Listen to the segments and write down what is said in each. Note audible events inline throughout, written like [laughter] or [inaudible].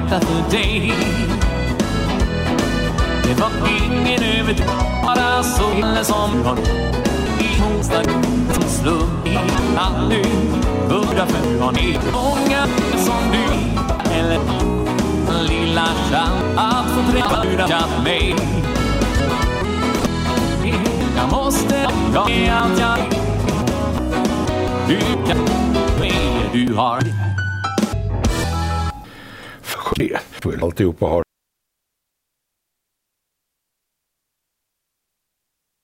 hjärta för dig. Det var ingen överdrift, bara så illa som kom i onsdag som slump i att nu undra för har ni många som du. Eller lilla chans att få träffa mig Jag måste ge allt jag Du kan med du har? Det. Alltihopa har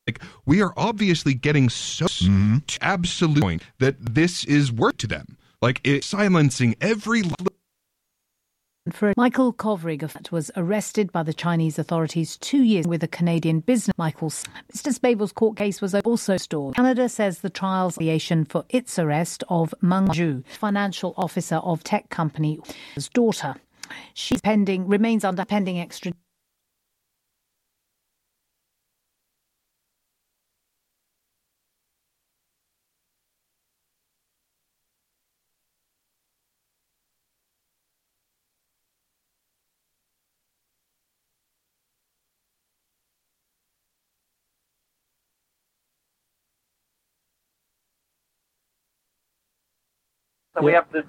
Like we are obviously getting so mm-hmm. to absolute point that this is work to them. Like it's silencing every For Michael Kovrig of that was arrested by the Chinese authorities two years with a Canadian business. Michael's Mr. Spavor's court case was also stalled. Canada says the trial's liation for its arrest of Meng Zhu, financial officer of tech company, his daughter. She's pending remains under pending extradition. So we have to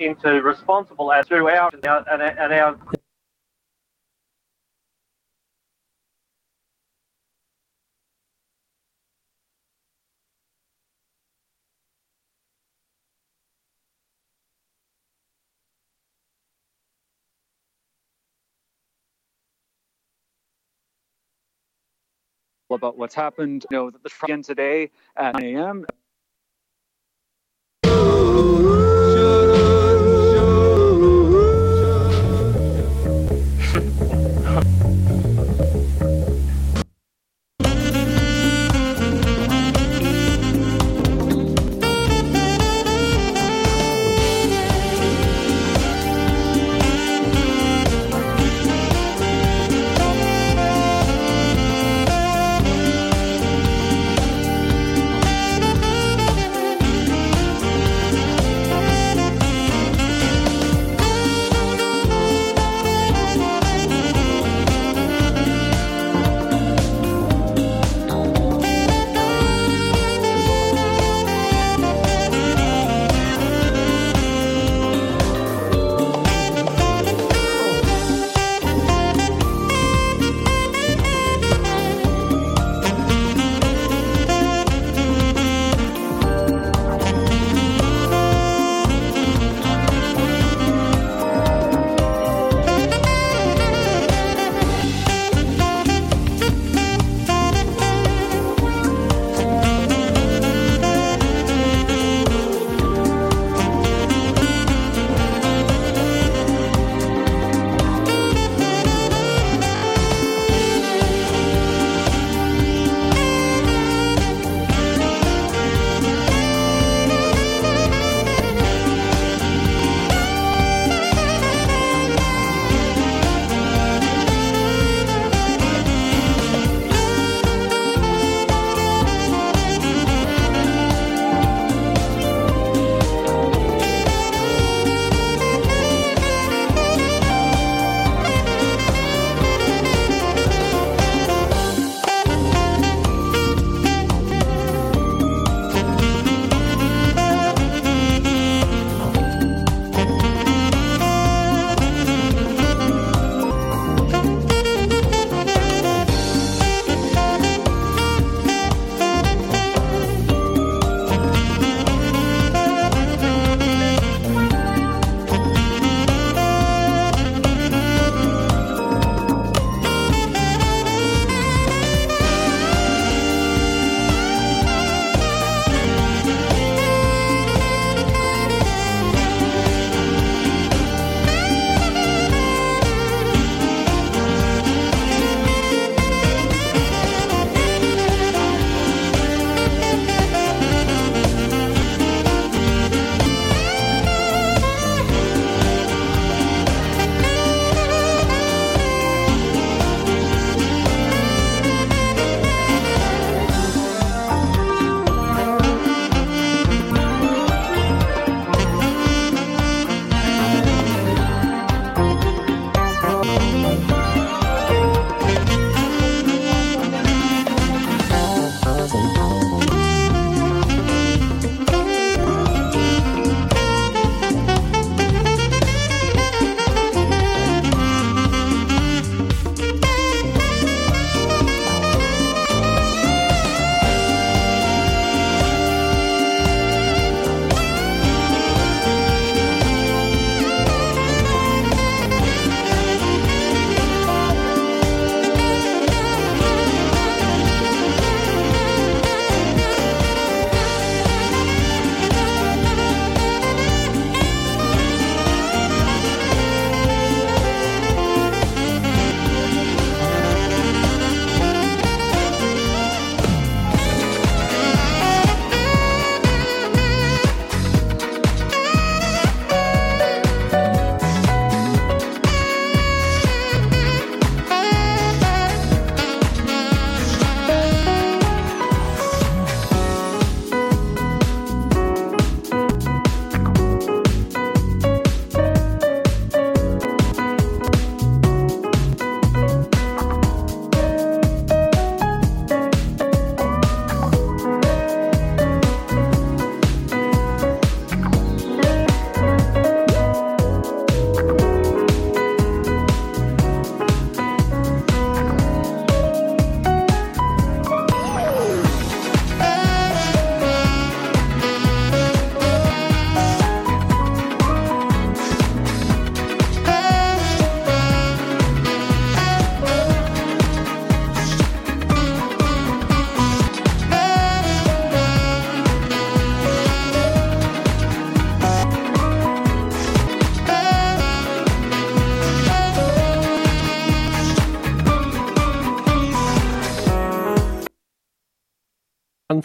into responsible as throughout and our, and our, and our about what's happened. You know, the again today at 9 a.m.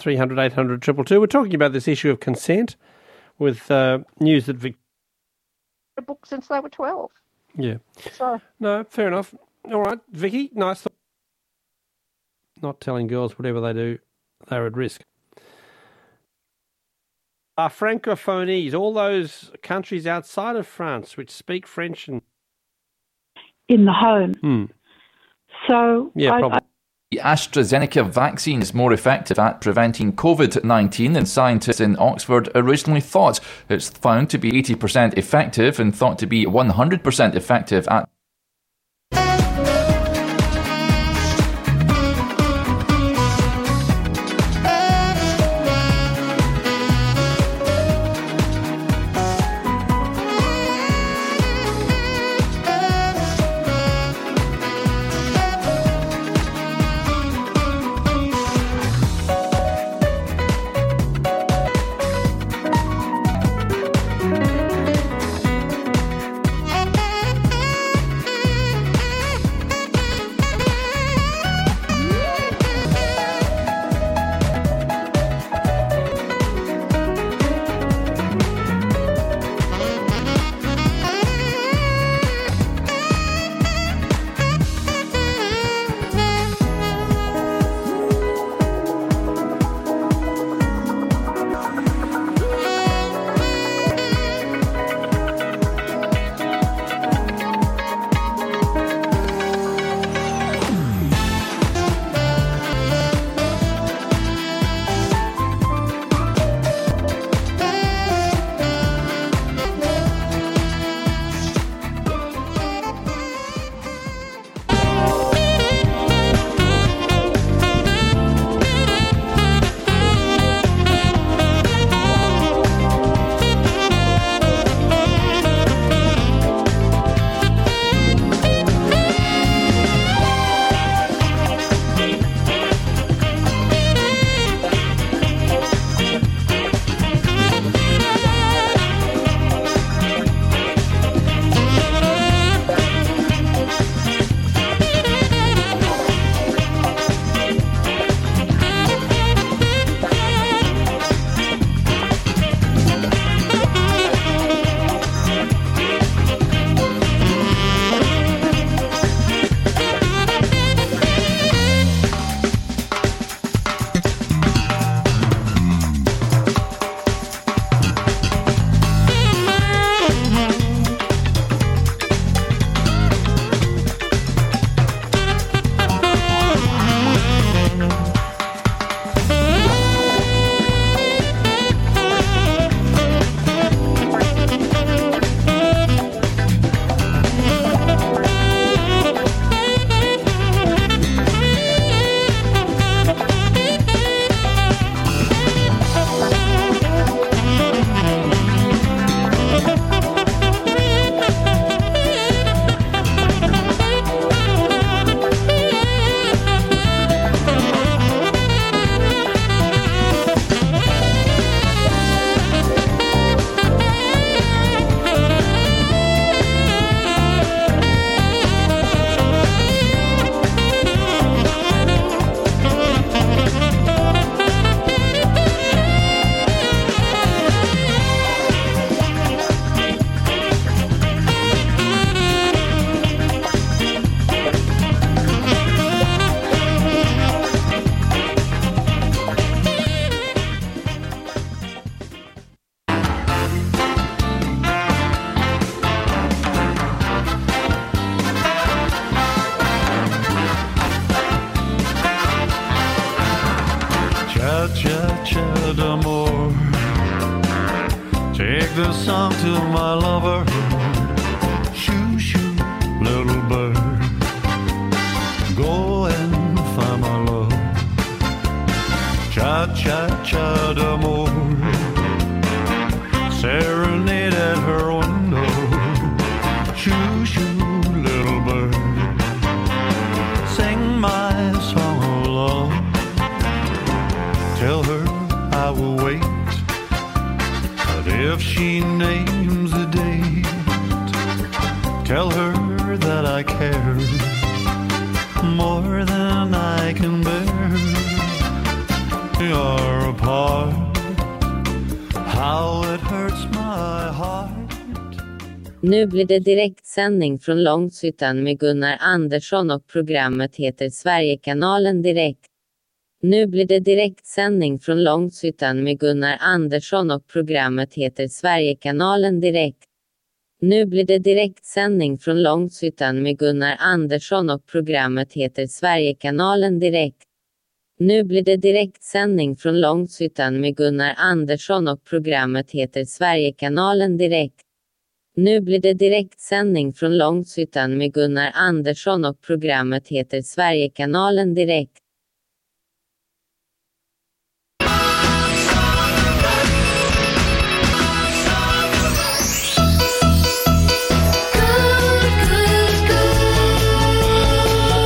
One 800 222. We're talking about this issue of consent with uh, news that Vic. A book since they were 12. Yeah. So, No, fair enough. All right, Vicky, nice. Not telling girls whatever they do, they're at risk. Are francophonies, all those countries outside of France which speak French and. in the home. Hmm. So Yeah, I, probably. The AstraZeneca vaccine is more effective at preventing COVID 19 than scientists in Oxford originally thought. It's found to be 80% effective and thought to be 100% effective at Nu blir det direktsändning från Långshyttan med Gunnar Andersson och programmet heter Sverigekanalen Direkt. Nu blir det direktsändning från Långshyttan med Gunnar Andersson och programmet heter Sverigekanalen Direkt. Nu blir det direktsändning från Långshyttan med Gunnar Andersson och programmet heter Sverigekanalen Direkt. Nu blir det direktsändning från Långshyttan med Gunnar Andersson och programmet heter Sverigekanalen Direkt. Nu blir det direktsändning från Långshyttan med Gunnar Andersson och programmet heter Sverigekanalen Direkt.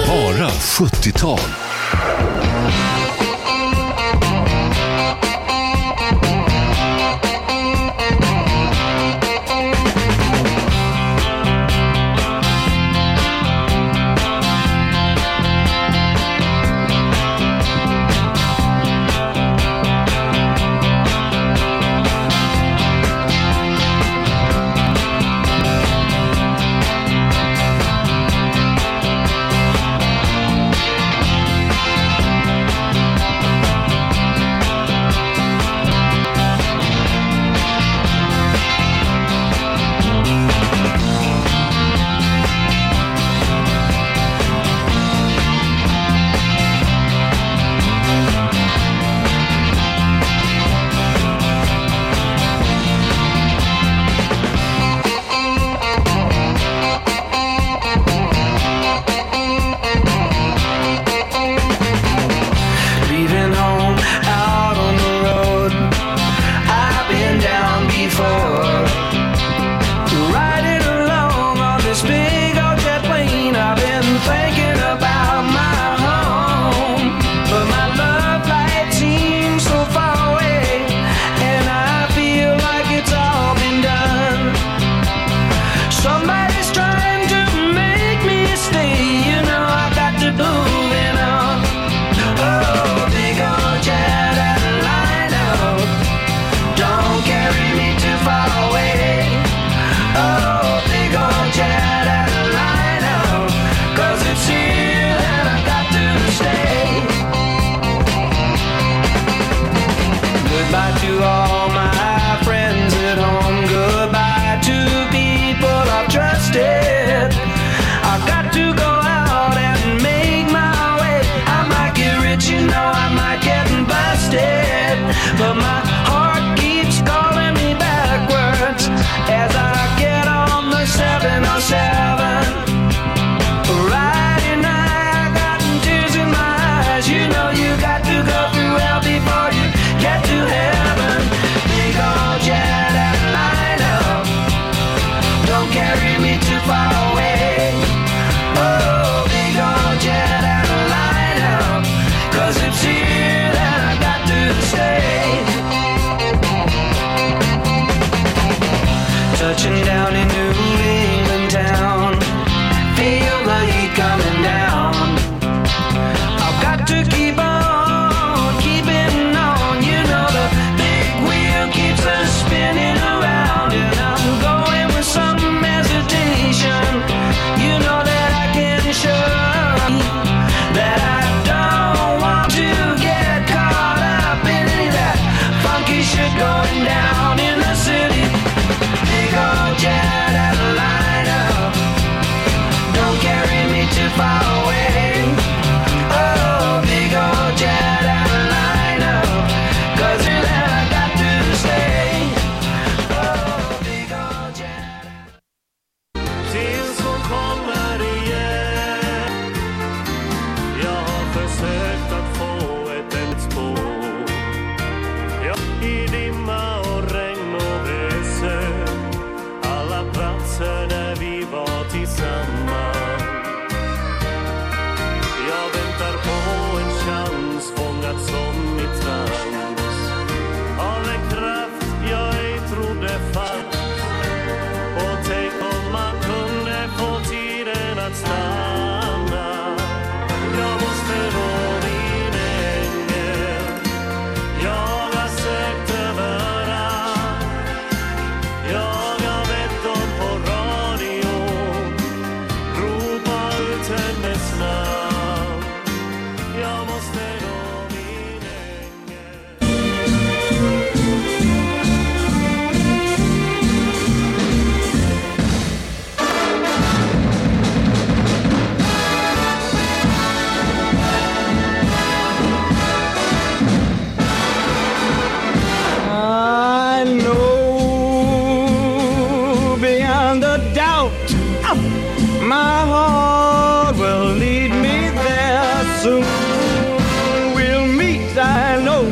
Bara 70-tal.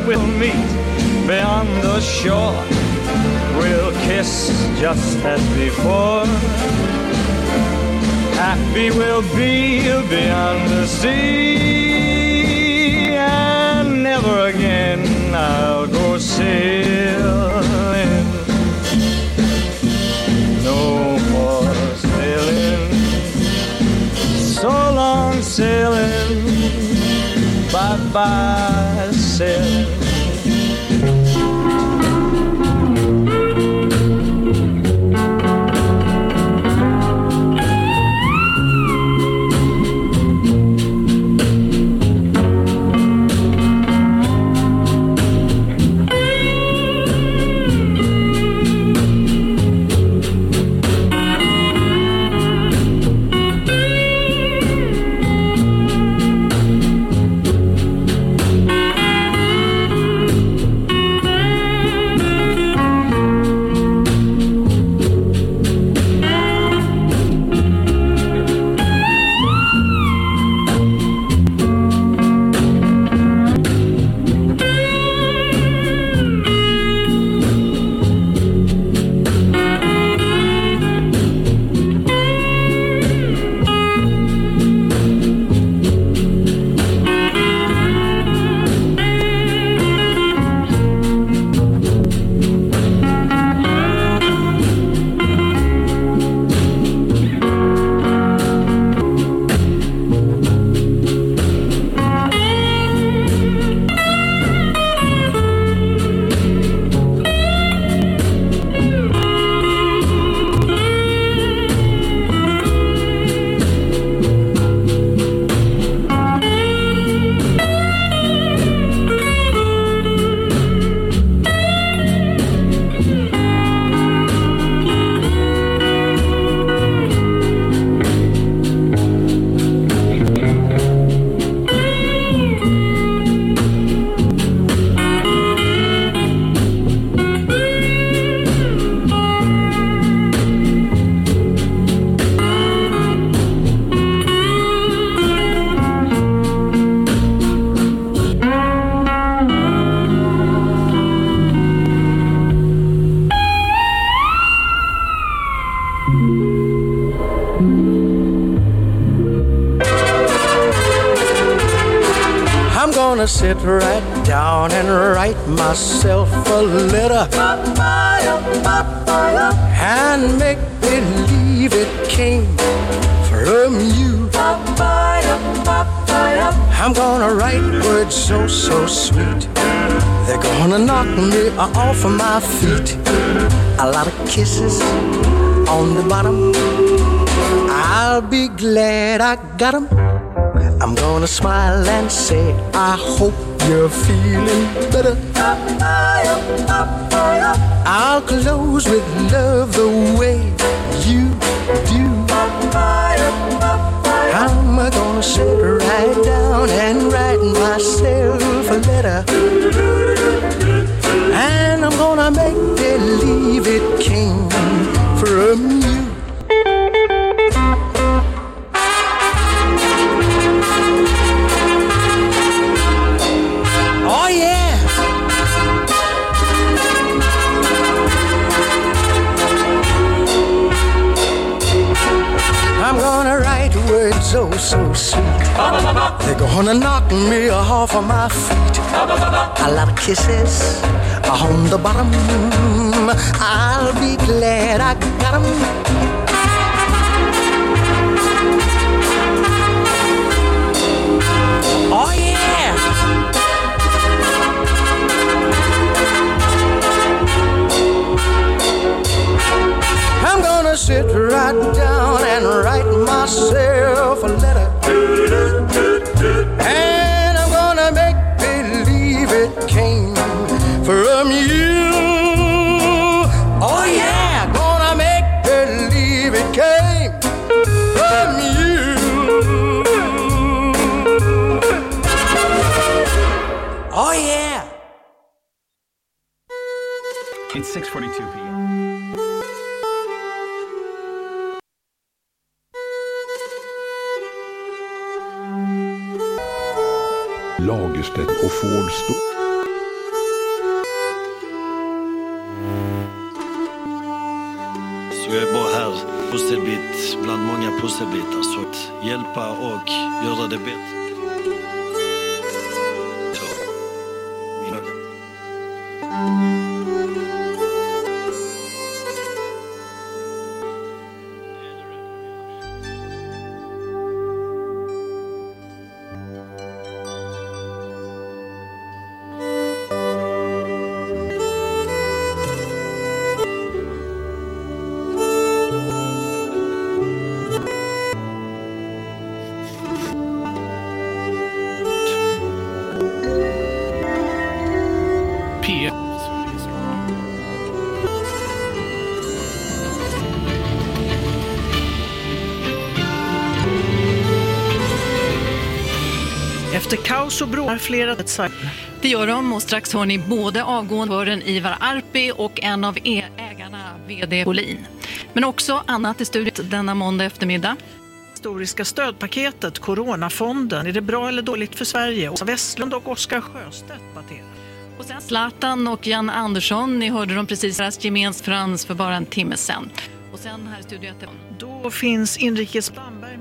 We'll meet beyond the shore. We'll kiss just as before. Happy we'll be beyond the sea, and never again I'll go sailing. No more sailing. So long sailing. Bye bye sailing. Sit right down and write myself a letter and make believe it came from you. I'm gonna write words so, so sweet. They're gonna knock me off of my feet. A lot of kisses on the bottom. I'll be glad I got 'em. I'm gonna smile and say, I hope you're feeling better. I'll close with love the way you do. I'm gonna sit right down and write myself a letter. And I'm gonna make believe it came from Gonna knock me off of my feet. A lot of kisses on the bottom. I'll be glad I got 'em. Oh yeah. I'm gonna sit right down and write myself a letter. Came from you. Kaos och bråk flera Det gör de och strax hör ni både avgående Ivar Arpi och en av e- ägarna, VD Bolin. Men också annat i studion denna måndag eftermiddag. historiska stödpaketet, Coronafonden. Är det bra eller dåligt för Sverige? Åsa Westlund och Oskar Sjöstedt debatterar. Och sen Zlatan och Jan Andersson, ni hörde dem precis deras gemenskap för bara en timme sedan. Och sen här i studion Då finns inrikes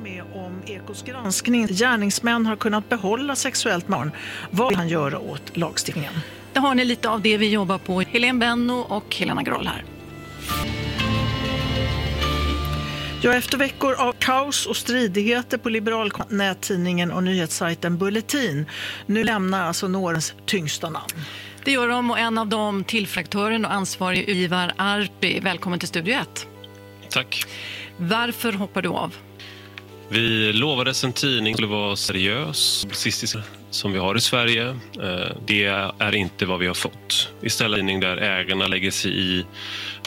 med om Ekos granskning. Gärningsmän har kunnat behålla sexuellt barn. Vad vill han göra åt lagstiftningen? Där har ni lite av det vi jobbar på. Helene Benno och Helena Groll här. Ja, efter veckor av kaos och stridigheter på liberalnättidningen och nyhetssajten Bulletin, nu lämnar alltså nårens tyngsta namn. Det gör de och en av dem tillfraktören och ansvarig Ivar Arpi. Välkommen till Studio 1. Tack. Varför hoppar du av? Vi lovades en tidning skulle vara seriös, publicistisk som vi har i Sverige. Eh, det är inte vad vi har fått. Istället en tidning där ägarna lägger sig i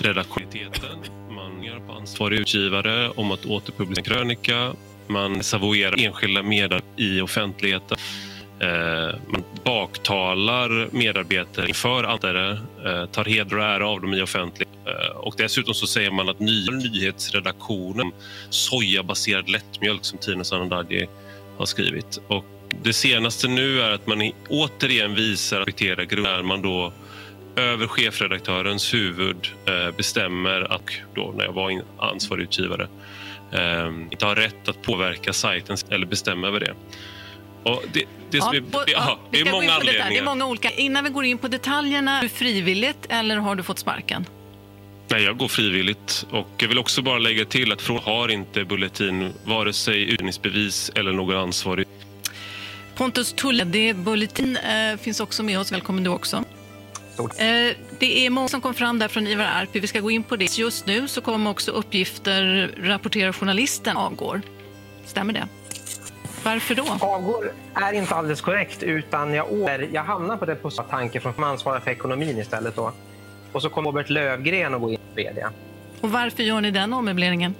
redaktionaliteten. Man ger på ansvarig utgivare om att återpublicera en krönika. Man savoerar enskilda medarbetare i offentligheten. Eh, man baktalar medarbetare inför andra, eh, tar heder och ära av dem i offentlighet. Eh, Och dessutom så säger man att nya nyhetsredaktionen sojabaserad lättmjölk som Tina Sanandaji har skrivit. Och det senaste nu är att man återigen visar att när man då över chefredaktörens huvud eh, bestämmer att, då när jag var ansvarig utgivare, eh, inte har rätt att påverka sajten eller bestämma över det. Det, det, är, och- det, ja, vi det är många på anledningar. Det är många olika. Innan vi går in på detaljerna, är du frivilligt eller har du fått sparken? Nej, jag går frivilligt. Och jag vill också bara lägga till att från har inte Bulletin vare sig utbildningsbevis eller någon ansvarig. Pontus Tulle, Bulletin eh, finns också med oss. Välkommen du också. Eh, det är många som kom fram där från Ivar Arpi. Vi ska gå in på det. Just nu så kommer också uppgifter, rapporterar journalisten avgår. Stämmer det? Varför då? Avgår är inte alldeles korrekt, utan jag, åker, jag hamnar på det på tanke från som ansvarar för ekonomin istället. Då. Och så kommer Robert Lövgren att gå in som vd. Och varför gör ni den ommöbleringen?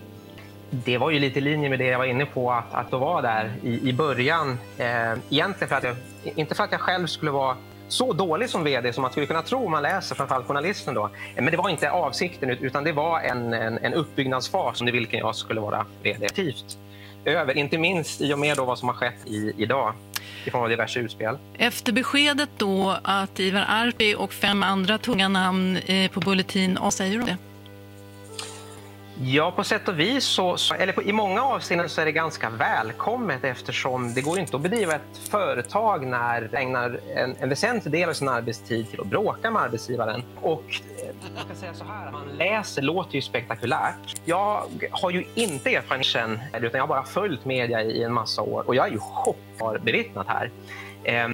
Det var ju lite i linje med det jag var inne på, att, att då vara där i, i början. Eh, egentligen för att jag, inte för att jag själv skulle vara så dålig som vd som man skulle kunna tro om man läser, framförallt journalisten då. Eh, Men det var inte avsikten, utan det var en, en, en uppbyggnadsfas under vilken jag skulle vara vd. Över, inte minst i och med då vad som har skett i, idag i form av diverse utspel. Efter beskedet då att Ivar Arpi och fem andra tunga namn eh, på Bulletin, vad säger du om det? Ja, på sätt och vis så, så eller på, i många avseenden så är det ganska välkommet eftersom det går inte att bedriva ett företag när det ägnar en, en väsentlig del av sin arbetstid till att bråka med arbetsgivaren. Och eh, man kan säga så här, man läser låter ju spektakulärt. Jag har ju inte erfarenheten, utan jag har bara följt media i en massa år och jag är ju chockad bevittnat här. Eh,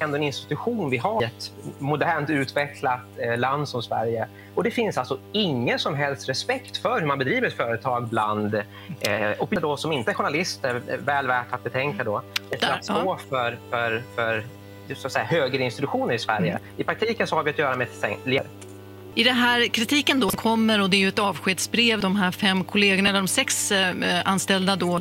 ändå en institution vi har i ett modernt utvecklat eh, land som Sverige. Och det finns alltså ingen som helst respekt för hur man bedriver ett företag bland, eh, och då som inte är journalister, eh, väl värt att betänka då, för att stå för, för, för så att säga, högerinstitutioner i Sverige. I praktiken så har vi att göra med ett. I det här kritiken då kommer, och det är ju ett avskedsbrev, de här fem kollegorna, de sex eh, anställda då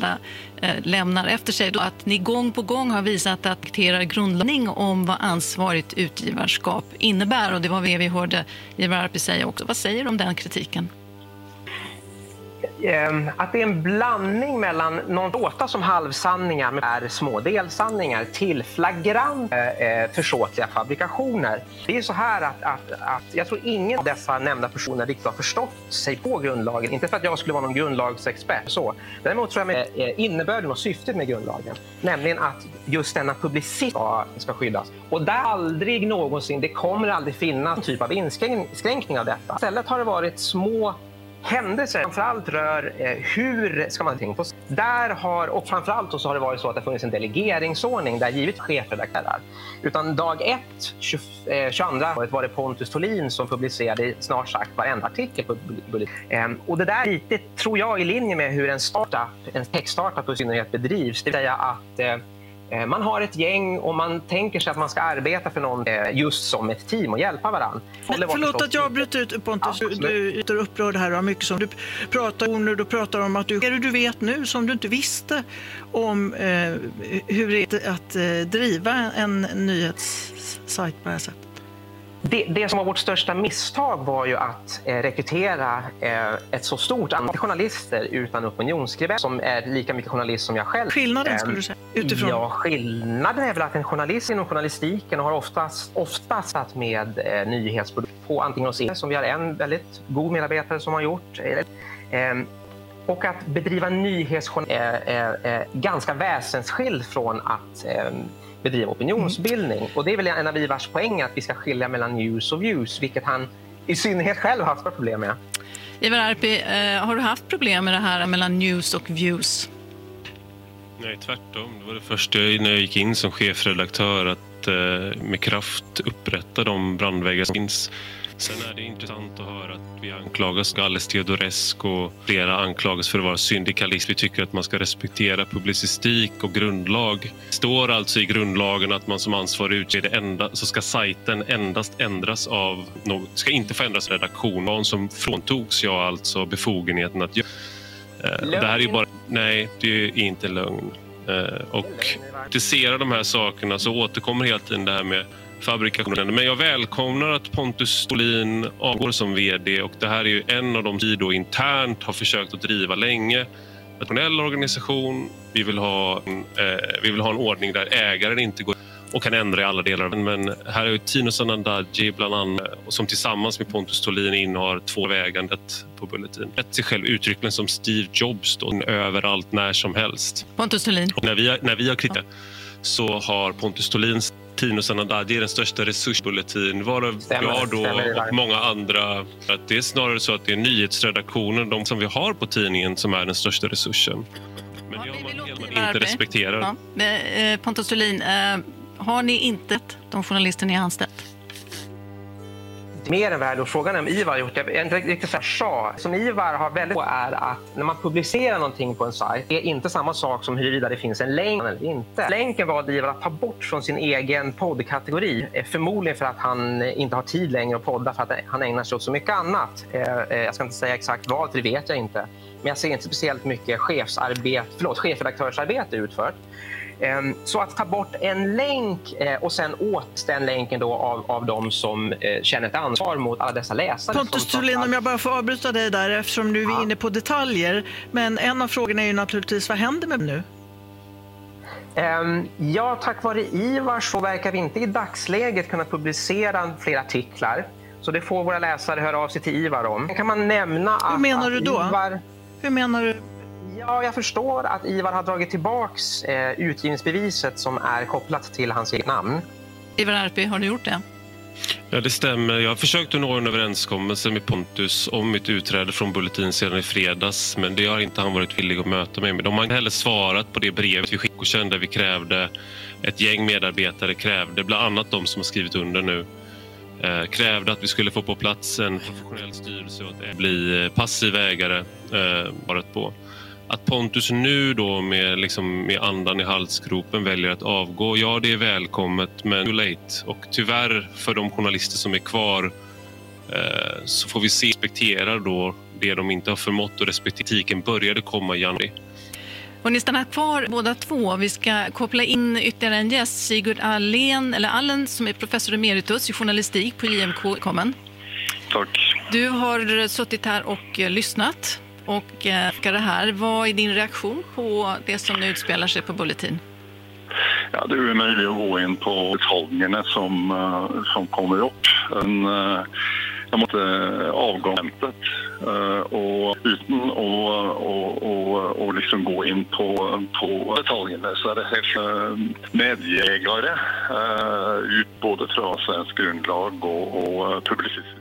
Eh, lämnar efter sig, att ni gång på gång har visat att dikterar grundlagning om vad ansvarigt utgivarskap innebär. Och det var det vi hörde Ivar Arpi säga också. Vad säger du om den kritiken? Ehm, att det är en blandning mellan någon låta som halvsanningar med är små delsanningar till flagrant eh, försåtliga fabrikationer. Det är så här att, att, att jag tror ingen av dessa nämnda personer riktigt har förstått sig på grundlagen. Inte för att jag skulle vara någon grundlagsexpert. Så. Däremot tror jag med eh, innebörden och syftet med grundlagen. Nämligen att just denna publicitet ska, ska skyddas. Och där aldrig någonsin, det kommer aldrig finnas typ av inskränkning av detta. Istället har det varit små händelser framförallt rör eh, hur ska man tänka på. Där har, och framförallt så har det varit så att det funnits en delegeringsordning där givet chefredaktörer. Utan dag 1, 20, eh, 22 var det Pontus Tolin som publicerade snart sagt varenda artikel på Bulletin. Eh, och det där är lite, tror jag, i linje med hur en startup, en tech-startup i synnerhet bedrivs. Det vill säga att Eh, man har ett gäng och man tänker sig att man ska arbeta för någon eh, just som ett team och hjälpa varandra. Men förlåt att jag bryter ut Pontus, ja, du är upprörd här och mycket som du pratar om, du pratar om att du, är det du vet nu som du inte visste om eh, hur det är att eh, driva en nyhetssajt på det här sättet? Det, det, som var vårt största misstag var ju att eh, rekrytera eh, ett så stort antal journalister utan opinionsskribent som är lika mycket journalist som jag själv. Skillnaden skulle du säga? Utifrån? Ja, skillnaden är väl att en journalist inom journalistiken har oftast, oftast satt med eh, nyhetsprodukter på antingen hos er, som vi har en väldigt god medarbetare som har gjort. Eh, och att bedriva nyhetsjournalistik är, är, är ganska väsensskild från att eh, bedriva opinionsbildning. Mm. Och det är väl en av Ivars poänger att vi ska skilja mellan news och views, vilket han i synnerhet själv har haft problem med. Ivar Arpi, eh, har du haft problem med det här mellan news och views? Nej, tvärtom. Det var det första när jag gick in som chefredaktör att eh, med kraft upprätta de brandväggar som finns Sen är det intressant att höra att vi anklagas av Alice Teodorescu och flera anklagas för att vara syndikalist. Vi tycker att man ska respektera publicistik och grundlag. Det står alltså i grundlagen att man som ansvarig utgivare enda, så ska sajten endast ändras av något, ska inte få ändras redaktion. Någon som fråntogs jag alltså befogenheten att göra. Eh, det här är bara, nej, det är inte lögn. Eh, och kritiserar de här sakerna så återkommer hela tiden det här med fabrikationen. Men jag välkomnar att Pontus Stolin avgår som vd och det här är ju en av de vi då internt har försökt att driva länge. Nationell organisation. Vi vill ha, en, eh, vi vill ha en ordning där ägaren inte går och kan ändra i alla delar. Men här är Tino Sanandaji bland annat som tillsammans med Pontus Stolin innehar två vägandet på Bulletin. Ett sig själv uttryckligen som Steve Jobs då, överallt när som helst. Pontus Stolin. Och när vi, när vi har kritiserat så har Pontus Stolins Tino Sanandaji är den största resursbulletin varav jag då och många andra. Att det är snarare så att det är nyhetsredaktionen, de som vi har på tidningen, som är den största resursen. Men det har man, man inte respekterar. Ja. Eh, Pontus Thulin, eh, har ni inte de journalister ni har anställt? Mer än väl, Och frågan är om Ivar har gjort det. Jag är inte riktigt sa. Som Ivar har väldigt på är att när man publicerar någonting på en sajt, det är inte samma sak som huruvida det finns en länk eller inte. Länken valde Ivar att ta bort från sin egen poddkategori. Eh, förmodligen för att han eh, inte har tid längre att podda för att han ägnar sig åt så mycket annat. Eh, jag ska inte säga exakt vad, för det vet jag inte. Men jag ser inte speciellt mycket chefsarbete, förlåt, chefredaktörsarbete utfört. Ehm, så att ta bort en länk eh, och sen åt den länken då av, av de som eh, känner ett ansvar mot alla dessa läsare. Pontus Thulin, om jag bara får avbryta dig där eftersom du är ja. inne på detaljer. Men en av frågorna är ju naturligtvis vad händer med nu? Ehm, ja, tack vare Ivar så verkar vi inte i dagsläget kunna publicera fler artiklar. Så det får våra läsare höra av sig till Ivar om. Kan man nämna att, Hur menar du då? Ivar... Hur menar du? Ja, jag förstår att Ivar har dragit tillbaks eh, utgivningsbeviset som är kopplat till hans eget namn. Ivar Arpi, har du gjort det? Ja, det stämmer. Jag har försökt att nå en överenskommelse med Pontus om mitt utträde från Bulletin sedan i fredags, men det har inte han varit villig att möta mig med. De har inte heller svarat på det brevet vi skickade där vi krävde, ett gäng medarbetare krävde, bland annat de som har skrivit under nu, eh, krävde att vi skulle få på plats en professionell styrelse och att bli passiv ägare eh, på. Att Pontus nu då med, liksom, med andan i halsgropen väljer att avgå, ja det är välkommet men too late. Och tyvärr för de journalister som är kvar eh, så får vi se respektera då det de inte har förmått och respektiken började komma i januari. Och ni stannar kvar båda två. Vi ska koppla in ytterligare en gäst, Sigurd Allen, eller Allen som är professor emeritus i journalistik på JMK. Välkommen. Tack. Du har suttit här och lyssnat och eh, ska det här. Vad är din reaktion på det som nu utspelar sig på Bulletin? Ja, det är möjligt att gå in på detaljerna som, eh, som kommer upp. Men eh, jag måste avgå och utan att och, och, och liksom gå in på, på detaljerna så är det helt medjägare ut både från svensk grundlag och, och publicist.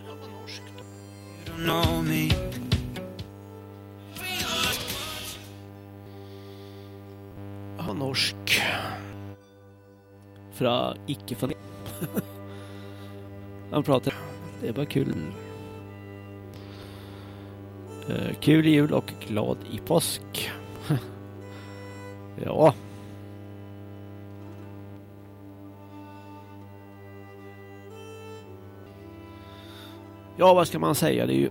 Norsk. Fra ikke fan... Han pratar. Det är bara kul. Eh, kul jul och glad i påsk. [laughs] ja. Ja, vad ska man säga? Det är ju...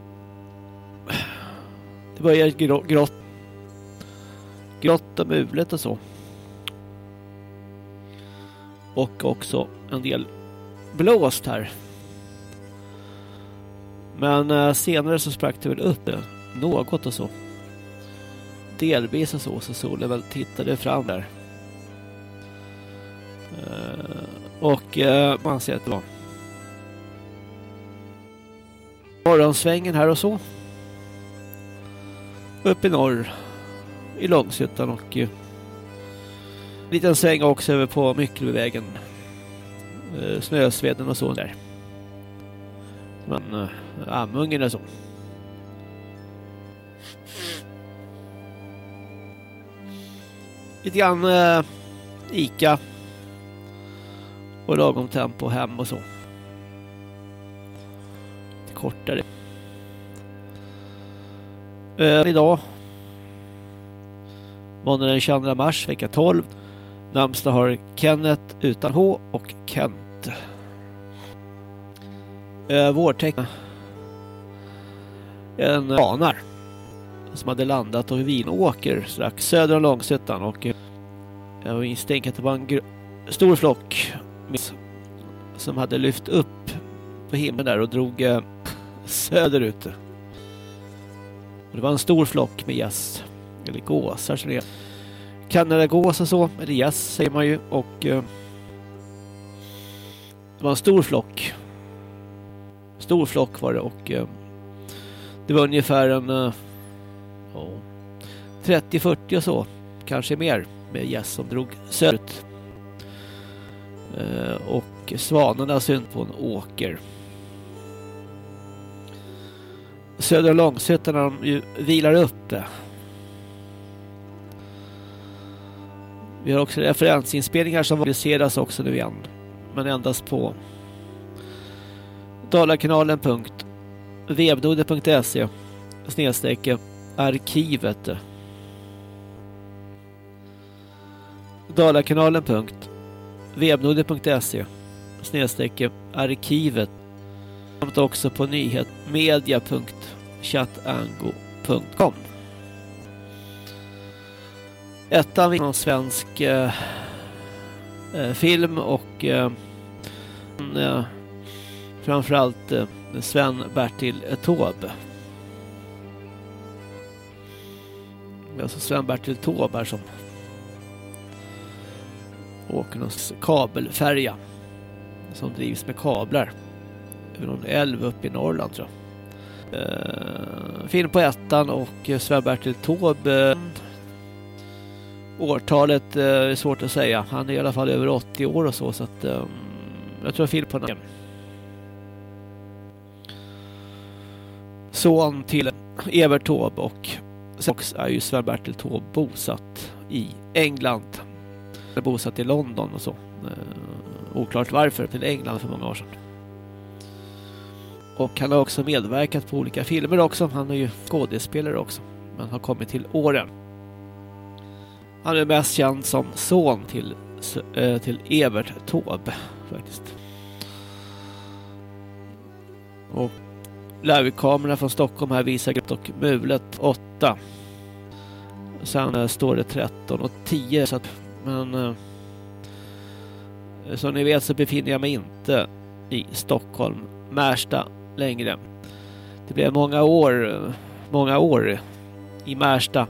Det börjar grått. Grått och mulet och så. Och också en del blåst här. Men eh, senare så sprack det väl upp eh, något och så. Delvis och så, så solen väl tittade fram där. Eh, och eh, man ser att det var morgonsvängen här och så. Upp i norr i Långshyttan och eh, liten sväng också över på Myckelbyvägen. Eh, Snösveden och så där. Men eh, Amungen och så. Lite grann eh, Ica. Och lagom tempo hem och så. Lite kortare. Eh, idag. Måndagen den 22 mars, vecka 12. Namnsdag har Kenneth utan H och Kent. Eh, vårtecken. En banar som hade landat och Vinåker strax söder om Långshyttan och eh, jag misstänker att det var en stor flock som hade lyft upp på himlen där och drog eh, söderut. Och Det var en stor flock med gäss, eller gåsar som det heter. Kanadagås och så, eller gäss säger man ju och eh, det var en stor flock. Stor flock var det och eh, det var ungefär en eh, 30-40 och så, kanske mer med gäss som drog söderut. Eh, och svanarna synt på en åker. Södra Långshyttan när de ju vilar uppe. Vi har också referensinspelningar som publiceras också nu igen. Men endast på dalakanalen.webnode.se snedstreck arkivet. dalakanalen.webnode.se snedstreck arkivet. Samt också på nyhetmedia.chatango.com Ettan vinner en svensk eh, eh, film och eh, mm, eh, framförallt eh, Sven-Bertil Taube. Det är alltså Sven-Bertil Taube här som åker någon kabelfärja som drivs med kablar över någon älv uppe i Norrland tror jag. Eh, film på ettan och eh, Sven-Bertil Taube årtalet eh, är svårt att säga. Han är i alla fall över 80 år och så så att eh, jag tror film på den. Son till Evert Taube och Sox är ju Sven-Bertil Taube bosatt i England. Han är Bosatt i London och så. Eh, oklart varför till England för många år sedan. Och han har också medverkat på olika filmer också. Han är ju skådespelare också. Men har kommit till åren. Han är mest känd som son till, eh, till Evert Taube faktiskt. Och live-kamerorna från Stockholm här visar grått och mulet 8. Sen eh, står det 13 och 10 så att, men eh, som ni vet så befinner jag mig inte i Stockholm, Märsta längre. Det blev många år, många år i Märsta.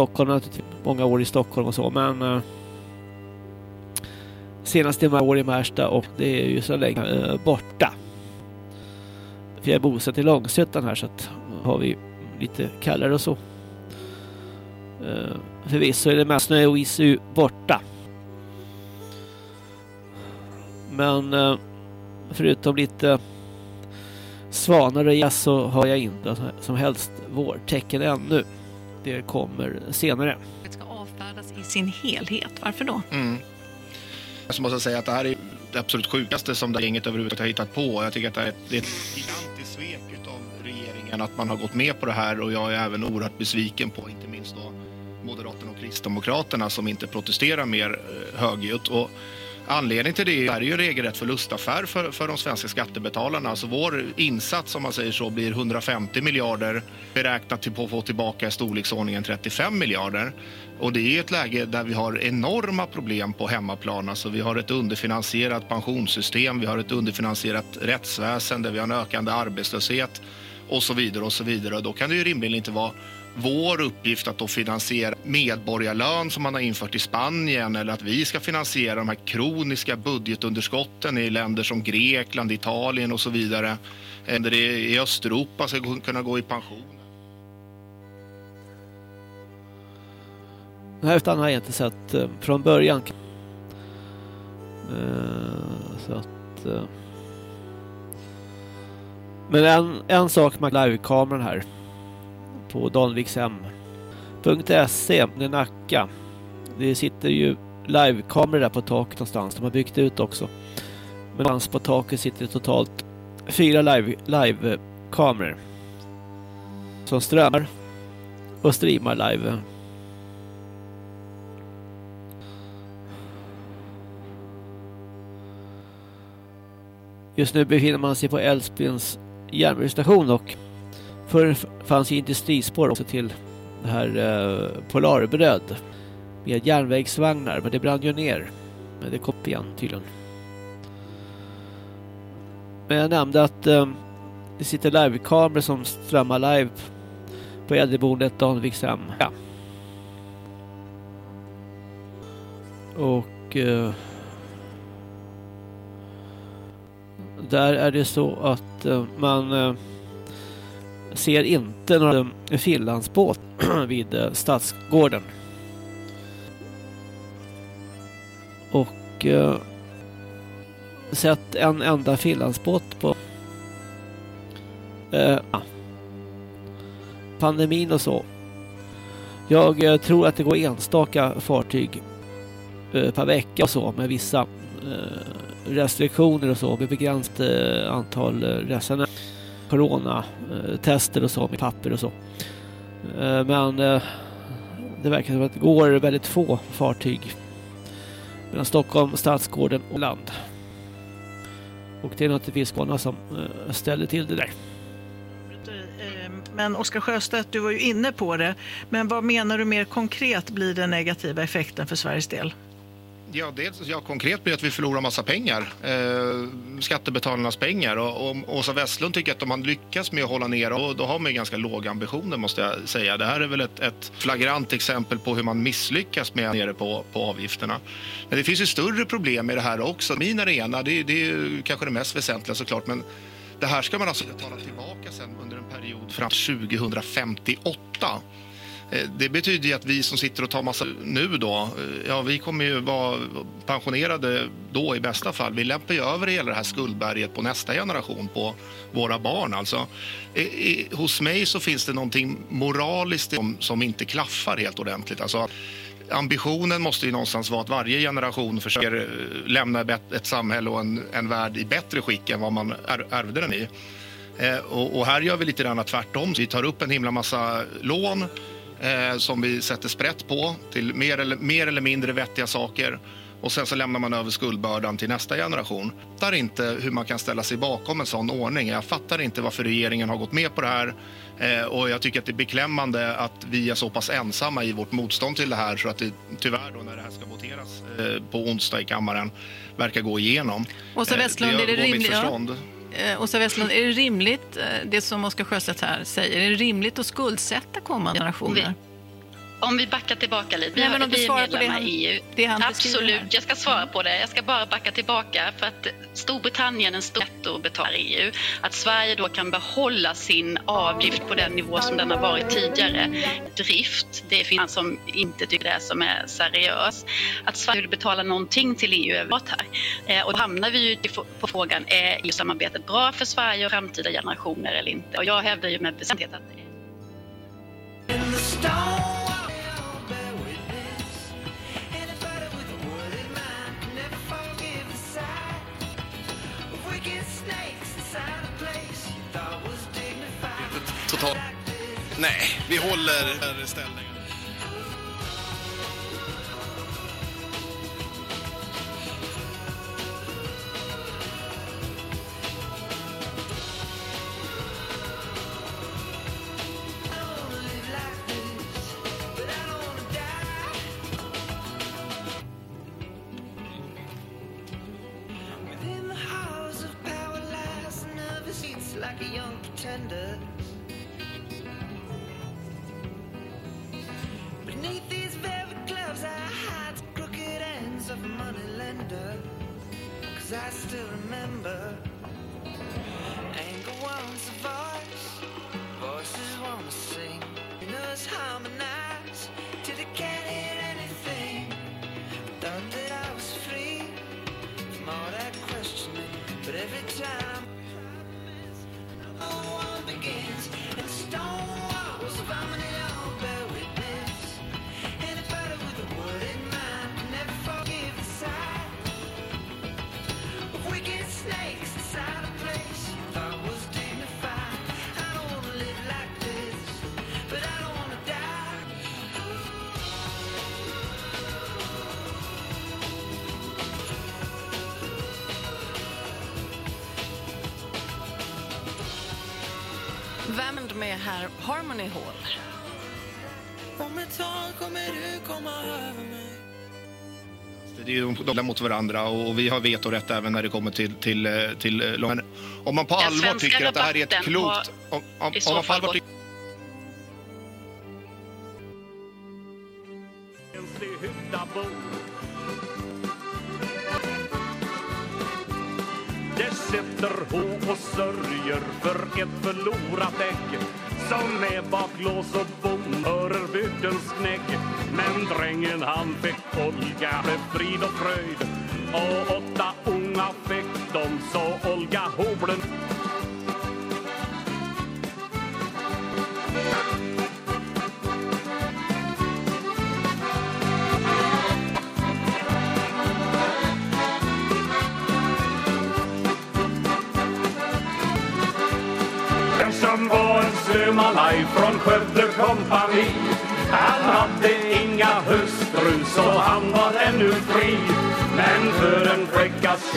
Stockholm typ många år i Stockholm och så men eh, senaste år i Märsta och det är ju så länge eh, borta. För jag är bosatt i Långsötan här så att eh, har vi lite kallare och så. Eh, förvisso är det mest snö och is är borta. Men eh, förutom lite svanar och gäss så har jag inte som helst vårtecken ännu. Det kommer senare. Det ska avfärdas i sin helhet. Varför då? Mm. Jag måste säga att det här är det absolut sjukaste som det gänget överhuvudtaget har hittat på. Jag tycker att det är ett, det är ett gigantiskt svek av regeringen att man har gått med på det här och jag är även oerhört besviken på inte minst då Moderaterna och Kristdemokraterna som inte protesterar mer eh, högljutt. Och Anledningen till det är ju en regelrätt förlustaffär för, för de svenska skattebetalarna. Alltså vår insats, om man säger så, blir 150 miljarder beräknat till på att få tillbaka i storleksordningen 35 miljarder. Och det är ett läge där vi har enorma problem på hemmaplan. Alltså vi har ett underfinansierat pensionssystem, vi har ett underfinansierat rättsväsende, vi har en ökande arbetslöshet och så vidare och så vidare. Då kan det ju rimligen inte vara vår uppgift att då finansiera medborgarlön som man har infört i Spanien eller att vi ska finansiera de här kroniska budgetunderskotten i länder som Grekland, Italien och så vidare. Länder i Östeuropa ska kunna gå i pension. Den här utan har jag inte sett från början. Eh, så att... Eh, men en, en sak med livekameran här på danvikshem.se i Nacka. Det sitter ju livekameror där på taket någonstans. De har byggt ut också. Men någonstans på taket sitter det totalt fyra livekameror Live som strömmar och streamar live. Just nu befinner man sig på Älvsbyns järnvägsstation och Förr fanns industrispår också till det här eh, Polarbröd med järnvägsvagnar, men det brann ju ner. Men det kom igen tydligen. Men jag nämnde att eh, det sitter livekameror som strömmar live på äldreboendet Danvikshem. Ja. Och eh, där är det så att eh, man eh, ser inte några Finlandsbåt [clears throat] vid eh, Stadsgården. Och eh, sett en enda Finlandsbåt på eh, pandemin och så. Jag eh, tror att det går enstaka fartyg eh, per vecka och så med vissa eh, restriktioner och så med begränsat eh, antal eh, resenärer coronatester och så med papper och så. Eh, men eh, det verkar som att det går väldigt få fartyg mellan Stockholm, Stadsgården och land. Och det är naturligtvis Skåne som eh, ställer till det där. Men Oskar Sjöstedt, du var ju inne på det. Men vad menar du mer konkret blir den negativa effekten för Sveriges del? Ja, dels, ja, konkret blir det att vi förlorar massa pengar. Eh, skattebetalarnas pengar. Och, och Åsa Westlund tycker att om man lyckas med att hålla ner, och då har man ju ganska låga ambitioner måste jag säga. Det här är väl ett, ett flagrant exempel på hur man misslyckas med nere på, på avgifterna. Men det finns ju större problem i det här också. Min arena, det, det är kanske det mest väsentliga såklart, men det här ska man alltså betala tillbaka sen under en period fram till 2058. Eh, det betyder ju att vi som sitter och tar massa nu då, eh, ja vi kommer ju vara pensionerade då i bästa fall. Vi lämpar ju över hela det här skuldberget på nästa generation, på våra barn alltså. I, i, hos mig så finns det någonting moraliskt som, som inte klaffar helt ordentligt. Alltså, ambitionen måste ju någonstans vara att varje generation försöker eh, lämna ett samhälle och en, en värld i bättre skick än vad man ärvde den i. Eh, och, och, här gör vi lite grann tvärtom. Vi tar upp en himla massa lån eh, som vi sätter sprätt på till mer eller, mer eller mindre vettiga saker. Och sen så lämnar man över skuldbördan till nästa generation. Jag fattar inte hur man kan ställa sig bakom en sån ordning. Jag fattar inte varför regeringen har gått med på det här. Eh, och jag tycker att det är beklämmande att vi är så pass ensamma i vårt motstånd till det här så att det tyvärr då när det här ska voteras eh, på onsdag i kammaren verkar gå igenom. Åsa Westlund, eh, det är det rimligt? Ja. Eh, Åsa Westlund, är det rimligt, eh, det som Oskar Sjöstedt här säger, är det rimligt att skuldsätta kommande generationer? Om vi backar tillbaka lite. Vi, Nej, men om vi är medlemmar i EU. det han. Absolut, jag ska svara på det. Jag ska bara backa tillbaka för att Storbritannien är en stor nettobetalare i EU. Att Sverige då kan behålla sin avgift på den nivå som den har varit tidigare. Drift, det finns han som inte tycker det är som är seriös. Att Sverige vill betala någonting till EU vad här. Eh, Och då hamnar vi ju på frågan, är EU-samarbetet bra för Sverige och framtida generationer eller inte? Och jag hävdar ju med bestämdhet att det är Total... Nej, vi håller ställningen. De mot varandra och vi har vetorätt även när det kommer till, till, eh, till eh. Men om man på allvar tycker att det här är ett klokt... Om, om, om man på allvar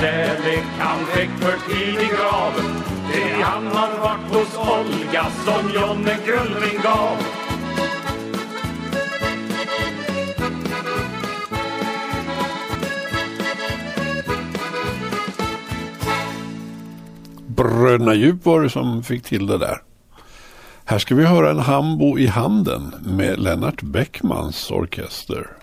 kärlek han fick för tidig grav Det han har varit hos Olga som Jonne Gullring gav Bröderna Djup var det som fick till det där. Här ska vi höra en hambo i handen med Lennart Bäckmans orkester.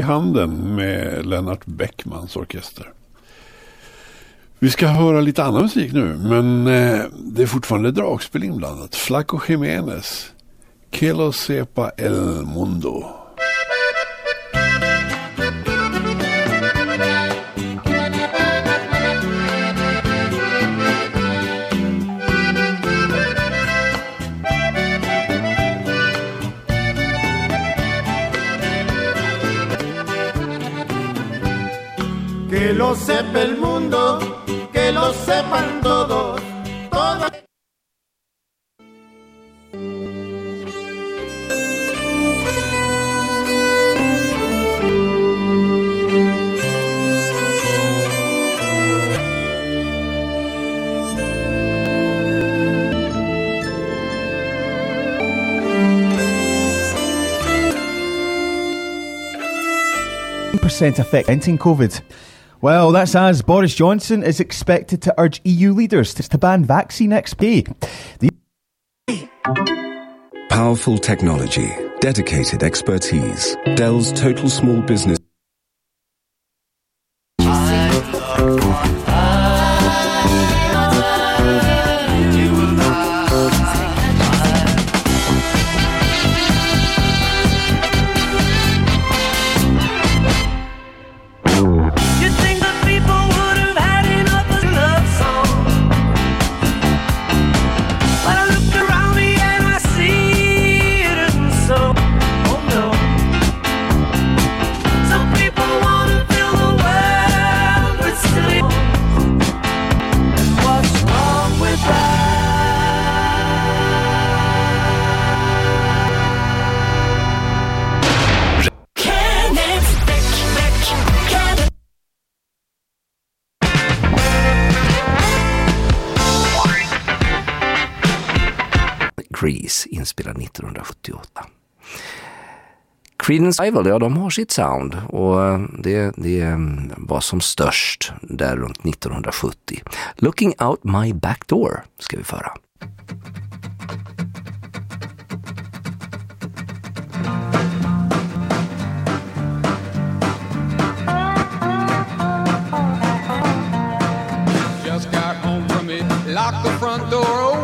I handen med Lennart Bäckmans orkester. Vi ska höra lite annan musik nu, men eh, det är fortfarande dragspel inblandat. Flaco Jiménez, Quelo Sepa El Mundo. Sepa el mundo, que lo sepan todos, percent effect ending COVID. Well, that's as Boris Johnson is expected to urge EU leaders to, ban vaccine XP. The Powerful technology, dedicated expertise. Dell's total small business. Creedence Revival, ja de har sitt sound och eh, det, det mm, var som störst där runt 1970. Looking out my back door ska vi föra. Just got home from it, locked the front door,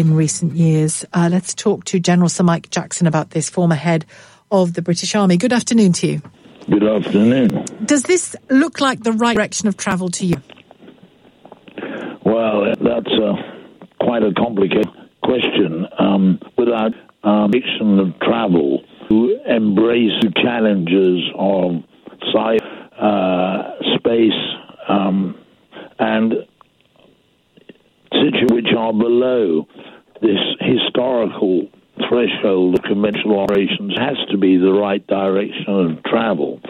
in recent years. Uh, let's talk to General Sir Mike Jackson about this, former head of the British Army. Good afternoon to you. Good afternoon. Does this look like the right direction of travel to you? Well, that's uh, quite a complicated question. Um, without um, direction of travel to embrace the challenges of science, uh, space, um, and which are below this historical threshold of conventional operations has to be the right direction of travel.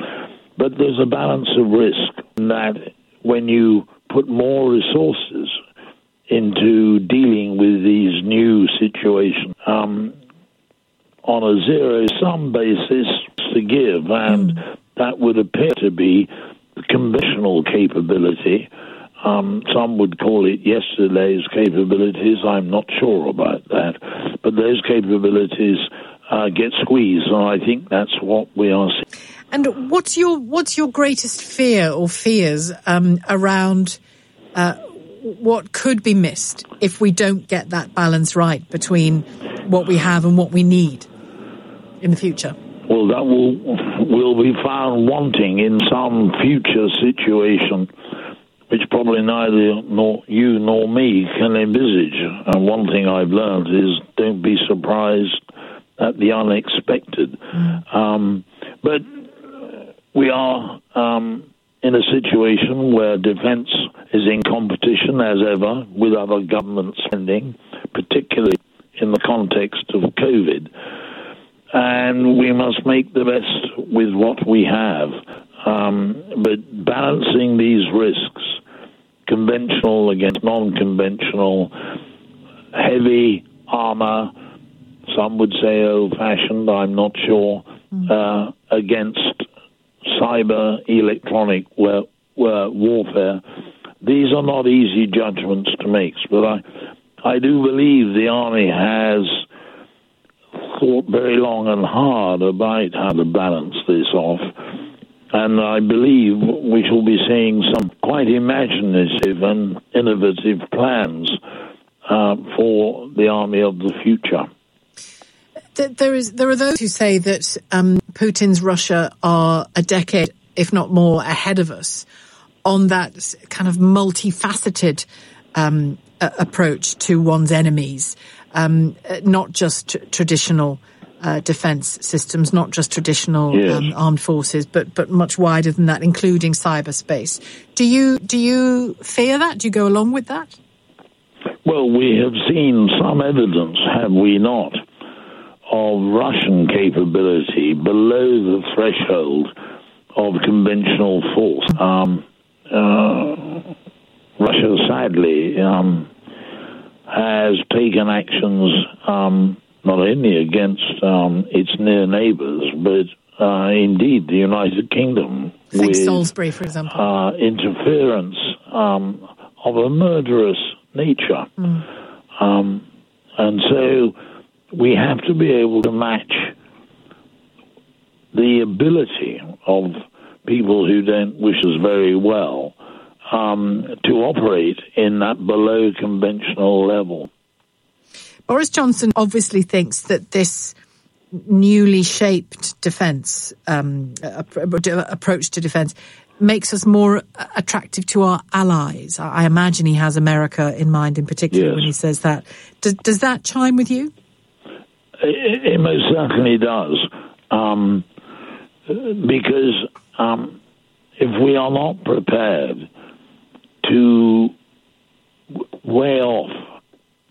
But there's a balance of risk that when you put more resources into dealing with these new situations um, on a zero sum basis to give, and that would appear to be the conventional capability. Um, some would call it yesterday's capabilities. I'm not sure about that. But those capabilities uh, get squeezed, and I think that's what we are seeing. And what's your what's your greatest fear or fears um, around uh, what could be missed if we don't get that balance right between what we have and what we need in the future? Well, that will will be found wanting in some future situation, which probably neither nor you nor me can envisage. And one thing I've learned is don't be surprised at the unexpected. Um, but we are um, in a situation where defence is in competition as ever with other government spending, particularly in the context of COVID and we must make the best with what we have. Um, but balancing these risks, conventional against non conventional, heavy armor, some would say old fashioned, I'm not sure, uh, against cyber electronic wa- wa- warfare. These are not easy judgments to make, but I, I do believe the Army has thought very long and hard about how to balance this off. And I believe we shall be seeing some quite imaginative and innovative plans uh, for the army of the future. There is there are those who say that um, Putin's Russia are a decade, if not more, ahead of us on that kind of multifaceted um, approach to one's enemies, um, not just tr- traditional. Uh, defense systems, not just traditional Yes. um, armed forces, but but much wider than that, including cyberspace. Do you do you fear that? Do you go along with that? Well, we have seen some evidence, have we not, of Russian capability below the threshold of conventional force. Um, uh, Russia, sadly, um, has taken actions um, not only against um, its near neighbours, but uh, indeed the United Kingdom Think with Salisbury, for example. uh, interference um, of a murderous nature. Um, and so we have to be able to match the ability of people who don't wish us very well um, to operate in that below conventional level. Boris Johnson obviously thinks that this newly shaped defence um, approach to defence makes us more attractive to our allies. I imagine he has America in mind in particular Yes. when he says that. Does, does that chime with you? It, it most certainly does, um, because um, if we are not prepared to weigh off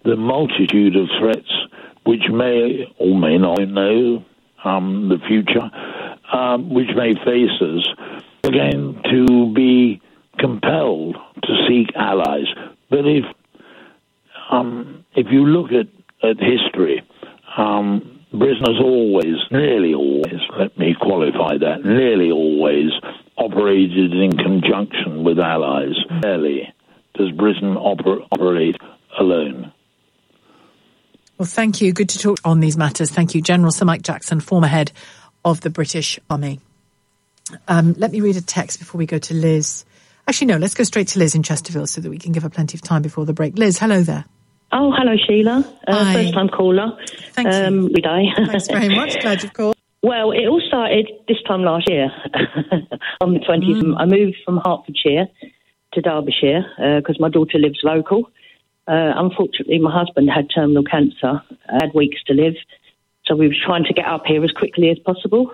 the multitude of threats which may or may not know um, the future, um, which may face us, again to be compelled to seek allies. But if um, if you look at, at history, um, Britain has always, nearly always, let me qualify that, nearly always operated in conjunction with allies. Rarely does Britain oper- operate alone. Well, thank you. Good to talk on these matters. Thank you, General Sir Mike Jackson, former head of the British Army. Um, let me read a text before we go to Liz. Actually, no, let's go straight to Liz in Chesterfield so that we can give her plenty of time before the break. Liz, hello there. Oh, hello, Sheila. Uh, first time caller. Thank you. um, day. Thanks very much. [laughs] Glad you've called. Well, it all started this time last year [laughs] on the 20th. Mm. I moved from Hertfordshire to Derbyshire because my daughter lives local. Uh, unfortunately, my husband had terminal cancer, had weeks to live, so we were trying to get up here as quickly as possible.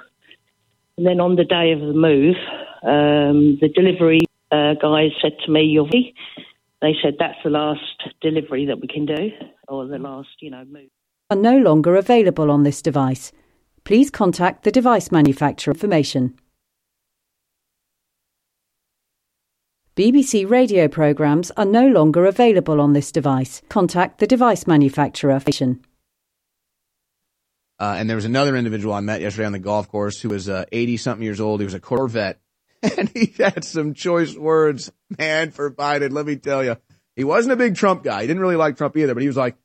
And then on the day of the move, um, the delivery uh, guys said to me, "You're." They said that's the last delivery that we can do. or the last, you know, move. are no longer available on this device. Please contact the device manufacturer for information. BBC radio programmes are no longer available on this device. Contact the device manufacturer. Uh, and there was another individual I met yesterday on the golf course who was uh, 80 something years old. He was a Corvette [laughs] and he had some choice words, man, for Biden. Let me tell you, he wasn't a big Trump guy. He didn't really like Trump either, but he was like,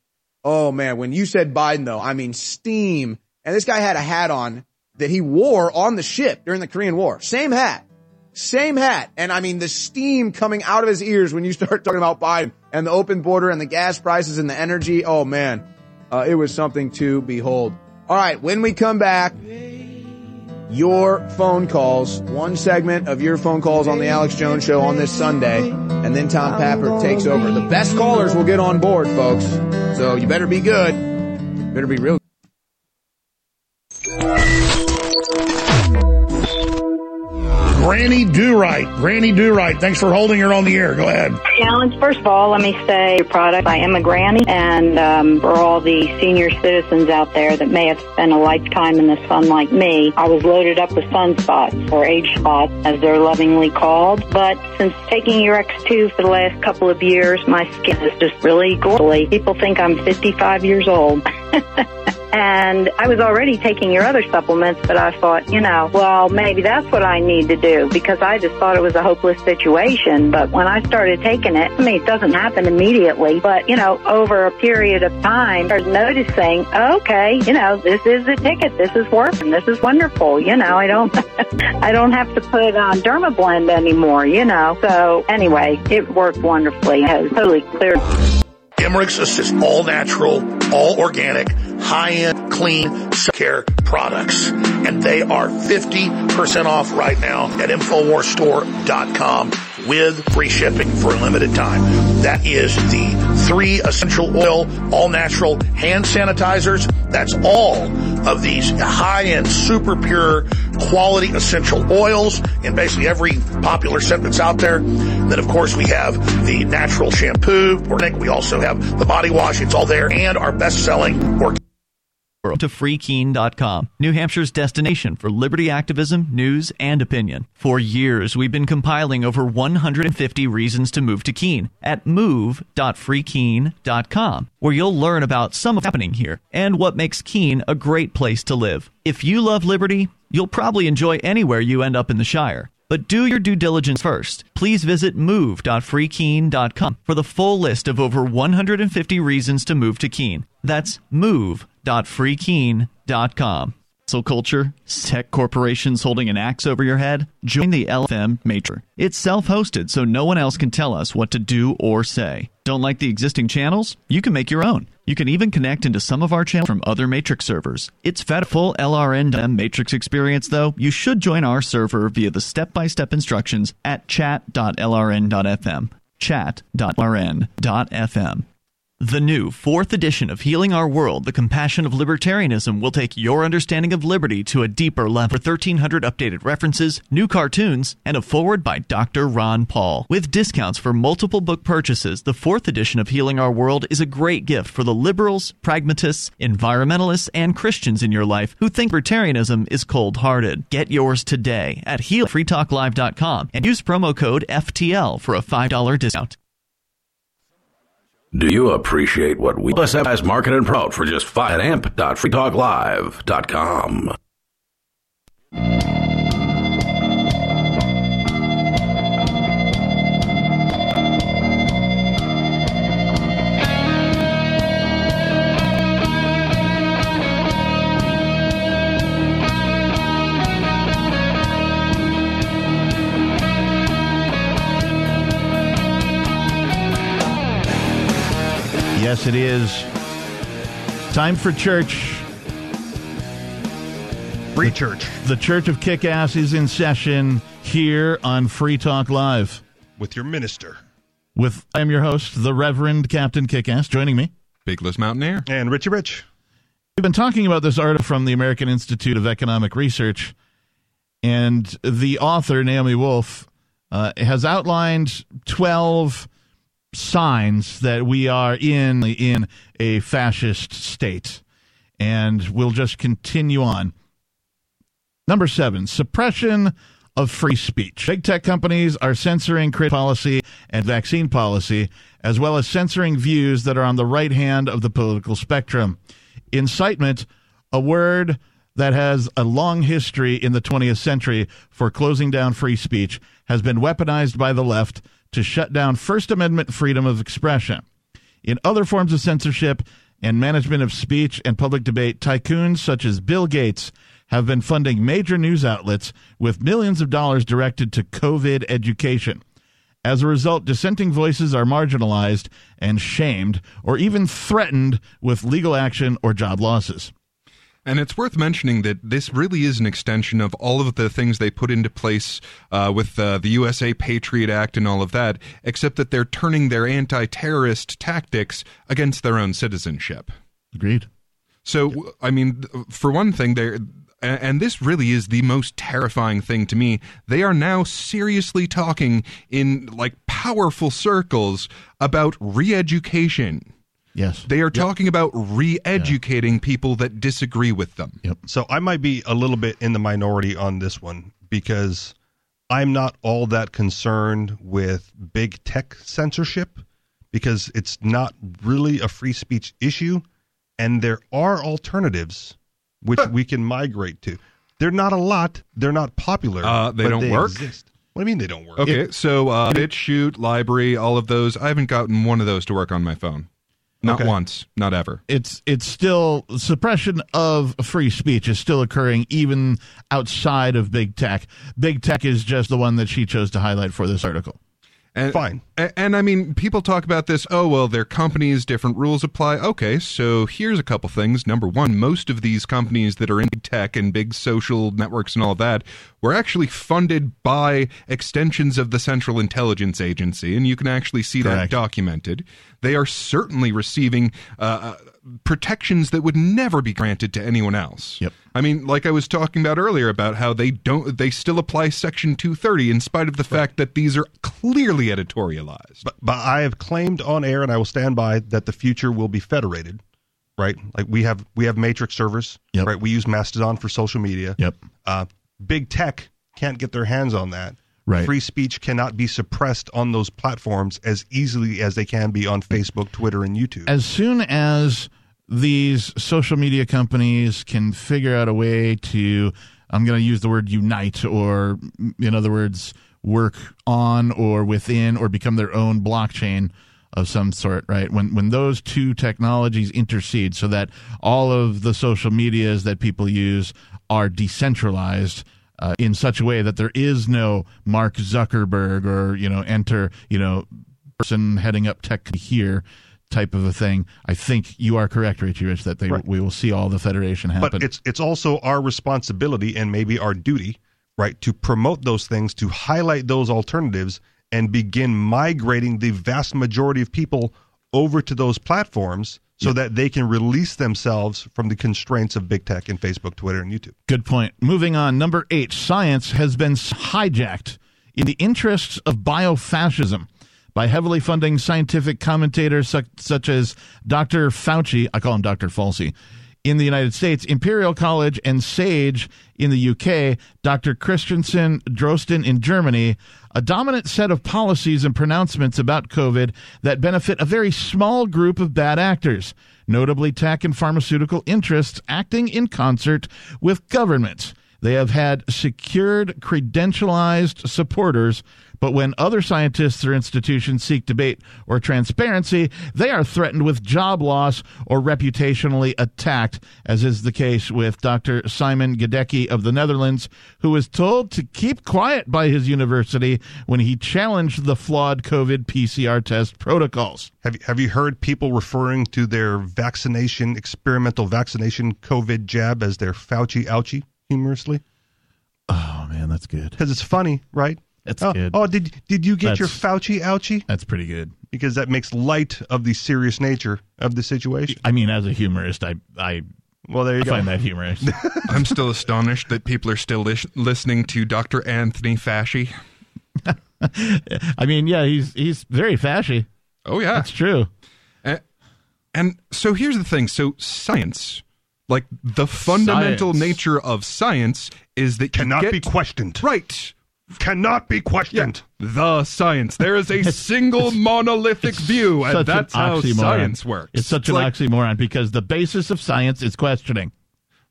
Oh man, when you said Biden though, I mean steam. And this guy had a hat on that he wore on the ship during the Korean War. Same hat. Same hat. And I mean the steam coming out of his ears when you start [laughs] talking about Biden and the open border and the gas prices and the energy. Oh man, uh, it was something to behold. All right, when we come back, your phone calls, one segment of your phone calls on the Alex Jones show on this Sunday, and then Tom Pappert takes over. The best callers will get on board, folks. So you better be good. Better be real. Granny Do Right. Granny Do Right. Thanks for holding her on the air. Go ahead. Challenge. First of all, let me say your product. I am a granny, and um, for all the senior citizens out there that may have spent a lifetime in the sun like me, I was loaded up with sunspots or age spots, as they're lovingly called. But since taking your X2 for the last couple of years, my skin is just really gorgeous. People think I'm 55 years old. [laughs] [laughs] And I was already taking your other supplements, but I thought, you know, well, maybe that's what I need to do because I just thought it was a hopeless situation. But when I started taking it, I mean, it doesn't happen immediately, but, you know, over a period of time, I started noticing, okay, you know, this is the ticket. This is working. This is wonderful. You know, I don't, [laughs] I don't have to put on Dermablend anymore, you know. So anyway, it worked wonderfully. It has totally cleared. Emmerich's Assist all natural, all organic, high end, clean care products. And they are 50% off right now at InfoWarsStore.com with free shipping for a limited time. That is the three essential oil, all natural hand sanitizers. That's all of these high end, super pure quality essential oils in basically every popular scent that's out there. Then of course we have the natural shampoo. Organic. We also have the body wash. It's all there and our best selling organic to freekeen.com, New Hampshire's destination for liberty activism, news, and opinion. For years, we've been compiling over 150 reasons to move to Keene at move.freekeen.com, where you'll learn about some of happening here and what makes Keene a great place to live. If you love liberty, you'll probably enjoy anywhere you end up in the Shire. But do your due diligence first. Please visit move.freekeen.com for the full list of over 150 reasons to move to Keene. That's move.freekeen.com. So culture, tech corporations holding an axe over your head? Join the LFM Matrix. It's self-hosted, so no one else can tell us what to do or say. Don't like the existing channels? You can make your own. You can even connect into some of our channels from other Matrix servers. It's fed full LRN Matrix experience, though. You should join our server via the step-by-step instructions at chat.lrn.fm. Chat.lrn.fm. The new fourth edition of Healing Our World, The Compassion of Libertarianism will take your understanding of liberty to a deeper level. For 1,300 updated references, new cartoons, and a forward by Dr. Ron Paul. With discounts for multiple book purchases, the fourth edition of Healing Our World is a great gift for the liberals, pragmatists, environmentalists, and Christians in your life who think libertarianism is cold hearted. Get yours today at healfreetalklive.com and use promo code FTL for a $5 discount. Do you appreciate what we plus as market and promote for just 5 at amp.freetalklive.com? Yes, it is. Time for church. Free church. The Church of Kick Ass is in session here on Free Talk Live. With your minister. With I'm your host, the Reverend Captain Kickass, joining me. Big Bigless Mountaineer. And Richie Rich. We've been talking about this article from the American Institute of Economic Research, and the author, Naomi Wolf, uh, has outlined 12 signs that we are in in a fascist state, and we'll just continue on. Number seven, suppression of free speech. Big tech companies are censoring crit policy and vaccine policy, as well as censoring views that are on the right hand of the political spectrum. Incitement, a word that has a long history in the 20th century for closing down free speech, has been weaponized by the left to shut down First Amendment freedom of expression. In other forms of censorship and management of speech and public debate, tycoons such as Bill Gates have been funding major news outlets with millions of dollars directed to COVID education. As a result, dissenting voices are marginalized and shamed or even threatened with legal action or job losses. And it's worth mentioning that this really is an extension of all of the things they put into place uh, with uh, the USA Patriot Act and all of that, except that they're turning their anti terrorist tactics against their own citizenship. Agreed. So, I mean, for one thing, they're. And this really is the most terrifying thing to me. They are now seriously talking in like powerful circles about re education. Yes. They are talking about re educating people that disagree with them. Yep. So I might be a little bit in the minority on this one because I'm not all that concerned with big tech censorship because it's not really a free speech issue and there are alternatives which we can migrate to. They're not a lot, they're not popular. Uh, they but don't work? exist. What do you mean they don't work? Okay, It- so uh, BitChute, Library, all of those. I haven't gotten one of those to work on my phone. Not Okay. once, not ever. It's it's still suppression of free speech is still occurring even outside of big tech. Big tech is just the one that she chose to highlight for this article. And, Fine. And, and I mean, people talk about this. Oh, well, their companies, different rules apply. Okay, so here's a couple things. Number one, most of these companies that are in tech and big social networks and all that were actually funded by extensions of the Central Intelligence Agency, and you can actually see that documented. They are certainly receiving uh, uh, protections that would never be granted to anyone else. Yep. I mean, like I was talking about earlier about how they don't, they still apply Section 230 in spite of the fact that these are clearly editorialized. But, but I have claimed on air, and I will stand by that the future will be federated. Right, like we have we have matrix servers. Yep. Right, we use Mastodon for social media. Yep. Uh, big tech can't get their hands on that. Right. Free speech cannot be suppressed on those platforms as easily as they can be on Facebook, Twitter, and YouTube. As soon as these social media companies can figure out a way to, I'm going to use the word unite, or in other words, work on or within or become their own blockchain of some sort, right? When when those two technologies intercede, so that all of the social medias that people use are decentralized uh, in such a way that there is no Mark Zuckerberg or you know enter you know person heading up tech here type of a thing. I think you are correct, Richie Rich, that they Right. we will see all the federation happen. But it's it's also our responsibility and maybe our duty, right, to promote those things, to highlight those alternatives, and begin migrating the vast majority of people over to those platforms so that they can release themselves from the constraints of big tech and Facebook, Twitter, and YouTube. Good point. Moving on, number eight, science has been hijacked in the interests of biofascism by heavily funding scientific commentators such, such as Dr. Fauci, I call him Dr. Falsey, in the United States, Imperial College and SAGE in the UK, Dr. Christian Drosten in Germany, a dominant set of policies and pronouncements about COVID that benefit a very small group of bad actors, notably tech and pharmaceutical interests acting in concert with governments. They have had secured, credentialized supporters, but when other scientists or institutions seek debate or transparency, they are threatened with job loss or reputationally attacked, as is the case with Dr. Simon Goddek of the Netherlands, who was told to keep quiet by his university when he challenged the flawed COVID PCR test protocols. Have you, have you heard people referring to their vaccination, experimental vaccination COVID jab as their Fauci ouchie humorously? Oh man, that's good. Because it's funny, right? That's oh, good. Oh, did did you get your Fauci ouchie? That's pretty good. Because that makes light of the serious nature of the situation. I mean, as a humorist, I I well, there you I go. find that humorous. [laughs] I'm still astonished that people are still lis- listening to Dr. Anthony Fasci. [laughs] I mean, yeah, he's he's very fashy. Oh yeah, That's true. And, and so here's the thing. So science, like the fundamental Science. nature of science, is that Cannot you be questioned. Right. Cannot be questioned. The science. There is a [laughs] single monolithic view, and Such an that's how oxymoron. science works. It's such an like- oxymoron because the basis of science is questioning.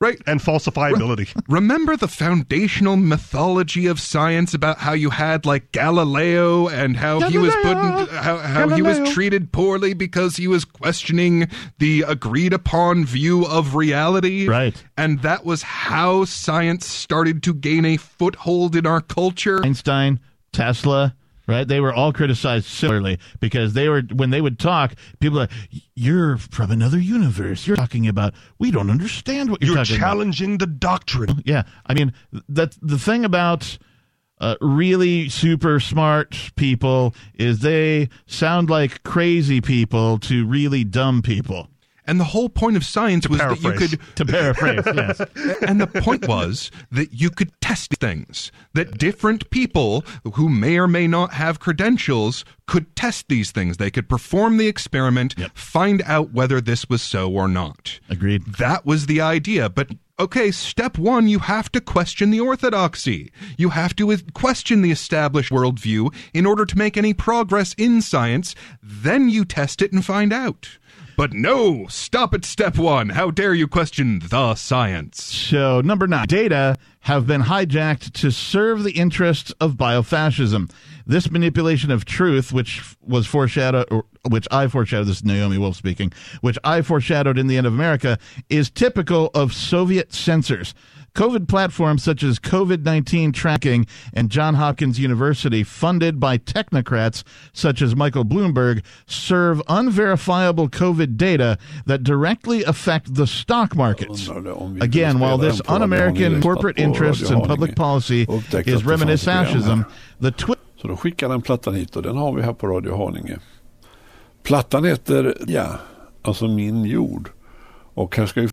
Right. And falsifiability. Remember the foundational mythology of science about how you had like Galileo and how he was put in, how, how he was treated poorly because he was questioning the agreed upon view of reality. Right. And that was how science started to gain a foothold in our culture. Einstein, Tesla, right? They were all criticized similarly because they were when they would talk, people were like, "You're from another universe. You're talking about. We don't understand what you're, You're talking about." challenging the doctrine. Yeah, I mean that the thing about uh, really super smart people is they sound like crazy people to really dumb people. And the whole point of science was that you could To paraphrase, [laughs] yes. and the point was that you could test things that different people who may or may not have credentials could test these things. They could perform the experiment find out whether this was so or not. Agreed. that was the idea. But okay step one you have to question the orthodoxy. You have to question the established worldview in order to make any progress in science. Then you test it and find out but no, stop at step one. How dare you question the science? So, number nine, data have been hijacked to serve the interests of biofascism. This manipulation of truth, which was foreshadowed, which I foreshadowed, this is Naomi Wolf speaking, which I foreshadowed in the end of America, is typical of Soviet censors. COVID platforms such as COVID 19 tracking and John Hopkins University, funded by technocrats such as Michael Bloomberg, serve unverifiable COVID data that directly affect the stock markets. Oh, Again, while this un American corporate interests and public policy is reminiscent fascism, the twi- Så då skickar den plattan hit och den har vi här på Radio Haninge. Plattan heter, ja, alltså Min jord. Och här ska vi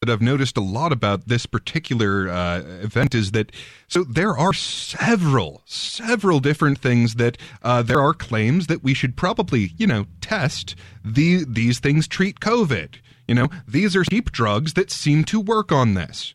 that I've noticed a lot about this particular uh, event is that so there are several, several different things that uh, there are claims that we should probably, you know, test. The these things treat COVID. You know, these are cheap drugs that seem to work on this.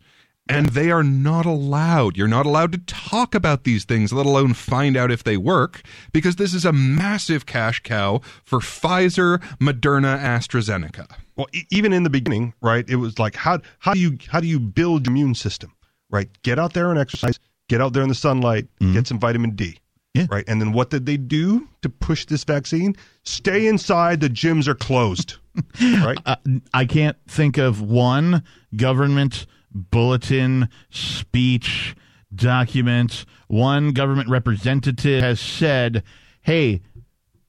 And they are not allowed. You're not allowed to talk about these things, let alone find out if they work, because this is a massive cash cow for Pfizer, Moderna, AstraZeneca. Well, e- even in the beginning, right? It was like how how do you how do you build your immune system, right? Get out there and exercise. Get out there in the sunlight. Get some vitamin D. Yeah. Right. And then what did they do to push this vaccine? Stay inside. The gyms are closed. [laughs] right. Uh, I can't think of one government bulletin, speech, document, one government representative has said, hey,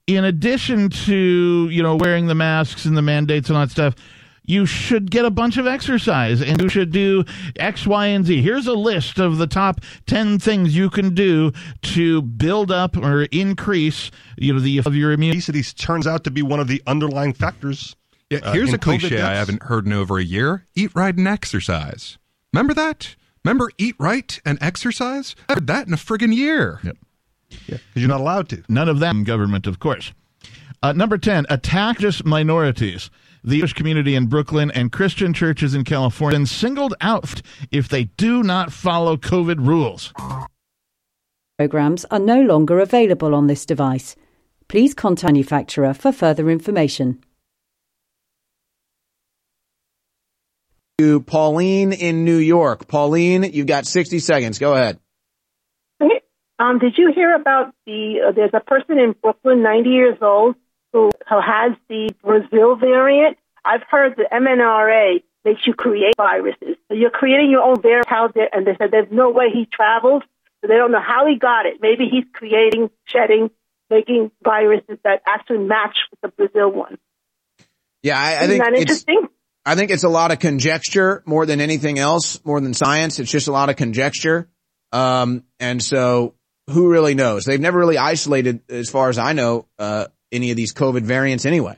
in addition to, you know, wearing the masks and the mandates and all that stuff, you should get a bunch of exercise and you should do X, Y, and Z. Here's a list of the top 10 things you can do to build up or increase, you know, the of your immunity. Obesity turns out to be one of the underlying factors. Yeah, uh, here's in a cliche COVID I haven't heard in over a year. Eat right and exercise. Remember that? Remember eat right and exercise? I heard that in a friggin' year. Yep. Because you're not allowed to. None of them government, of course. Uh, number 10, attack just minorities. The Jewish community in Brooklyn and Christian churches in California have been singled out if they do not follow COVID rules. Programs are no longer available on this device. Please contact manufacturer for further information. To Pauline in New York. Pauline, you've got 60 seconds. Go ahead. Um, did you hear about the? Uh, there's a person in Brooklyn, 90 years old, who, who has the Brazil variant. I've heard the MNRA makes you create viruses. So you're creating your own variant, out there, and they said there's no way he traveled, so they don't know how he got it. Maybe he's creating, shedding, making viruses that actually match with the Brazil one. Yeah, I, I Isn't think that it's, interesting? I think it's a lot of conjecture more than anything else, more than science. It's just a lot of conjecture. Um, and so who really knows? They've never really isolated, as far as I know, uh, any of these COVID variants anyway.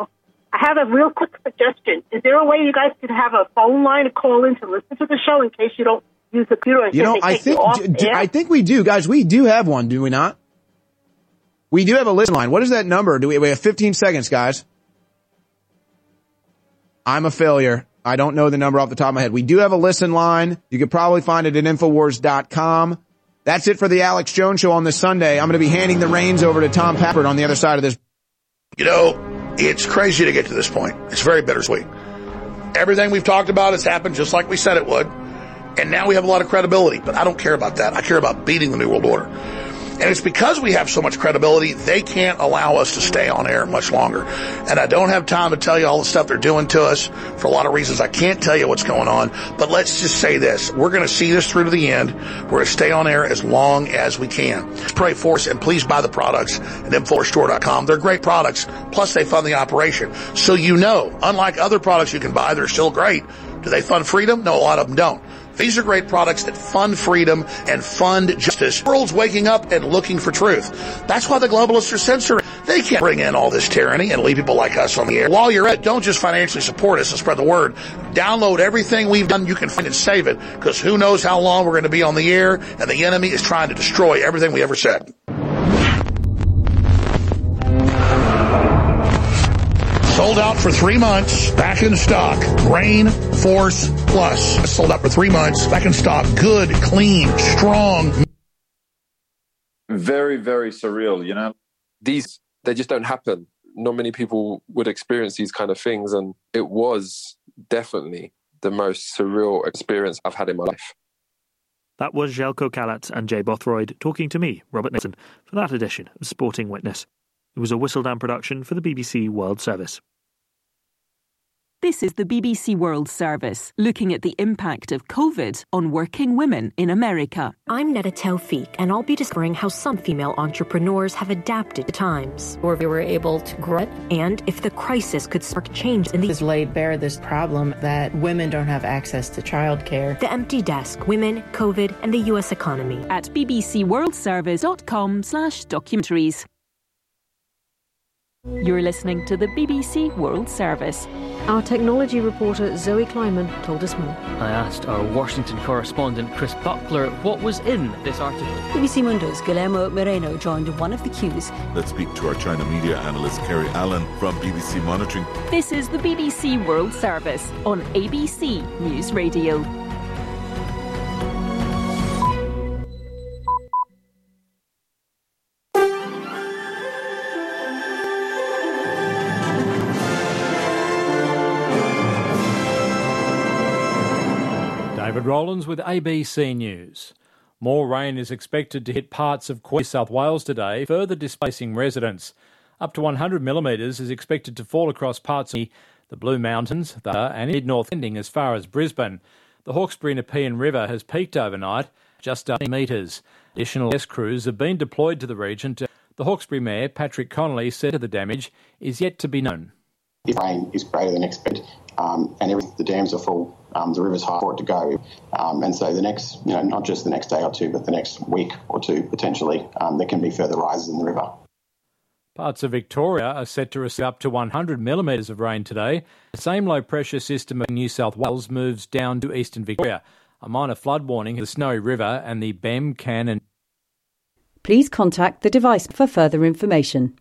I have a real quick suggestion. Is there a way you guys could have a phone line to call in to listen to the show in case you don't use the computer? You know, I think, you off d- d- air? I think we do, guys. We do have one, do we not? We do have a listen line. What is that number? Do we, we have 15 seconds, guys? I'm a failure. I don't know the number off the top of my head. We do have a listen line. You could probably find it at Infowars.com. That's it for the Alex Jones show on this Sunday. I'm going to be handing the reins over to Tom Pappert on the other side of this. You know, it's crazy to get to this point. It's very bittersweet. Everything we've talked about has happened just like we said it would. And now we have a lot of credibility, but I don't care about that. I care about beating the New World Order. And it's because we have so much credibility, they can't allow us to stay on air much longer. And I don't have time to tell you all the stuff they're doing to us for a lot of reasons. I can't tell you what's going on, but let's just say this. We're going to see this through to the end. We're going to stay on air as long as we can. Pray for us and please buy the products at InfoWarsStore.com. They're great products. Plus they fund the operation. So you know, unlike other products you can buy, they're still great. Do they fund freedom? No, a lot of them don't. These are great products that fund freedom and fund justice. The world's waking up and looking for truth. That's why the globalists are censoring. They can't bring in all this tyranny and leave people like us on the air. While you're at, don't just financially support us and spread the word. Download everything we've done. You can find and save it because who knows how long we're going to be on the air and the enemy is trying to destroy everything we ever said. Sold out for three months, back in stock. Rain Force Plus. Sold out for three months, back in stock. Good, clean, strong. Very, very surreal, you know? These, they just don't happen. Not many people would experience these kind of things. And it was definitely the most surreal experience I've had in my life. That was Željko Kalac and Jay Bothroyd talking to me, Robert Nixon, for that edition of Sporting Witness. It was a Whistledown production for the BBC World Service. This is the BBC World Service, looking at the impact of COVID on working women in America. I'm Netta Taufik, and I'll be discovering how some female entrepreneurs have adapted to times. Or if we were able to grow it. And if the crisis could spark change in the... has laid bare this problem that women don't have access to childcare. The Empty Desk, Women, COVID, and the U.S. Economy. At bbcworldservice.com slash documentaries. You're listening to the BBC World Service. Our technology reporter Zoe Kleinman told us more. I asked our Washington correspondent Chris Buckler what was in this article. BBC Mundo's Guillermo Moreno joined one of the queues. Let's speak to our China media analyst Kerry Allen from BBC Monitoring. This is the BBC World Service on ABC News Radio. Rowlands with ABC News. More rain is expected to hit parts of New South Wales today, further displacing residents. Up to 100 millimetres is expected to fall across parts of the Blue Mountains the, and mid-north ending as far as Brisbane. The Hawkesbury Nepean River has peaked overnight, just 80 metres. Additional S crews have been deployed to the region. To, the Hawkesbury Mayor, Patrick Conolly, said the damage is yet to be known. If rain is greater than expected um, and the dams are full, um, the river's high for it to go. Um, and so the next, you know, not just the next day or two, but the next week or two potentially, um, there can be further rises in the river. Parts of Victoria are set to receive up to 100 millimetres of rain today. The same low pressure system of New South Wales moves down to eastern Victoria. A minor flood warning in the Snowy River and the Bem, Can and Please contact the device for further information.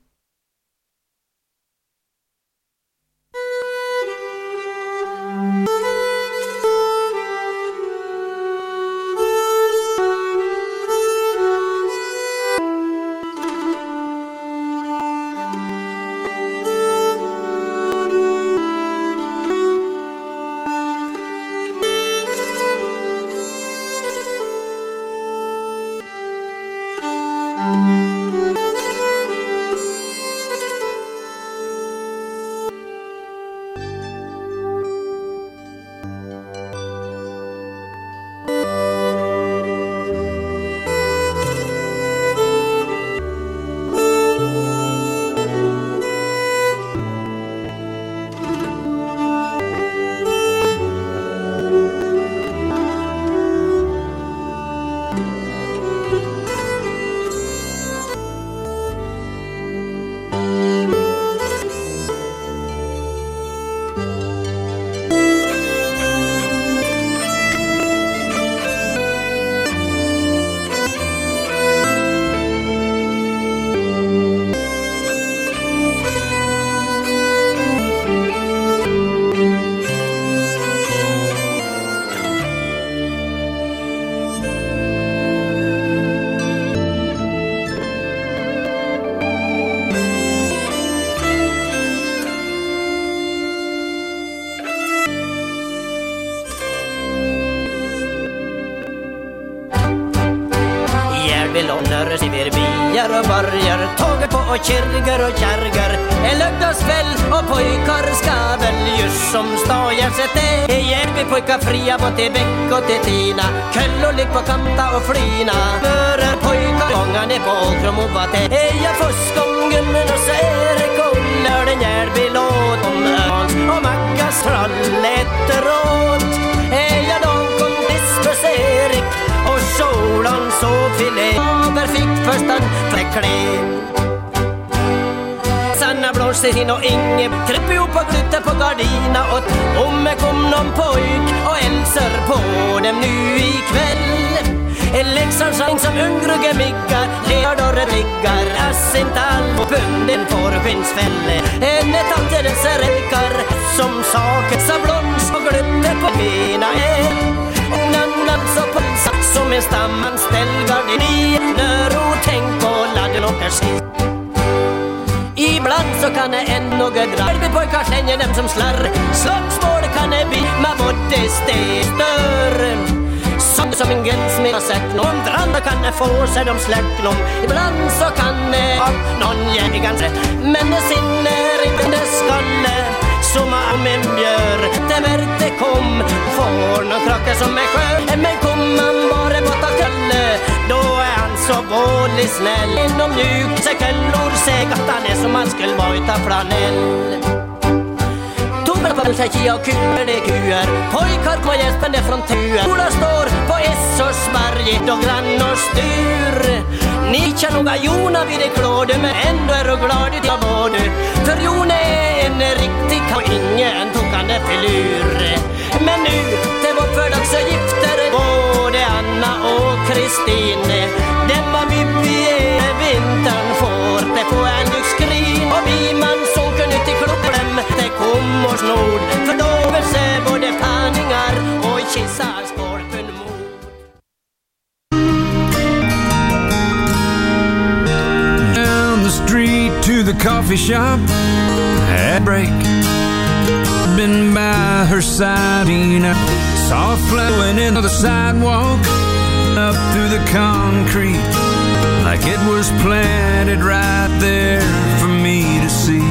Fria både till Beck och till Tina Köllor ligg på kanta och flina. Före pojkar gångar ner på Åkrom och vad det är jag och så är det kollar den järbilåt om Öns och Mackas troll efteråt Är jag då Erik. Och solan så filé Faber fick först en fläckling Sanna blåser in och Inge kryper ihop och knyter på gardina åt om kom någon pojk och hälsar på dem nu ikväll. En Leksandsregn som ungrugge miggar Leardorret liggar Assintal och bunden fårskinnsfälle En tante dessa räkar Som saker sa blons och glömde på bena är Och nannan så pulsa som en stamanställd gardin. När och tänk på ladden och persis så kan det en drar. dra pojkar slänger dem som slarr. Slagsmål kan det bli med både stör Sånt som en gränsmed har sett nån Andra kan det få sig de släckt nån. Ibland så kan det av någon jägare, Men det sinner inte det skalle som om björ Det värte kom Får någon som är skön. Men kom man bara borta kölle Då är han så vålig snäll. Inom mjuk sig källor Säg att han är som han skulle vara utav flanell. Toberpaltäki och kuer. Pojkar på gäspen från tuer Ola står på Essos berg då grann och styr. Ni känner nog Jona vid det klåde Men ändå är du glad i det både För Jona är en riktig och ingen tokande filur Men nu till vårt fördags så gifter både Anna och Kristin. Den var Bibi vintern får det på en skrin Och vi man sunken inte i klubben det kom oss nord. För då vill se både panningar och kissar. To the coffee shop at break. Been by her side, you know, saw flowing into the sidewalk, up through the concrete, like it was planted right there for me to see.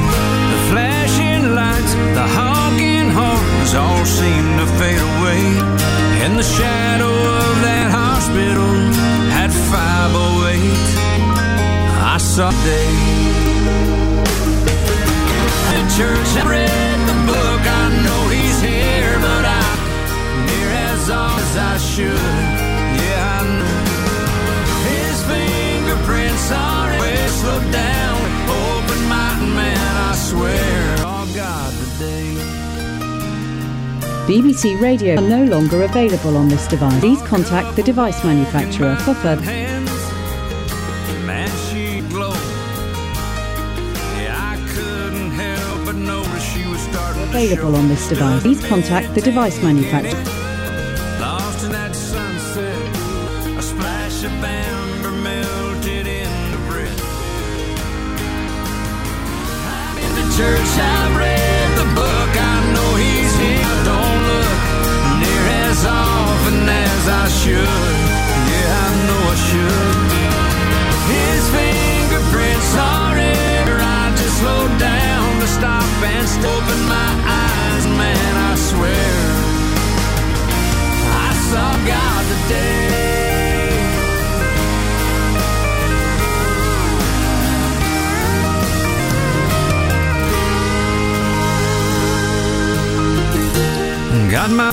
The flashing lights, the honking horns all seemed to fade away. In the shadow of that hospital at 508, I saw day. The church read the book, I know he's here, but I'm near as as I should. Yeah, I know. His fingerprints are down. Open mountain man, I swear. Oh. BBC Radio are no longer available on this device. Please contact the device manufacturer for further. Available on this device. Please contact the device manufacturer.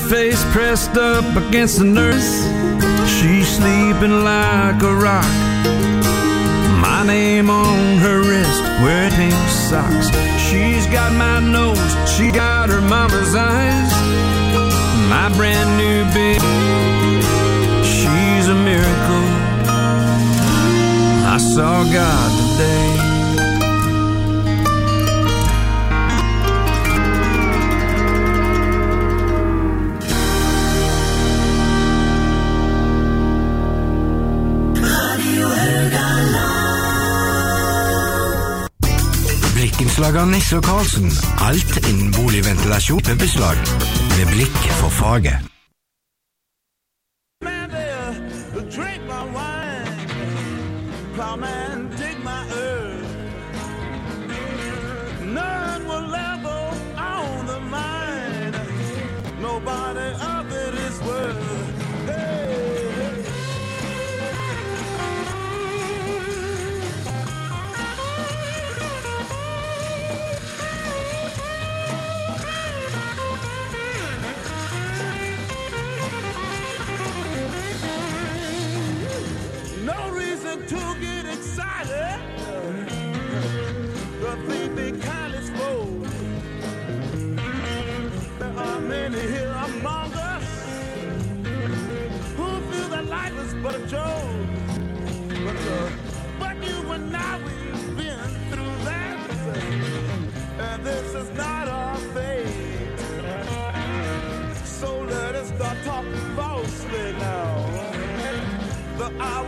Face pressed up against the nurse. She's sleeping like a rock. My name on her wrist, wearing pink socks. She's got my nose, she got her mama's eyes. My brand new baby, she's a miracle. I saw God today. Blikkenslager Nisse og Karlsen. Alt innen boligventilasjon med beslag. Med blikk for faget.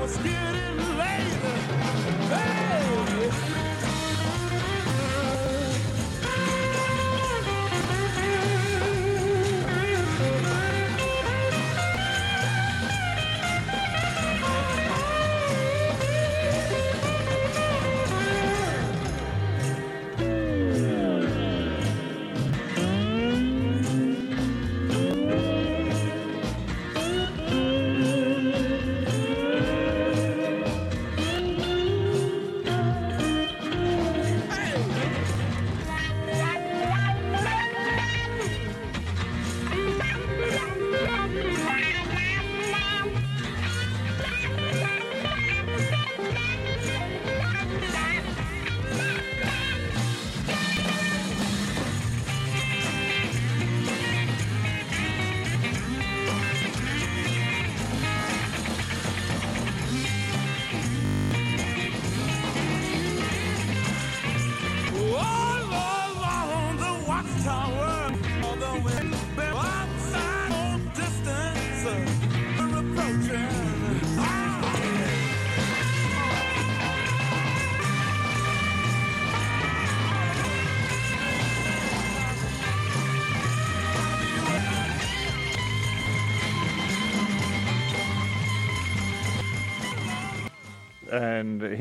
успех.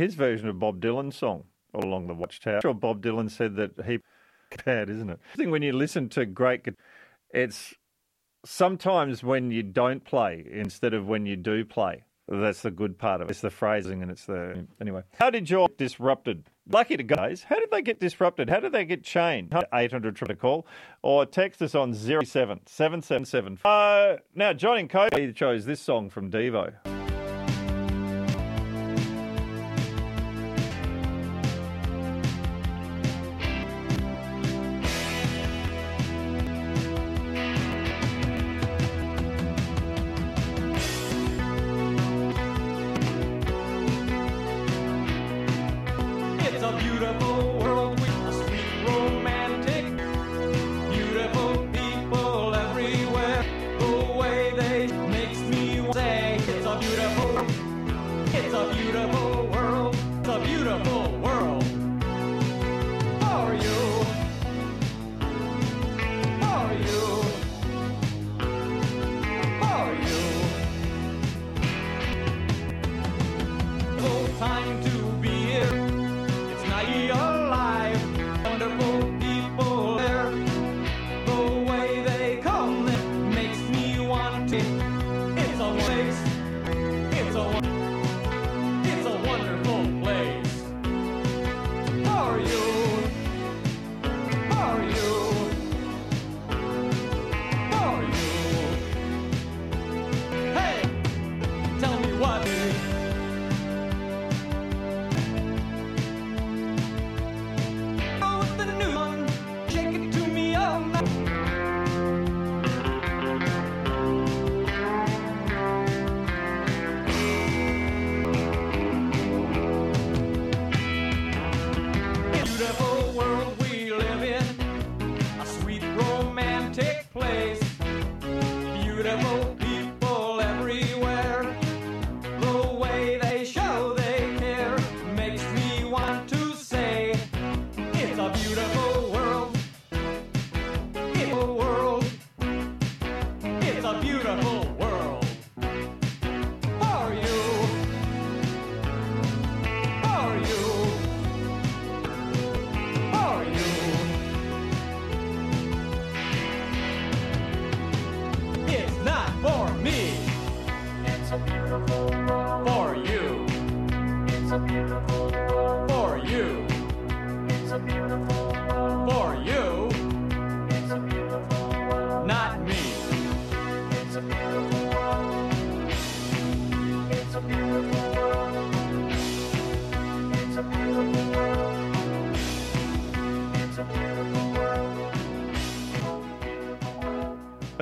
His version of Bob Dylan's song all along the Watchtower. I'm sure Bob Dylan said that he bad, isn't it? I think when you listen to great, it's sometimes when you don't play instead of when you do play. That's the good part of it. It's the phrasing and it's the anyway. How did your disrupted? Lucky to guys. How did they get disrupted? How did they get chained? 800 to call or text us on 07 777. Uh, now, John and Cody chose this song from Devo.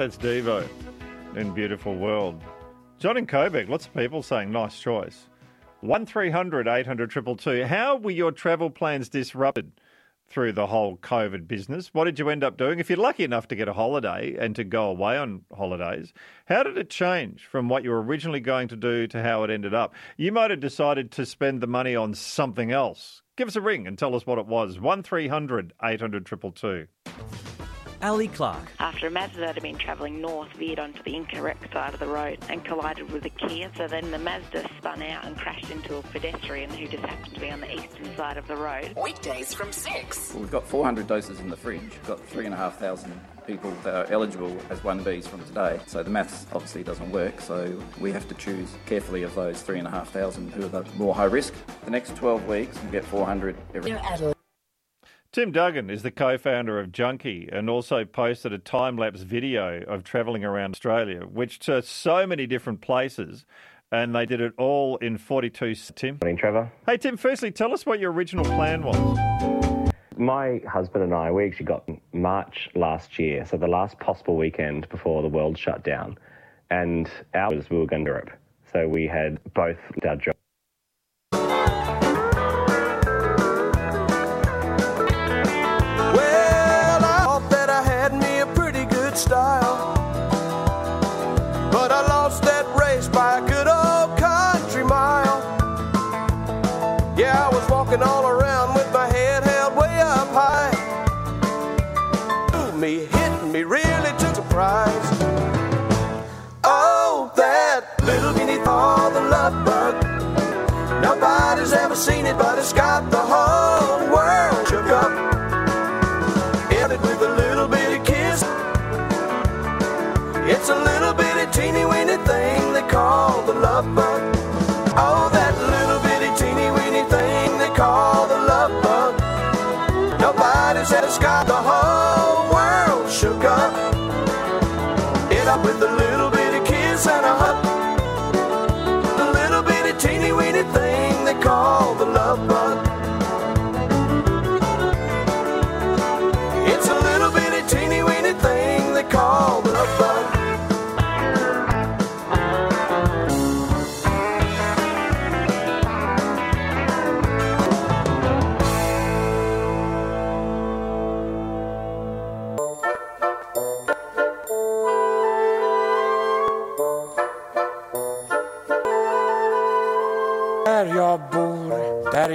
That's Devo in Beautiful World. John in Coburg, lots of people saying nice choice. 1300 800 222. How were your travel plans disrupted through the whole COVID business? What did you end up doing? If you're lucky enough to get a holiday and to go away on holidays, how did it change from what you were originally going to do to how it ended up? You might have decided to spend the money on something else. Give us a ring and tell us what it was. 1300 800 222. Ali Clark. After a Mazda that had been travelling north veered onto the incorrect side of the road and collided with a Kia. So then the Mazda spun out and crashed into a pedestrian who just happened to be on the eastern side of the road. Weekdays from 6. We've got 400 doses in the fridge. We've got 3,500 people that are eligible as 1Bs from today. So the maths obviously doesn't work. So we have to choose carefully of those 3,500 who are the more high risk. The next 12 weeks, we get 400 every Tim Duggan is the co founder of Junkee and also posted a time lapse video of travelling around Australia, which to so many different places. And they did it all in 42. s- Tim. Morning, Trevor. Hey, Tim, firstly, tell us what your original plan was. My husband and I, we actually got March last year, so the last possible weekend before the world shut down. And ours, we were going to Europe. So we had both our jobs.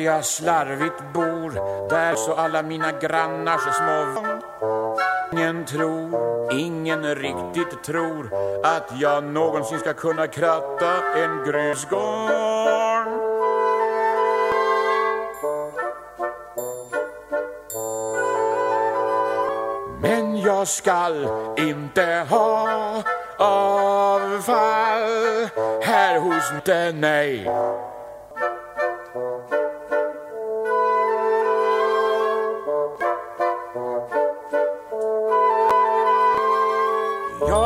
Jag slarvigt bor Där så alla mina grannars små Ingen tror, ingen riktigt tror Att jag någonsin ska kunna kratta en grusgård. Men jag skall inte ha avfall här hos dig, nej.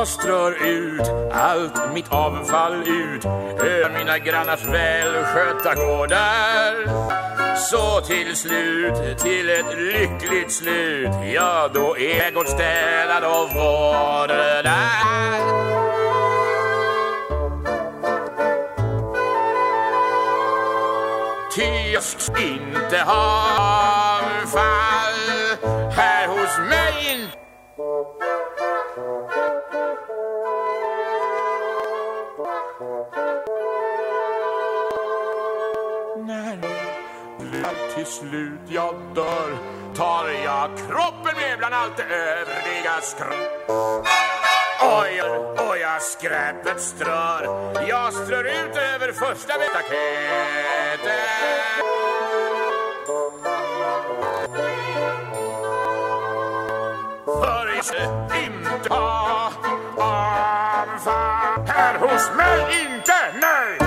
Jag strör ut allt mitt avfall ut över mina grannars välskötta gårdar. Så till slut, till ett lyckligt slut, ja då är jag städad och vårdad. Ty jag inte ha avfall här hos mig. Slut jag dör tar jag kroppen med bland allt det övriga skräp. Oj, och jag skräpet strör. Jag strör ut över första staketet. För jag ska inte ha anfall här hos mig, inte nej!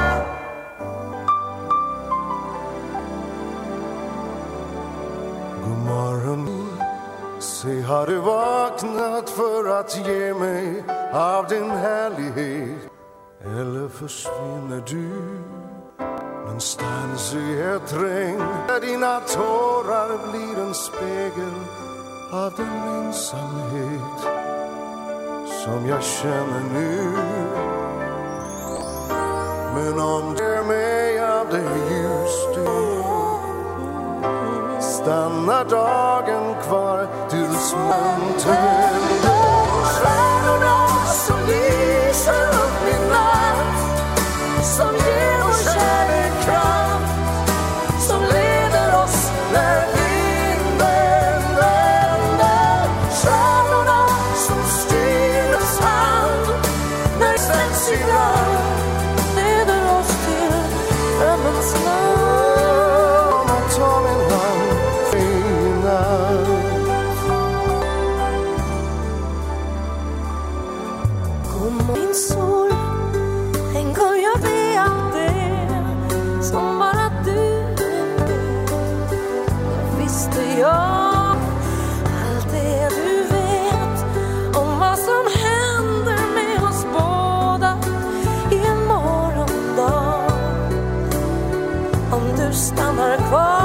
morgon Se, har du vaknat för att ge mig av din härlighet? Eller försvinner du någonstans i ett regn? Där dina tårar blir en spegel av den ensamhet som jag känner nu. Men om du är mig av det ljus du stannar dagen kvar tills man små stumble Oh.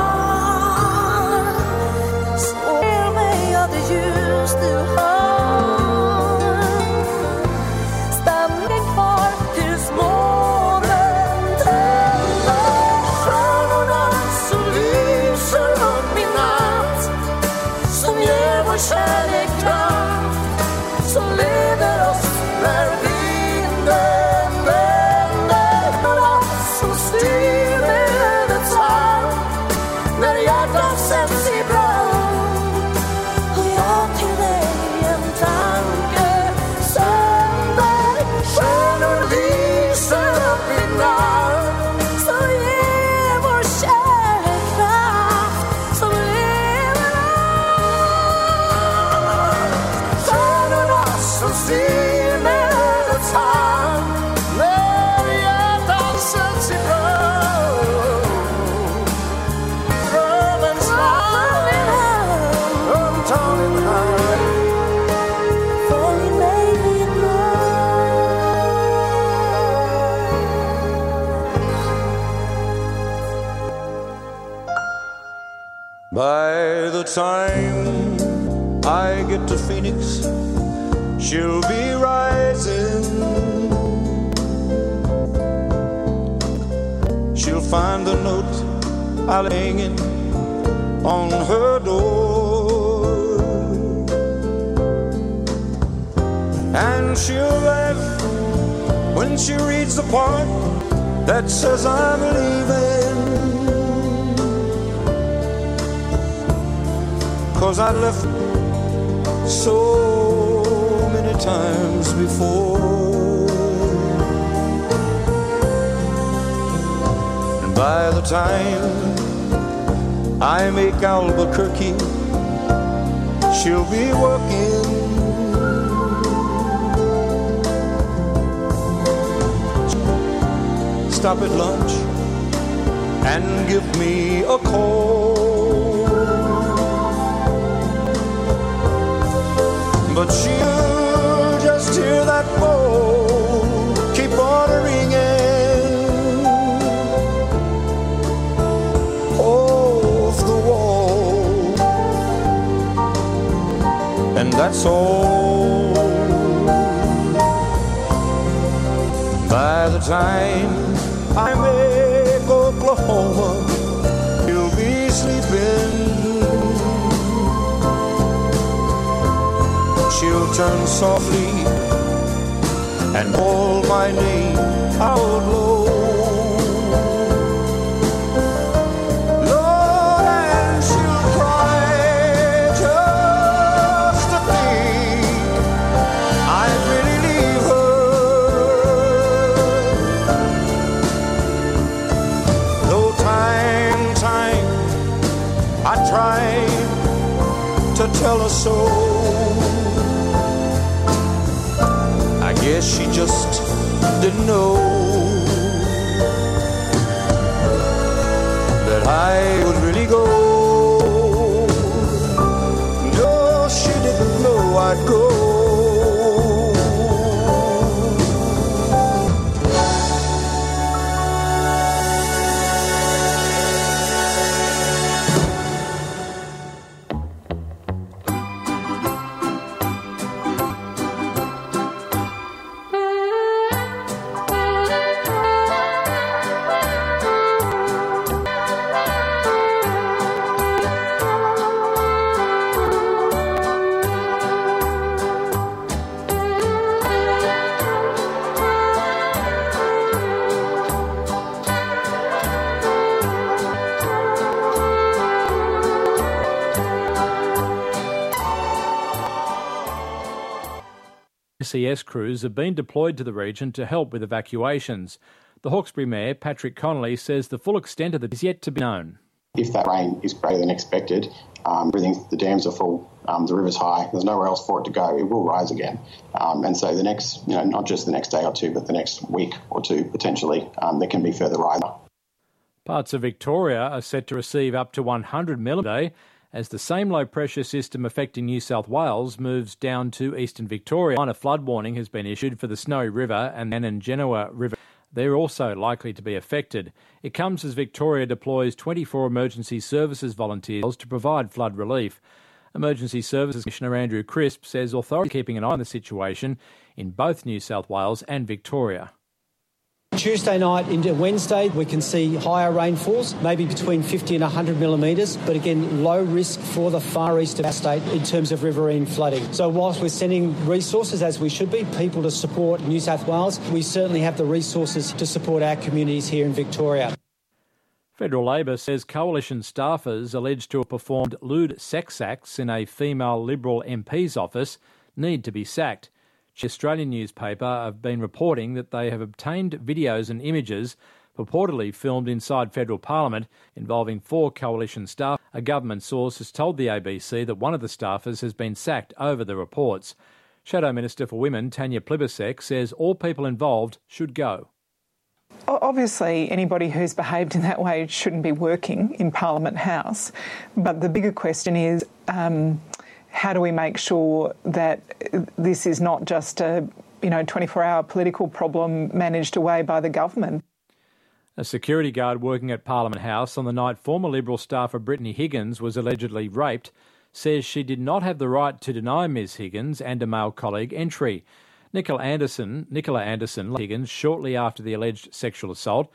are hanging on her door. And she'll laugh when she reads the part that says I'm leaving. Cause I left so many times before. And by the time I make Albuquerque, she'll be working. Stop at lunch and give me a call. But she So. By the time I make Oklahoma, you'll be sleeping. She'll turn softly and call my name out low. tell her so. I guess she just didn't know that I would really go. No, she didn't know I'd go. SES crews have been deployed to the region to help with evacuations. The Hawkesbury Mayor, Patrick Conolly, says the full extent of it is yet to be known. If that rain is greater than expected, um, everything, the dams are full, um, the river's high, there's nowhere else for it to go, it will rise again. Um, and so the next, you know, not just the next day or two, but the next week or two potentially, um, there can be further rise. Parts of Victoria are set to receive up to 100 millimetre as the same low pressure system affecting New South Wales moves down to eastern Victoria. A flood warning has been issued for the Snowy River and Ananginawa River. They're also likely to be affected. It comes as Victoria deploys 24 emergency services volunteers to provide flood relief. Emergency Services Commissioner Andrew Crisp says authorities are keeping an eye on the situation in both New South Wales and Victoria. Tuesday night into Wednesday, we can see higher rainfalls, maybe between 50 and 100 millimetres, but again, low risk for the far east of our state in terms of riverine flooding. So, whilst we're sending resources, as we should be, people to support New South Wales, we certainly have the resources to support our communities here in Victoria. Federal Labor says coalition staffers alleged to have performed lewd sex acts in a female Liberal MP's office need to be sacked. Australian newspaper have been reporting that they have obtained videos and images purportedly filmed inside federal parliament involving four coalition staff. A government source has told the ABC that one of the staffers has been sacked over the reports. Shadow Minister for Women Tanya Plibersek says all people involved should go. Obviously, anybody who's behaved in that way shouldn't be working in Parliament House. But the bigger question is um, how do we make sure that this is not just a you know 24-hour political problem managed away by the government? A security guard working at Parliament House on the night former Liberal staffer Brittany Higgins was allegedly raped says she did not have the right to deny Ms Higgins and a male colleague entry. Nicola Anderson, Nicola Anderson Higgins, shortly after the alleged sexual assault,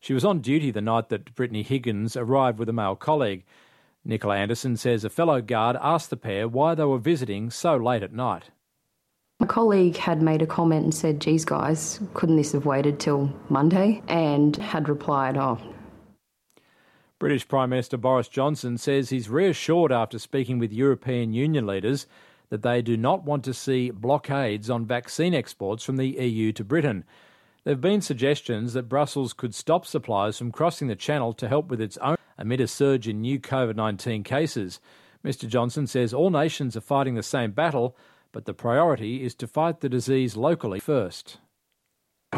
she was on duty the night that Brittany Higgins arrived with a male colleague. Nicola Anderson says a fellow guard asked the pair why they were visiting so late at night. My colleague had made a comment and said, Geez, guys, couldn't this have waited till Monday? And had replied, Oh. British Prime Minister Boris Johnson says he's reassured after speaking with European Union leaders that they do not want to see blockades on vaccine exports from the EU to Britain. There have been suggestions that Brussels could stop supplies from crossing the channel to help with its own amid a surge in new COVID 19 cases. Mr. Johnson says all nations are fighting the same battle, but the priority is to fight the disease locally first.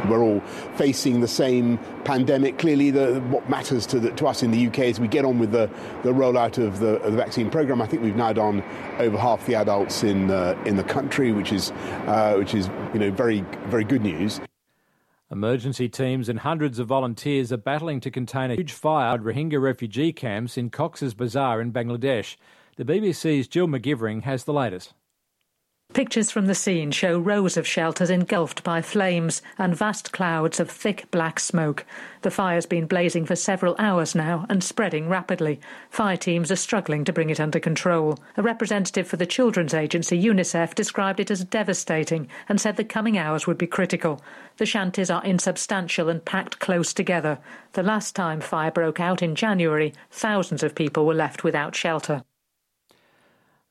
We're all facing the same pandemic. Clearly, the, what matters to, the, to, us in the UK is we get on with the, the rollout of the, of the, vaccine program. I think we've now done over half the adults in uh, in the country, which is uh, which is you know very very good news. Emergency teams and hundreds of volunteers are battling to contain a huge fire at Rohingya refugee camps in Cox's Bazar in Bangladesh. The BBC's Jill McGivering has the latest. Pictures from the scene show rows of shelters engulfed by flames and vast clouds of thick black smoke. The fire's been blazing for several hours now and spreading rapidly. Fire teams are struggling to bring it under control. A representative for the children's agency UNICEF described it as devastating and said the coming hours would be critical. The shanties are insubstantial and packed close together. The last time fire broke out in January, thousands of people were left without shelter.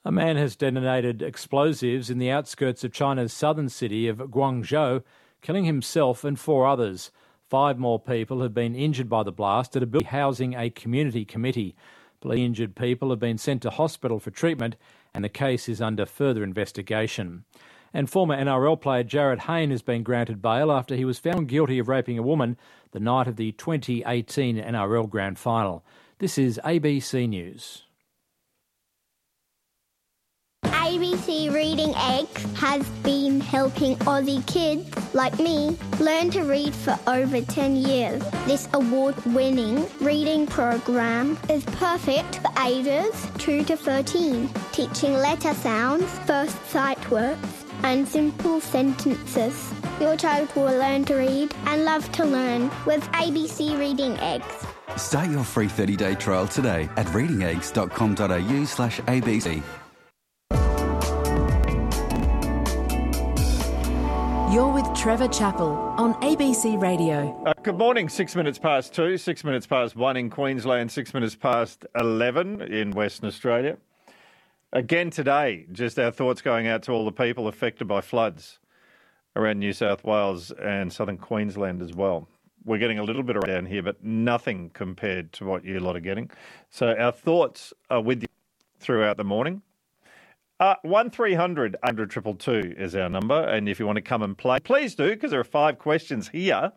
A man has detonated explosives in the outskirts of China's southern city of Guangzhou, killing himself and four others. Five more people have been injured by the blast at a building housing a community committee. Police injured people have been sent to hospital for treatment, and the case is under further investigation. And former NRL player Jarryd Hayne has been granted bail after he was found guilty of raping a woman the night of the 2018 NRL Grand Final. This is ABC News. ABC Reading Eggs has been helping Aussie kids like me learn to read for over 10 years. This award winning reading program is perfect for ages 2 to 13, teaching letter sounds, first sight words, and simple sentences. Your child will learn to read and love to learn with ABC Reading Eggs. Start your free 30-day trial today at readingeggs.com.au slash abc. Trevor Chappell on ABC Radio. Uh, good morning. Six minutes past two, six minutes past one in Queensland, six minutes past 11 in Western Australia. Again today, just our thoughts going out to all the people affected by floods. around New South Wales and southern Queensland as well. We're getting a little bit of around here, but nothing compared to what you lot are getting. So our thoughts are with you throughout the morning. Uh, 1300 100 222 is our number. And if you want to come and play, please do, because there are five questions here.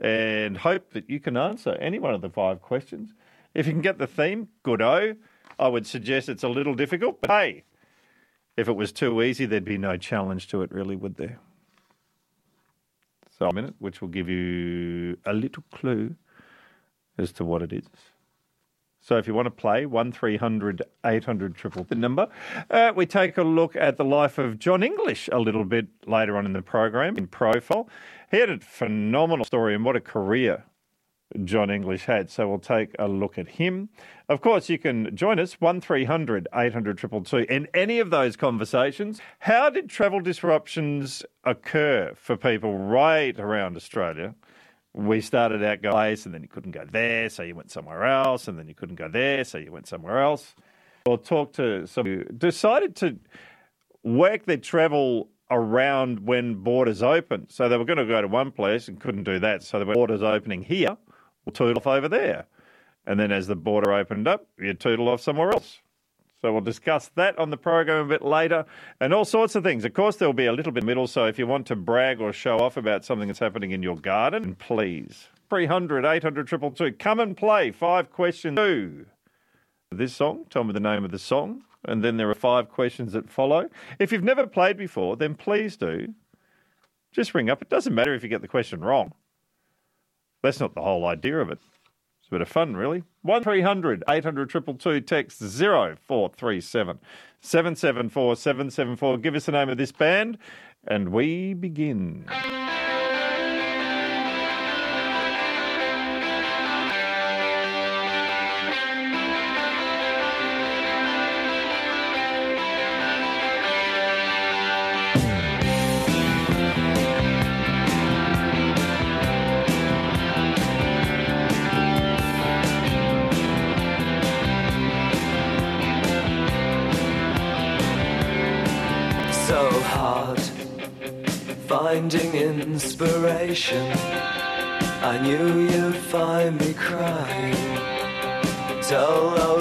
And hope that you can answer any one of the five questions. If you can get the theme, good o. I would suggest it's a little difficult, but hey, if it was too easy, there'd be no challenge to it, really, would there? So, a minute, which will give you a little clue as to what it is. So if you want to play, 1300 800 triple the number. Uh, we take a look at the life of Jon English a little bit later on in the program in profile. He had a phenomenal story and what a career Jon English had. So we'll take a look at him. Of course, you can join us 1300 800 222 in any of those conversations. How did travel disruptions occur for people right around Australia? We started out going place and then you couldn't go there, so you went somewhere else, and then you couldn't go there, so you went somewhere else. Or talk to some who decided to work their travel around when borders opened. So they were going to go to one place and couldn't do that. So the borders opening here, we'll toodle off over there. And then as the border opened up, you toodle off somewhere else. So we'll discuss that on the program a bit later and all sorts of things. Of course, there'll be a little bit middle. So if you want to brag or show off about something that's happening in your garden, please. 300 800 222. Come and play. Five questions. Two. This song, tell me the name of the song. And then there are five questions that follow. If you've never played before, then please do. Just ring up. It doesn't matter if you get the question wrong. That's not the whole idea of it. Bit of fun, really. 1300 800 222, text 0437 774 774. Give us the name of this band, and we begin.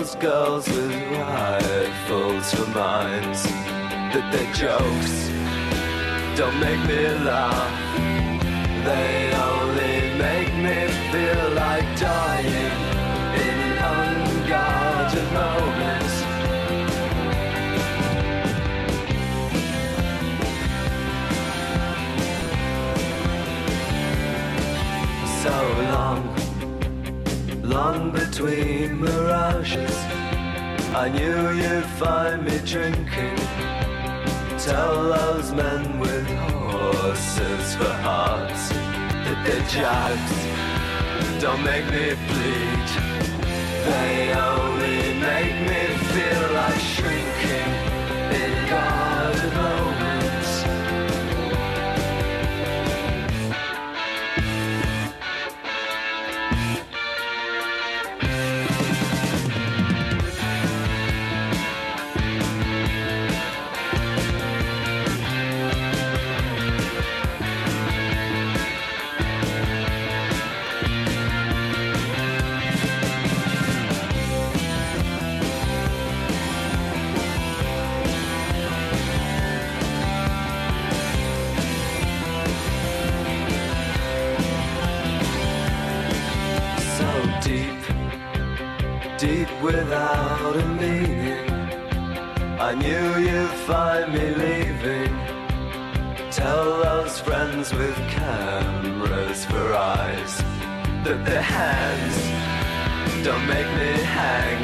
Those girls with rifles for minds that their jokes don't make me laugh. They only make me feel like dying in unguarded moments. so long, long between mirages. I knew you'd find me drinking. Tell those men with horses for hearts that their jabs don't make me bleed. They only make me feel like shrinking I knew you'd find me leaving. Tell those friends with cameras for eyes that their hands don't make me hang.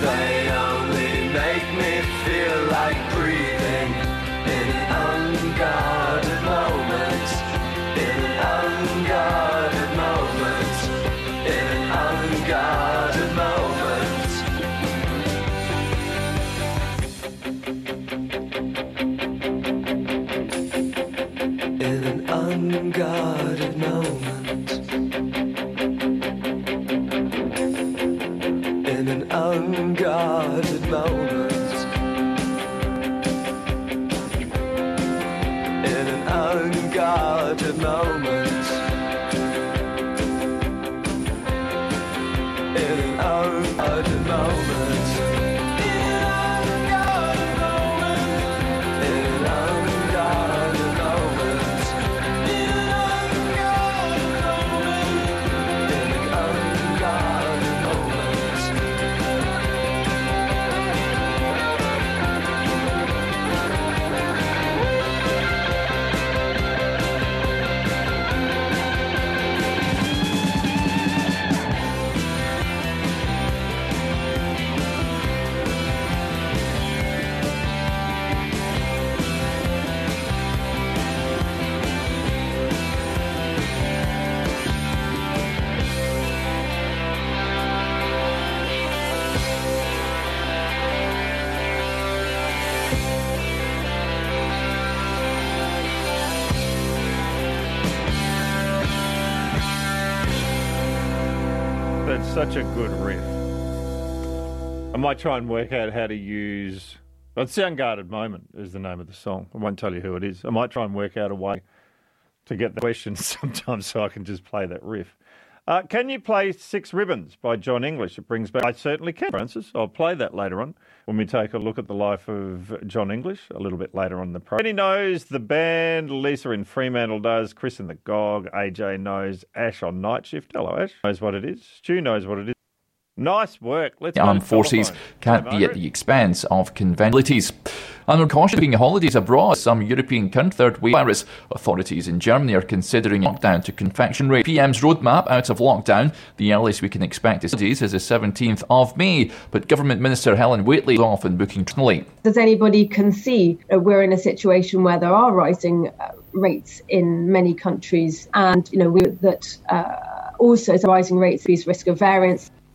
They only make me feel like breathing in unguarded moments. Unguarded such a good riff. I might try and work out how to use. Well, the Moment is the name of the song. I won't tell you who it is. I might try and work out a way to get the questions [laughs] sometimes so I can just play that riff. Uh, can you play Six Ribbons by Jon English? It brings back. I certainly can, Francis. I'll play that later on when we take a look at the life of Jon English a little bit later on in the program. Jenny knows the band, Lisa in Fremantle does, Chris in the GOG, AJ knows, Ash on night shift. Hello, Ash. Knows what it is. Stu knows what it is. Nice work. Let's The armed forces can't be at the expense of conventionalities. Under caution taking holidays abroad, some European countries third wave virus. Authorities in Germany are considering lockdown to confectionery. PM's roadmap out of lockdown. The earliest we can expect is is the 17th of May, but Government Minister Helen Whately is off and booking tonight. as anybody can see, we're in a situation where there are rising uh, rates in many countries, and you know we, that uh, also is rising rates these risk of variants.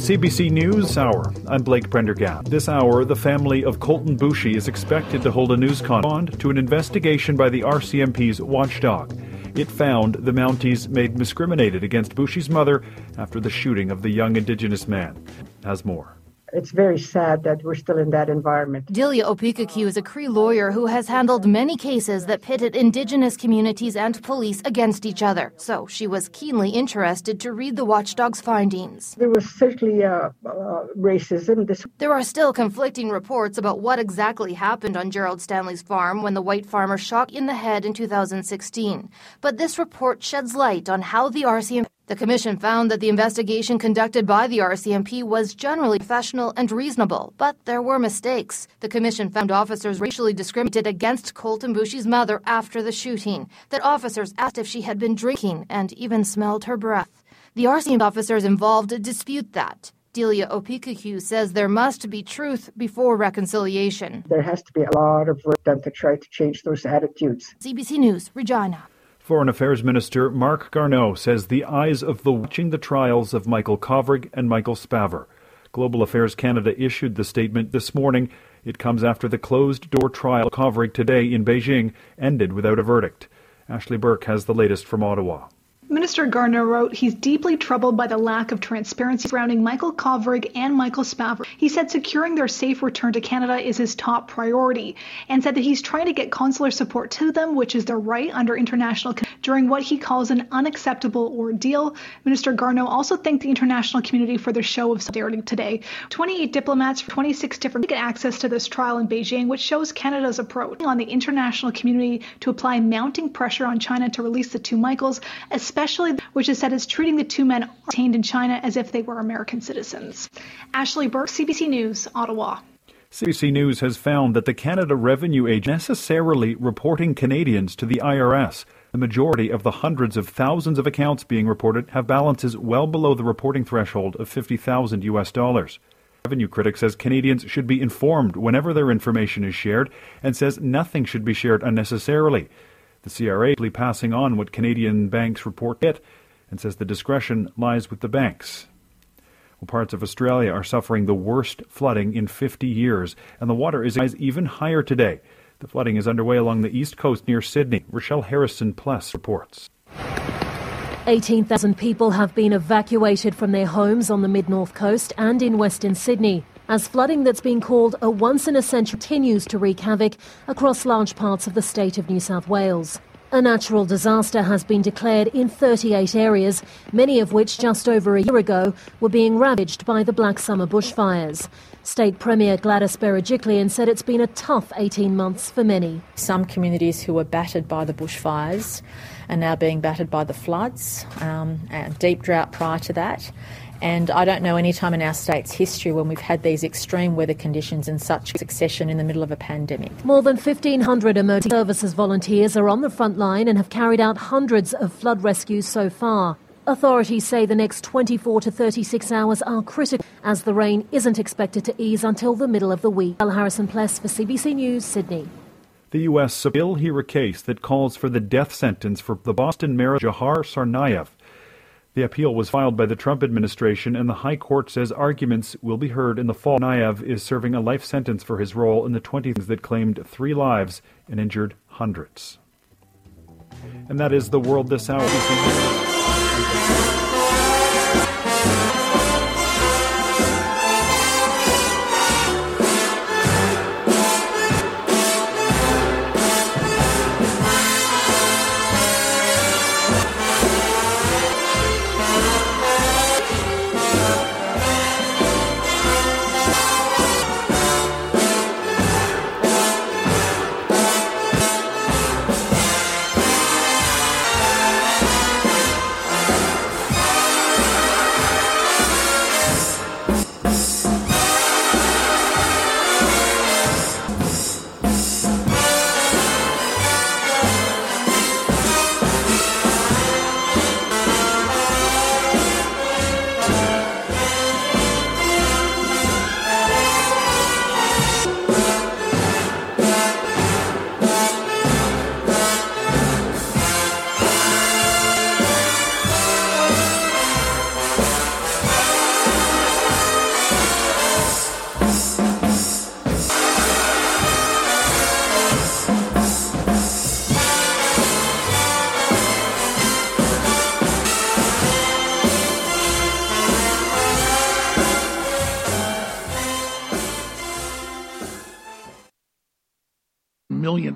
CBC News Hour, I'm Blake Prendergast. This hour, the family of Colten Boushie is expected to hold a news con to an investigation by the RCMP's watchdog. It found the Mounties made discriminated against Boushie's mother after the shooting of the young Indigenous man. Has more. It's very sad that we're still in that environment. Delia Opekokew is a Cree lawyer who has handled many cases that pitted Indigenous communities and police against each other. So she was keenly interested to read the watchdog's findings. There was certainly uh, uh, racism. This There are still conflicting reports about what exactly happened on Gerald Stanley's farm when the white farmer shot in the head in 2016. But this report sheds light on how the RCMP the Commission found that the investigation conducted by the RCMP was generally professional and reasonable, but there were mistakes. The Commission found officers racially discriminated against Colten Boushie's mother after the shooting, that officers asked if she had been drinking and even smelled her breath. The RCMP officers involved dispute that. Delia Opekokew says there must be truth before reconciliation. there has to be a lot of work done to try to change those attitudes. CBC News, Regina. Foreign Affairs Minister Marc Garneau says the eyes of the watching the trials of Michael Kovrig and Michael Spavor. Global Affairs Canada issued the statement this morning. It comes after the closed door trial of Kovrig today in Beijing ended without a verdict. Ashley Burke has the latest from Ottawa. Minister Garneau wrote he's deeply troubled by the lack of transparency surrounding Michael Kovrig and Michael Spavor. He said securing their safe return to Canada is his top priority and said that he's trying to get consular support to them, which is their right under international during what he calls an unacceptable ordeal. Minister Garneau also thanked the international community for their show of solidarity today. 28 diplomats from 26 different get access to this trial in Beijing, which shows Canada's approach on the international community to apply mounting pressure on China to release the two Michaels, especially which is said as treating the two men detained in China as if they were American citizens. Ashley Burke, CBC News, Ottawa. CBC News has found that the Canada Revenue Agency necessarily reporting Canadians to the IRS. The majority of the hundreds of thousands of accounts being reported have balances well below the reporting threshold of 50,000 US dollars. Revenue critic says Canadians should be informed whenever their information is shared and says nothing should be shared unnecessarily. The CRA is passing on what Canadian banks report it and says the discretion lies with the banks. Well, parts of Australia are suffering the worst flooding in 50 years, and the water is even higher today. The flooding is underway along the east coast near Sydney. Rochelle Harrison Pless reports. 18,000 people have been evacuated from their homes on the mid north coast and in Western Sydney as flooding that's been called a once in a century continues to wreak havoc across large parts of the state of New South Wales. A natural disaster has been declared in 38 areas, many of which just over a year ago were being ravaged by the Black Summer bushfires. State Premier Gladys Berejiklian said it's been a tough 18 months for many. Some communities who were battered by the bushfires are now being battered by the floods, um, and deep drought prior to that. And I don't know any time in our state's history when we've had these extreme weather conditions in such succession in the middle of a pandemic. More than 1,500 emergency services volunteers are on the front line and have carried out hundreds of flood rescues so far. Authorities say the next 24 to 36 hours are critical as the rain isn't expected to ease until the middle of the week. Al Harrison Pless for CBC News, Sydney. The U.S. will hear a case that calls for the death sentence for the Boston mayor Dzhokhar Tsarnaev. The appeal was filed by the Trump administration, and the High Court says arguments will be heard in the fall. Tsarnaev is serving a life sentence for his role in the 20s that claimed three lives and injured hundreds. And that is the world this hour.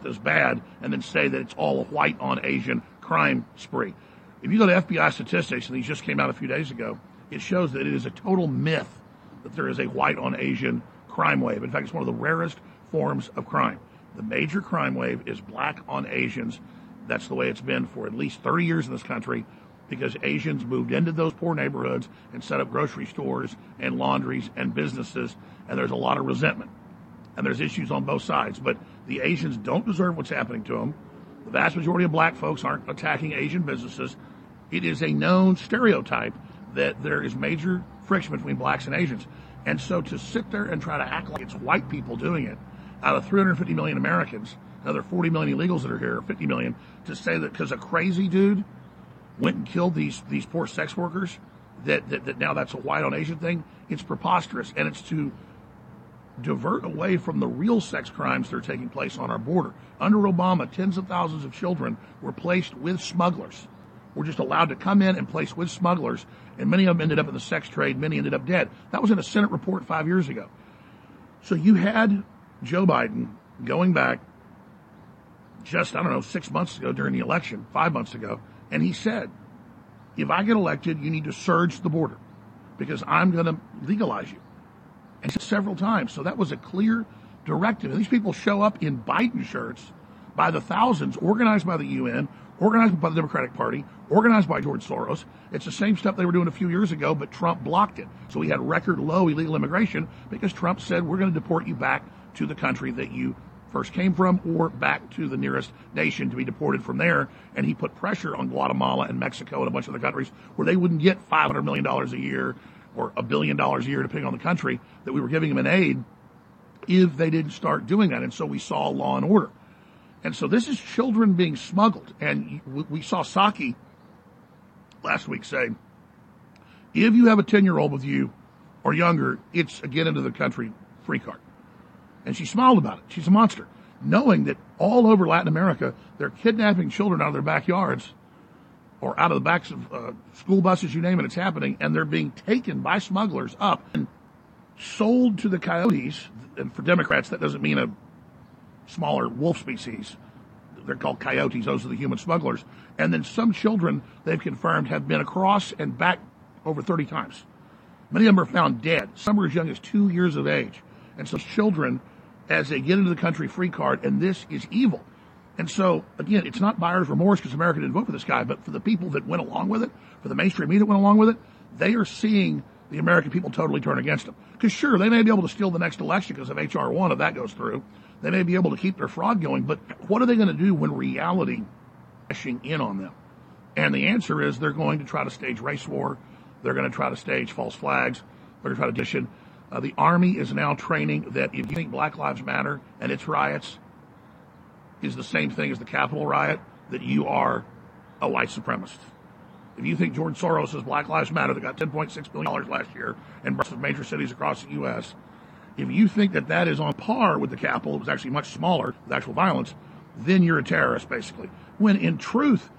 As bad and then say that it's all a white on Asian crime spree. If you go to FBI statistics, and these just came out a few days ago, it shows that it is a total myth that there is a white on Asian crime wave. In fact, it's one of the rarest forms of crime. The major crime wave is black on Asians. That's the way it's been for at least 30 years in this country because Asians moved into those poor neighborhoods and set up grocery stores and laundries and businesses, and there's a lot of resentment. And there's issues on both sides, but the Asians don't deserve what's happening to them. The vast majority of black folks aren't attacking Asian businesses. It is a known stereotype that there is major friction between blacks and Asians. And so to sit there and try to act like it's white people doing it out of 350 million Americans, another 40 million illegals that are here, 50 million, to say that because a crazy dude went and killed these these poor sex workers, that, that, that now that's a white on Asian thing, it's preposterous. And it's to divert away from the real sex crimes that are taking place on our border. Under Obama, tens of thousands of children were placed with smugglers. Were just allowed to come in and place with smugglers, and many of them ended up in the sex trade. Many ended up dead. That was in a Senate report five years ago. So you had Joe Biden going back just, I don't know, six months ago during the election, five months ago, and he said, if I get elected, you need to surge the border because I'm going to legalize you. Several times. So that was a clear directive. And these people show up in Biden shirts by the thousands, organized by the UN, organized by the Democratic Party, organized by George Soros. It's the same stuff they were doing a few years ago, but Trump blocked it. So we had record low illegal immigration because Trump said, we're going to deport you back to the country that you first came from or back to the nearest nation to be deported from there. And he put pressure on Guatemala and Mexico and a bunch of other countries where they wouldn't get $500 million a year or a billion dollars a year, depending on the country, that we were giving them an aid if they didn't start doing that. And so we saw law and order. And so this is children being smuggled. And we saw Psaki last week say, if you have a 10 year old with you or younger, it's a get into the country free card. And she smiled about it. She's a monster. Knowing that all over Latin America, they're kidnapping children out of their backyards or out of the backs of uh, school buses, you name it, it's happening. And they're being taken by smugglers up and sold to the coyotes. And for Democrats, that doesn't mean a smaller wolf species. They're called coyotes. Those are the human smugglers. And then some children, they've confirmed, have been across and back over 30 times. Many of them are found dead. Some are as young as two years of age. And so children, as they get into the country free card, and this is evil. And so, again, it's not buyer's remorse because America didn't vote for this guy, but for the people that went along with it, for the mainstream media that went along with it, they are seeing the American people totally turn against them. Because sure, they may be able to steal the next election because of HR one if that goes through. They may be able to keep their fraud going, but what are they going to do when reality crashing in on them? And the answer is they're going to try to stage race war. They're going to try to stage false flags. They're going to try to uh, the Army is now training that if you think Black Lives Matter and its riots is the same thing as the Capitol riot, that you are a white supremacist. If you think George Soros' is Black Lives Matter that got $10.6 billion last year in major cities across the U.S., if you think that that is on par with the Capitol, it was actually much smaller with actual violence, then you're a terrorist, basically. When in truth,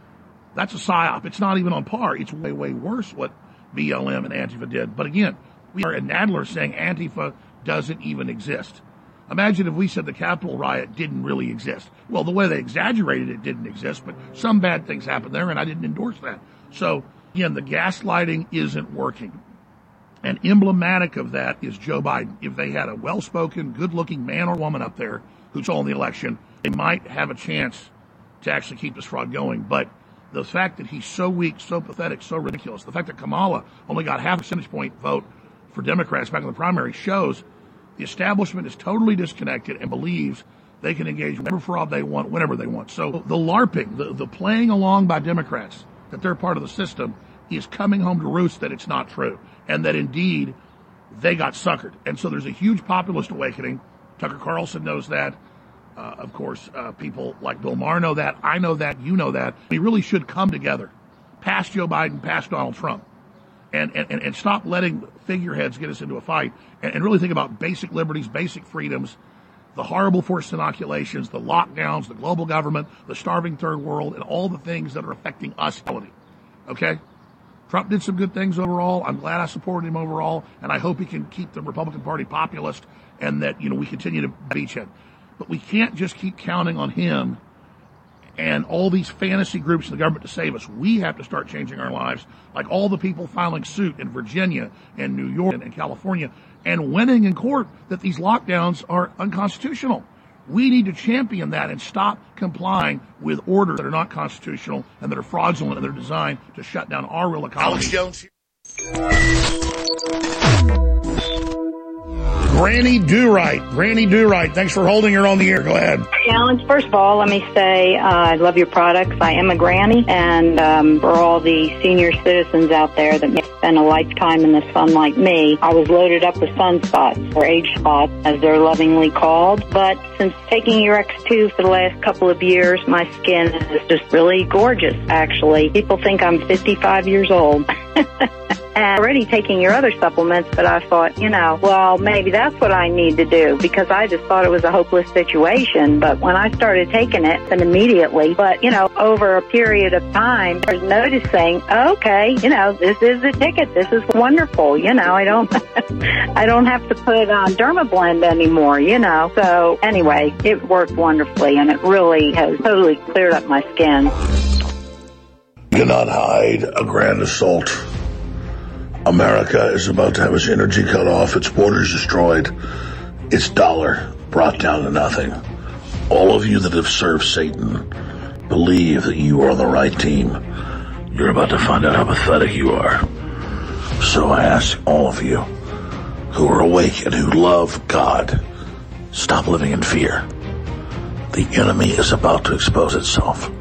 that's a psyop. It's not even on par. It's way, way worse what BLM and Antifa did. But again, we are in Nadler saying Antifa doesn't even exist. Imagine if we said the Capitol riot didn't really exist. Well, the way they exaggerated it didn't exist, but some bad things happened there, and I didn't endorse that. So, again, the gaslighting isn't working. And emblematic of that is Joe Biden. If they had a well spoken, good looking man or woman up there who's on the election, they might have a chance to actually keep this fraud going. But the fact that he's so weak, so pathetic, so ridiculous, the fact that Kamala only got half a percentage point vote for Democrats back in the primary shows the establishment is totally disconnected and believes they can engage whatever fraud they want, whenever they want. So the LARPing, the, the playing along by Democrats that they're part of the system is coming home to roost that it's not true and that indeed they got suckered. And so there's a huge populist awakening. Tucker Carlson knows that. Uh, of course, uh, people like Bill Maher know that. I know that. You know that. We really should come together past Joe Biden, past Donald Trump, and, and, and stop letting figureheads get us into a fight and, and really think about basic liberties, basic freedoms, the horrible forced inoculations, the lockdowns, the global government, the starving third world, and all the things that are affecting us. Okay? Trump did some good things overall. I'm glad I supported him overall, and I hope he can keep the Republican Party populist and that, you know, we continue to beachhead. But we can't just keep counting on him and all these fantasy groups in the government to save us. We have to start changing our lives, like all the people filing suit in Virginia and New York and California and winning in court that these lockdowns are unconstitutional. We need to champion that and stop complying with orders that are not constitutional and that are fraudulent and they're designed to shut down our real economy. Alex Jones. Granny Do Right. Granny Do Right. Thanks for holding her on the air. Go ahead. Alex, first of all, let me say uh, I love your products. I am a granny, and um, for all the senior citizens out there that may spend a lifetime in the sun like me, I was loaded up with sunspots, or age spots, as they're lovingly called. But since taking your X2 for the last couple of years, my skin is just really gorgeous, actually. People think I'm 55 years old. [laughs] and already taking your other supplements, but I thought, you know, well, maybe that's what I need to do because I just thought it was a hopeless situation. But when I started taking it, and immediately, but you know, over a period of time, I was noticing, okay, you know, this is the ticket. This is wonderful. You know, I don't, [laughs] I don't have to put on Dermablend anymore. You know, so anyway, it worked wonderfully, and it really has totally cleared up my skin. You cannot hide a grand assault. America is about to have its energy cut off, its borders destroyed, its dollar brought down to nothing. All of you that have served Satan believe that you are on the right team. You're about to find out how pathetic you are. So I ask all of you who are awake and who love God, stop living in fear. The enemy is about to expose itself.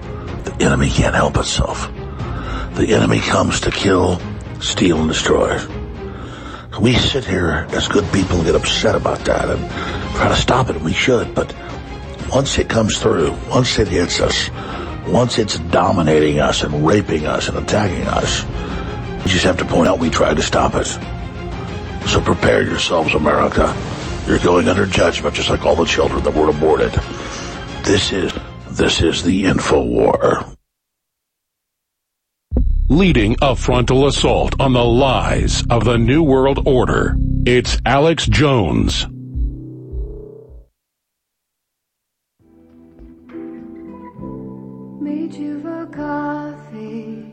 The enemy can't help itself. The enemy comes to kill, steal, and destroy. We sit here as good people and get upset about that and try to stop it. We should, but once it comes through, once it hits us, once it's dominating us and raping us and attacking us, we just have to point out we tried to stop it. So prepare yourselves, America. You're going under judgment just like all the children that were aborted. This is, this is the info war. Leading a frontal assault on the lies of the New World Order, it's Alex Jones. Meet you for coffee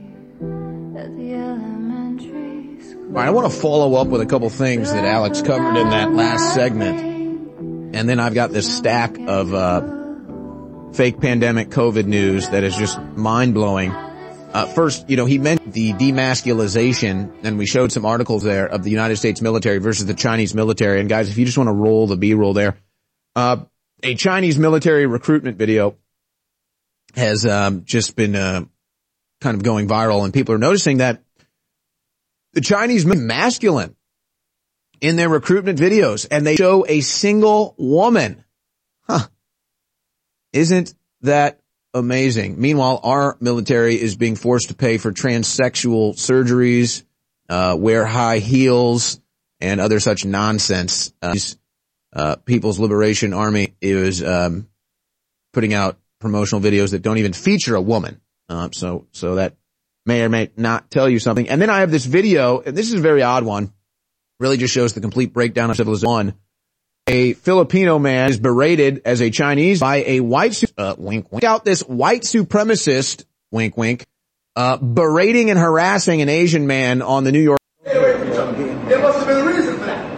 at the elementary school. All right, I want to follow up with a couple things that Alex covered in that last segment. And then I've got this stack of uh, fake pandemic COVID news that is just mind blowing. Uh, first, you know, he mentioned the demasculization, and we showed some articles there of the United States military versus the Chinese military. And guys, if you just want to roll the B-roll there, uh, a Chinese military recruitment video has um, just been uh, kind of going viral, and people are noticing that the Chinese masculine in their recruitment videos, and they show a single woman. Huh? Isn't that amazing? Meanwhile, our military is being forced to pay for transsexual surgeries, uh, wear high heels, and other such nonsense. Uh, uh, People's Liberation Army is um, putting out promotional videos that don't even feature a woman. Uh, so, so that may or may not tell you something. And then I have this video, and this is a very odd one. Really just shows the complete breakdown of civilization. One, a Filipino man is berated as a Chinese by a white, uh, wink, wink, out this white supremacist, wink, wink, uh, berating and harassing an Asian man on the New York. There must have been a reason for that.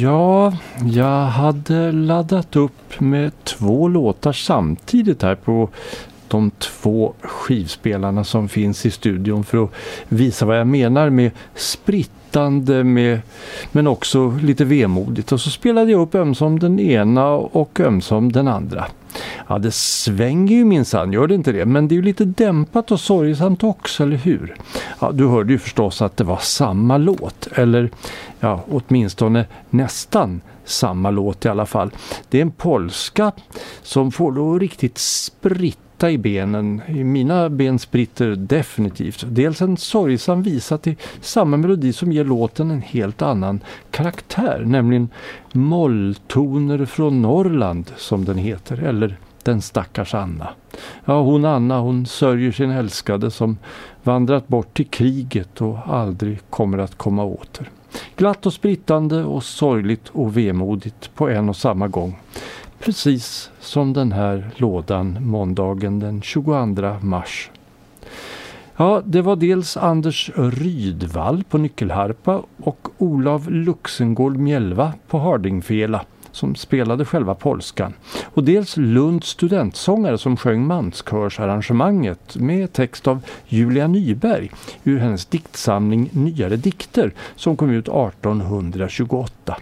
Ja, jag hade laddat upp med två låtar samtidigt här på de två skivspelarna som finns i studion för att visa vad jag menar med sprittande med, men också lite vemodigt. Och så spelade jag upp ömsom den ena och ömsom den andra. Ja, det svänger ju minsann, gör det inte det? Men det är ju lite dämpat och sorgsamt också, eller hur? Ja, du hörde ju förstås att det var samma låt, eller ja, åtminstone nästan samma låt i alla fall. Det är en polska som får då riktigt spritta i benen. I mina ben spritter definitivt. Dels en sorgsam visa till samma melodi som ger låten en helt annan karaktär, nämligen molltoner från Norrland som den heter, eller den stackars Anna. Ja, hon Anna, hon sörjer sin älskade som vandrat bort till kriget och aldrig kommer att komma åter. Glatt och sprittande och sorgligt och vemodigt på en och samma gång. Precis som den här lådan måndagen den 22 mars. Ja, det var dels Anders Rydvall på nyckelharpa och Olav Luxengård Mjälva på hardingfela som spelade själva polskan. Och dels Lunds studentsångare som sjöng manskörsarrangemanget med text av Julia Nyberg ur hennes diktsamling Nyare dikter som kom ut 1828.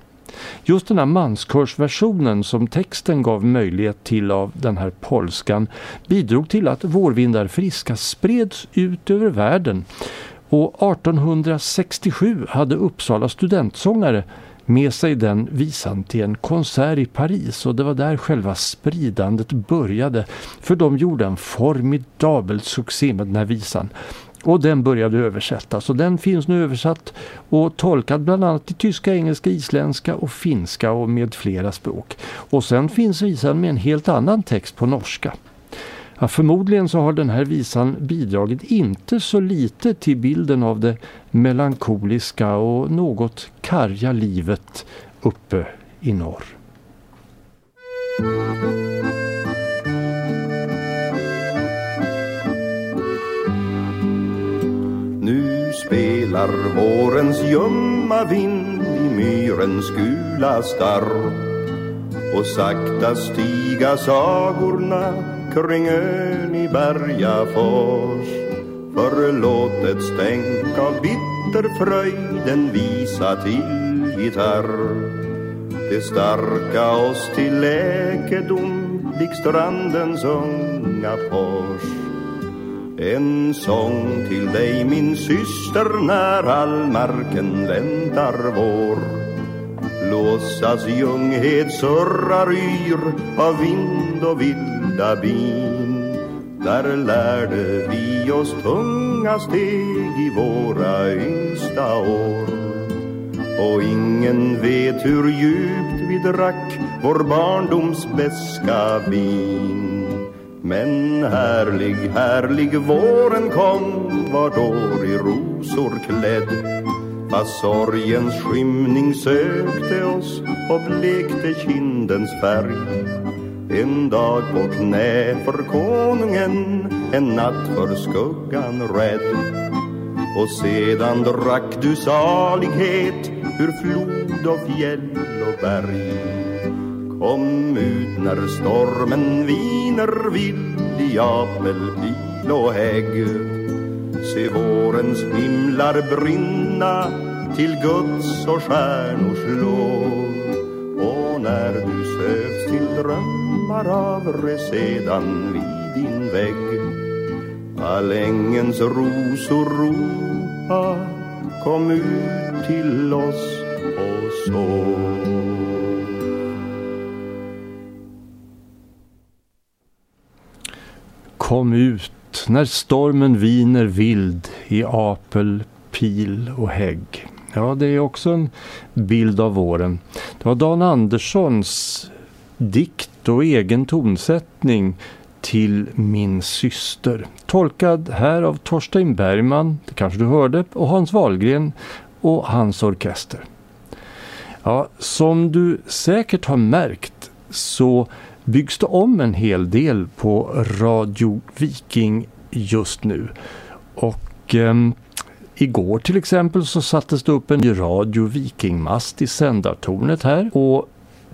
Just den här manskörsversionen som texten gav möjlighet till av den här polskan bidrog till att Vårvindar friska spreds ut över världen. Och 1867 hade Uppsala studentsångare med sig den visan till en konsert i Paris och det var där själva spridandet började. För de gjorde en formidabel succé med den här visan. Och den började översättas och den finns nu översatt och tolkad bland annat till tyska, engelska, isländska och finska och med flera språk. Och sen finns visan med en helt annan text på norska. Ja, förmodligen så har den här visan bidragit inte så lite till bilden av det melankoliska och något karga livet uppe i norr. Nu spelar vårens ljumma vind i myrens gula starr och sakta stiga sagorna kring ön i Bergafors. Förlåtet stänk av bitter fröjden visa till gitarr. Det starka oss till läkedom lik strandens unga fors En sång till dig min syster när all marken väntar vår. Blåsas ljunghed surrar yr av vind och vilda bin. Där lärde vi oss tunga steg i våra yngsta år. Och ingen vet hur djupt vi drack vår barndoms beska vin Men härlig, härlig våren kom vart år i rosor klädd. Fast sorgens skymning sökte oss och blekte kindens färg. En dag på knä för konungen, en natt för skuggan rädd. Och sedan drack du salighet ur flod och fjäll och berg. Kom ut när stormen viner vild i apelpil och hägg. Se vårens himlar brinna till Guds och stjärnors lov. Och när du sövs till drömmar av sedan vid din vägg All ängens rosor ropa Kom ut till oss och sov. Kom ut när stormen viner vild i apel, pil och hägg. Ja, det är också en bild av våren. Det var Dan Anderssons dikt och egen tonsättning till Min syster. Tolkad här av Torstein Bergman, det kanske du hörde, och Hans Wahlgren och hans orkester. Ja, som du säkert har märkt så byggs det om en hel del på Radio Viking just nu. Och eh, igår till exempel så sattes det upp en Radio Viking-mast i sändartornet här och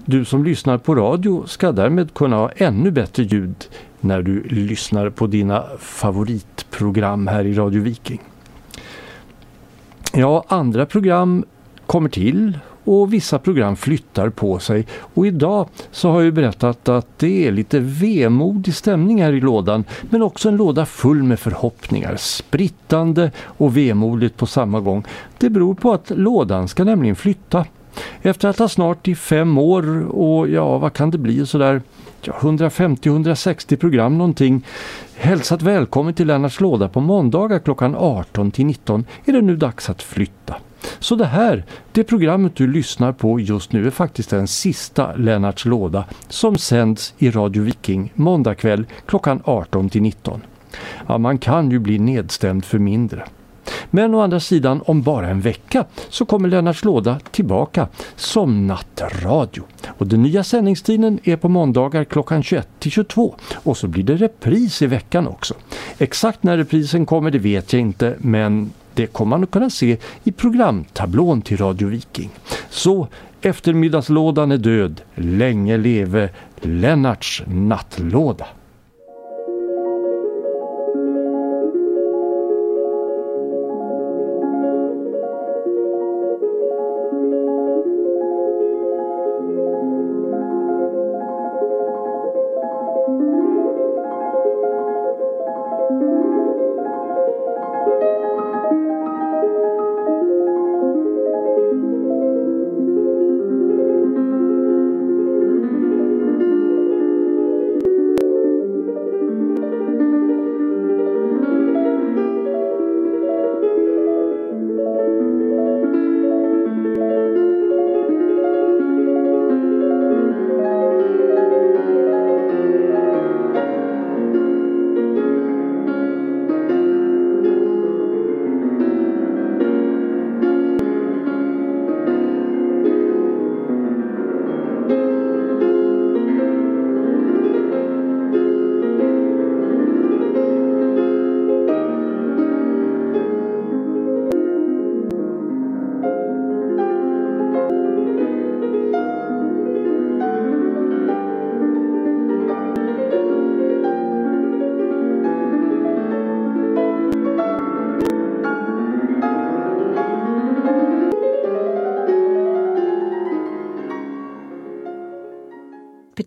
du som lyssnar på radio ska därmed kunna ha ännu bättre ljud när du lyssnar på dina favoritprogram här i Radio Viking. Ja, andra program kommer till och vissa program flyttar på sig. Och idag så har jag berättat att det är lite vemodig stämning här i lådan men också en låda full med förhoppningar, sprittande och vemodigt på samma gång. Det beror på att lådan ska nämligen flytta. Efter att ha snart i fem år och ja, vad kan det bli sådär ja, 150-160 program någonting hälsat välkommen till Lennarts låda på måndagar klockan 18 till 19 är det nu dags att flytta. Så det här, det programmet du lyssnar på just nu är faktiskt den sista Lennarts låda som sänds i Radio Viking måndag kväll klockan 18 till 19. Ja, man kan ju bli nedstämd för mindre. Men å andra sidan, om bara en vecka så kommer Lennarts låda tillbaka som nattradio. Och den nya sändningstiden är på måndagar klockan 21 till 22 och så blir det repris i veckan också. Exakt när reprisen kommer det vet jag inte men det kommer man att kunna se i programtablån till Radio Viking. Så eftermiddagslådan är död. Länge leve Lennarts nattlåda.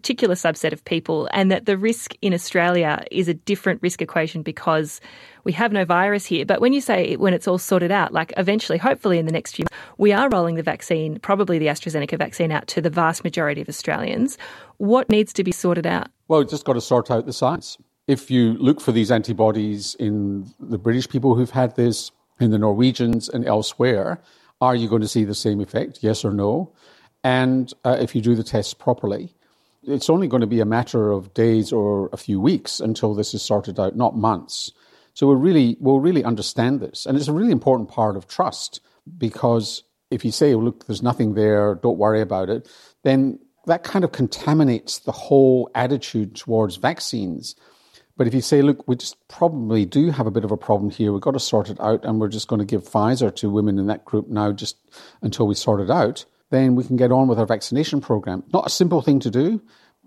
Particular subset of people, and that the risk in Australia is a different risk equation because we have no virus here. But when you say when it's all sorted out, like eventually, hopefully in the next few, months, we are rolling the vaccine, probably the AstraZeneca vaccine, out to the vast majority of Australians. What needs to be sorted out? Well, we've just got to sort out the science. If you look for these antibodies in the British people who've had this, in the Norwegians and elsewhere, are you going to see the same effect? Yes or no? And uh, if you do the tests properly, it's only going to be a matter of days or a few weeks until this is sorted out, not months. So we'll really, we'll really understand this. And it's a really important part of trust because if you say, oh, look, there's nothing there, don't worry about it, then that kind of contaminates the whole attitude towards vaccines. But if you say, look, we just probably do have a bit of a problem here, we've got to sort it out, and we're just going to give Pfizer to women in that group now just until we sort it out, then we can get on with our vaccination program. Not a simple thing to do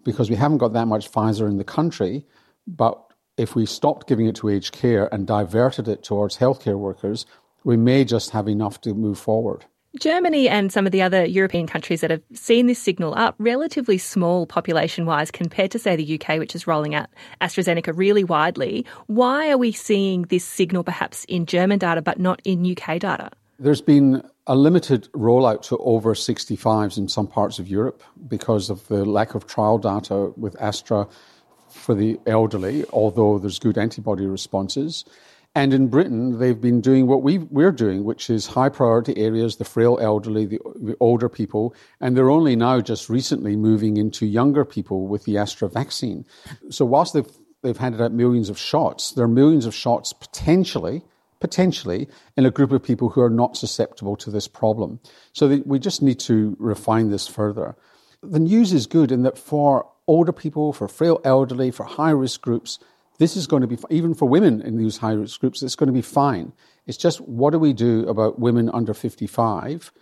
because we haven't got that much Pfizer in the country, but if we stopped giving it to aged care and diverted it towards healthcare workers, we may just have enough to move forward. Germany and some of the other European countries that have seen this signal are relatively small population wise compared to, say, the UK, which is rolling out AstraZeneca really widely. Why are we seeing this signal perhaps in German data but not in UK data? There's been a limited rollout to over 65s in some parts of Europe because of the lack of trial data with Astra for the elderly, although there's good antibody responses. And in Britain, they've been doing what we, we're doing, which is high priority areas, the frail elderly, the, the, older people, and they're only now just recently moving into younger people with the Astra vaccine. So whilst they've, they've handed out millions of shots, there are millions of shots potentially, potentially, in a group of people who are not susceptible to this problem. So we just need to refine this further. The news is good in that for older people, for frail elderly, for high risk groups, this is going to be, even for women in these high risk groups, it's going to be fine. It's just what do we do about women under 55?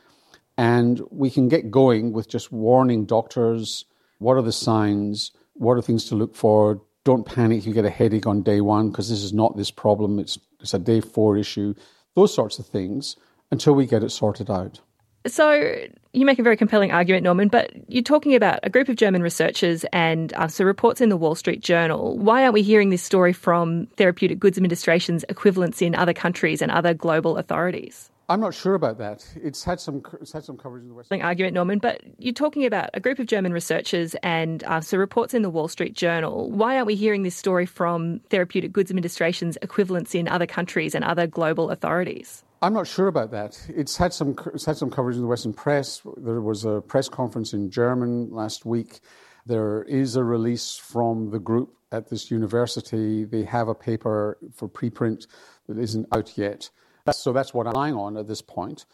And we can get going with just warning doctors what are the signs, what are things to look for. Don't panic you get a headache on day one because this is not this problem, it's, it's a day four issue. Those sorts of things until we get it sorted out. So you make a very compelling argument, Norman, but you're talking about a group of German researchers and uh, so reports in the Wall Street Journal. Why aren't we hearing this story from Therapeutic Goods Administration's equivalents in other countries and other global authorities? I'm not sure about that. It's had some it's had some coverage in the West. Argument, Norman, but you're talking about a group of German researchers and uh, so reports in the Wall Street Journal. Why aren't we hearing this story from Therapeutic Goods Administration's equivalents in other countries and other global authorities? I'm not sure about that. It's had some it's had some coverage in the Western press. There was a press conference in German last week. There is a release from the group at this university. They have a paper for preprint that isn't out yet. So that's what I'm relying on at this point.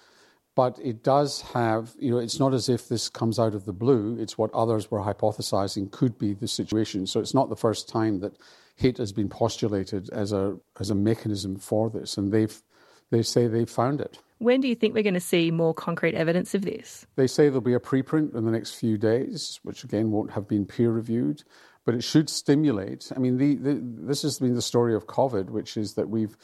But it does have, you know, it's not as if this comes out of the blue. It's what others were hypothesizing could be the situation. So it's not the first time that HIT has been postulated as a as a mechanism for this, and they've they say they found it. When do you think we're going to see more concrete evidence of this? They say there'll be a preprint in the next few days, which again won't have been peer reviewed, but it should stimulate. I mean, the, the, this has been the story of COVID, which is that we've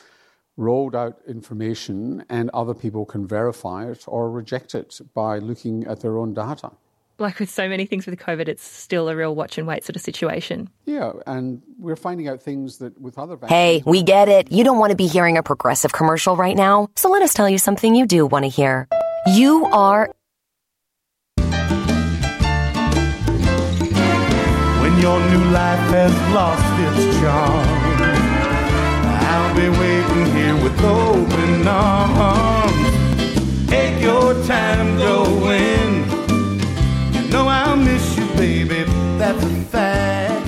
rolled out information and other people can verify it or reject it by looking at their own data. Like with so many things with COVID, it's still a real watch and wait sort of situation. Yeah, and we're finding out things that with other vaccines. Hey, we get it. You don't want to be hearing a progressive commercial right now, so let us tell you something you do want to hear. You are. When your new life has lost its charm, I'll be waiting here with open arms. Take your time, go in. You know I'll miss you, baby. That's a fact.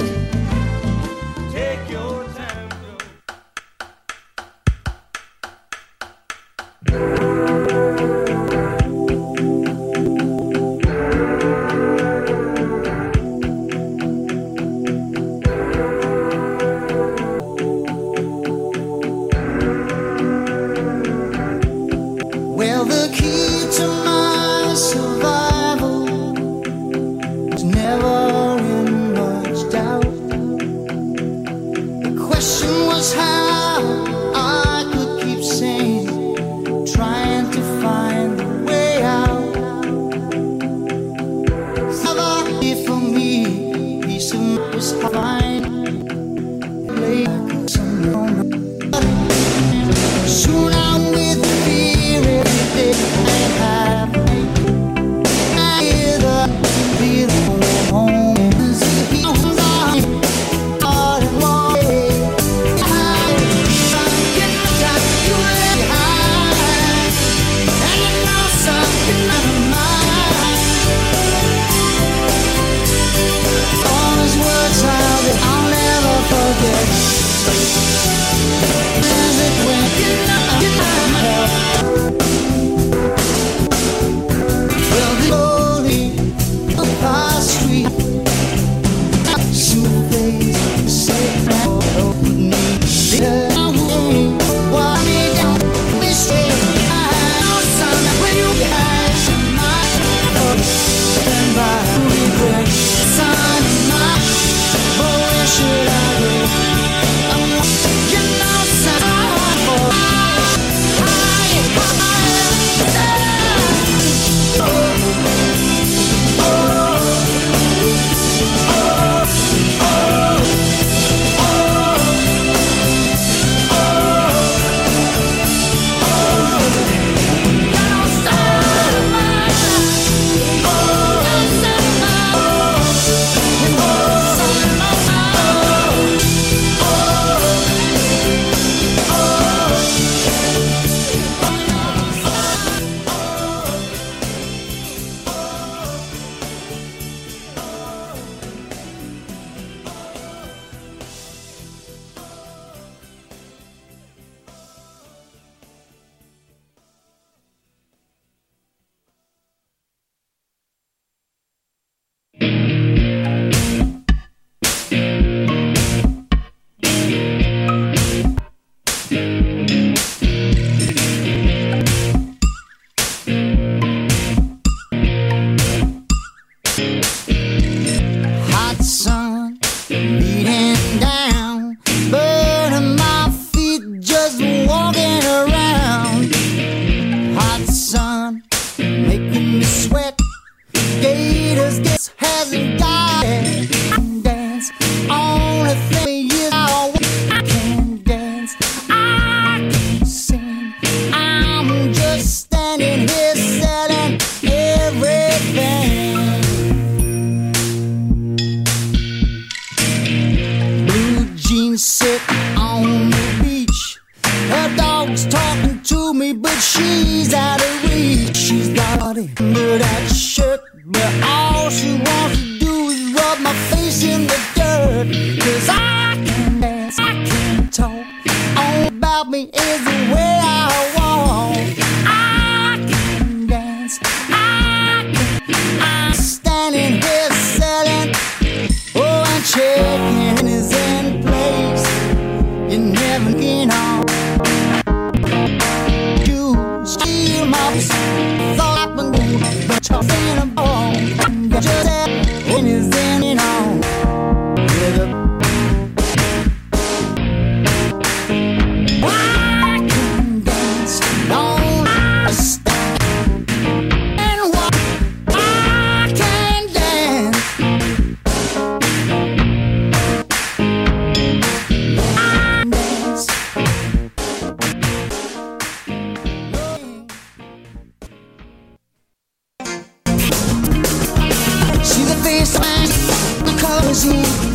sozinho.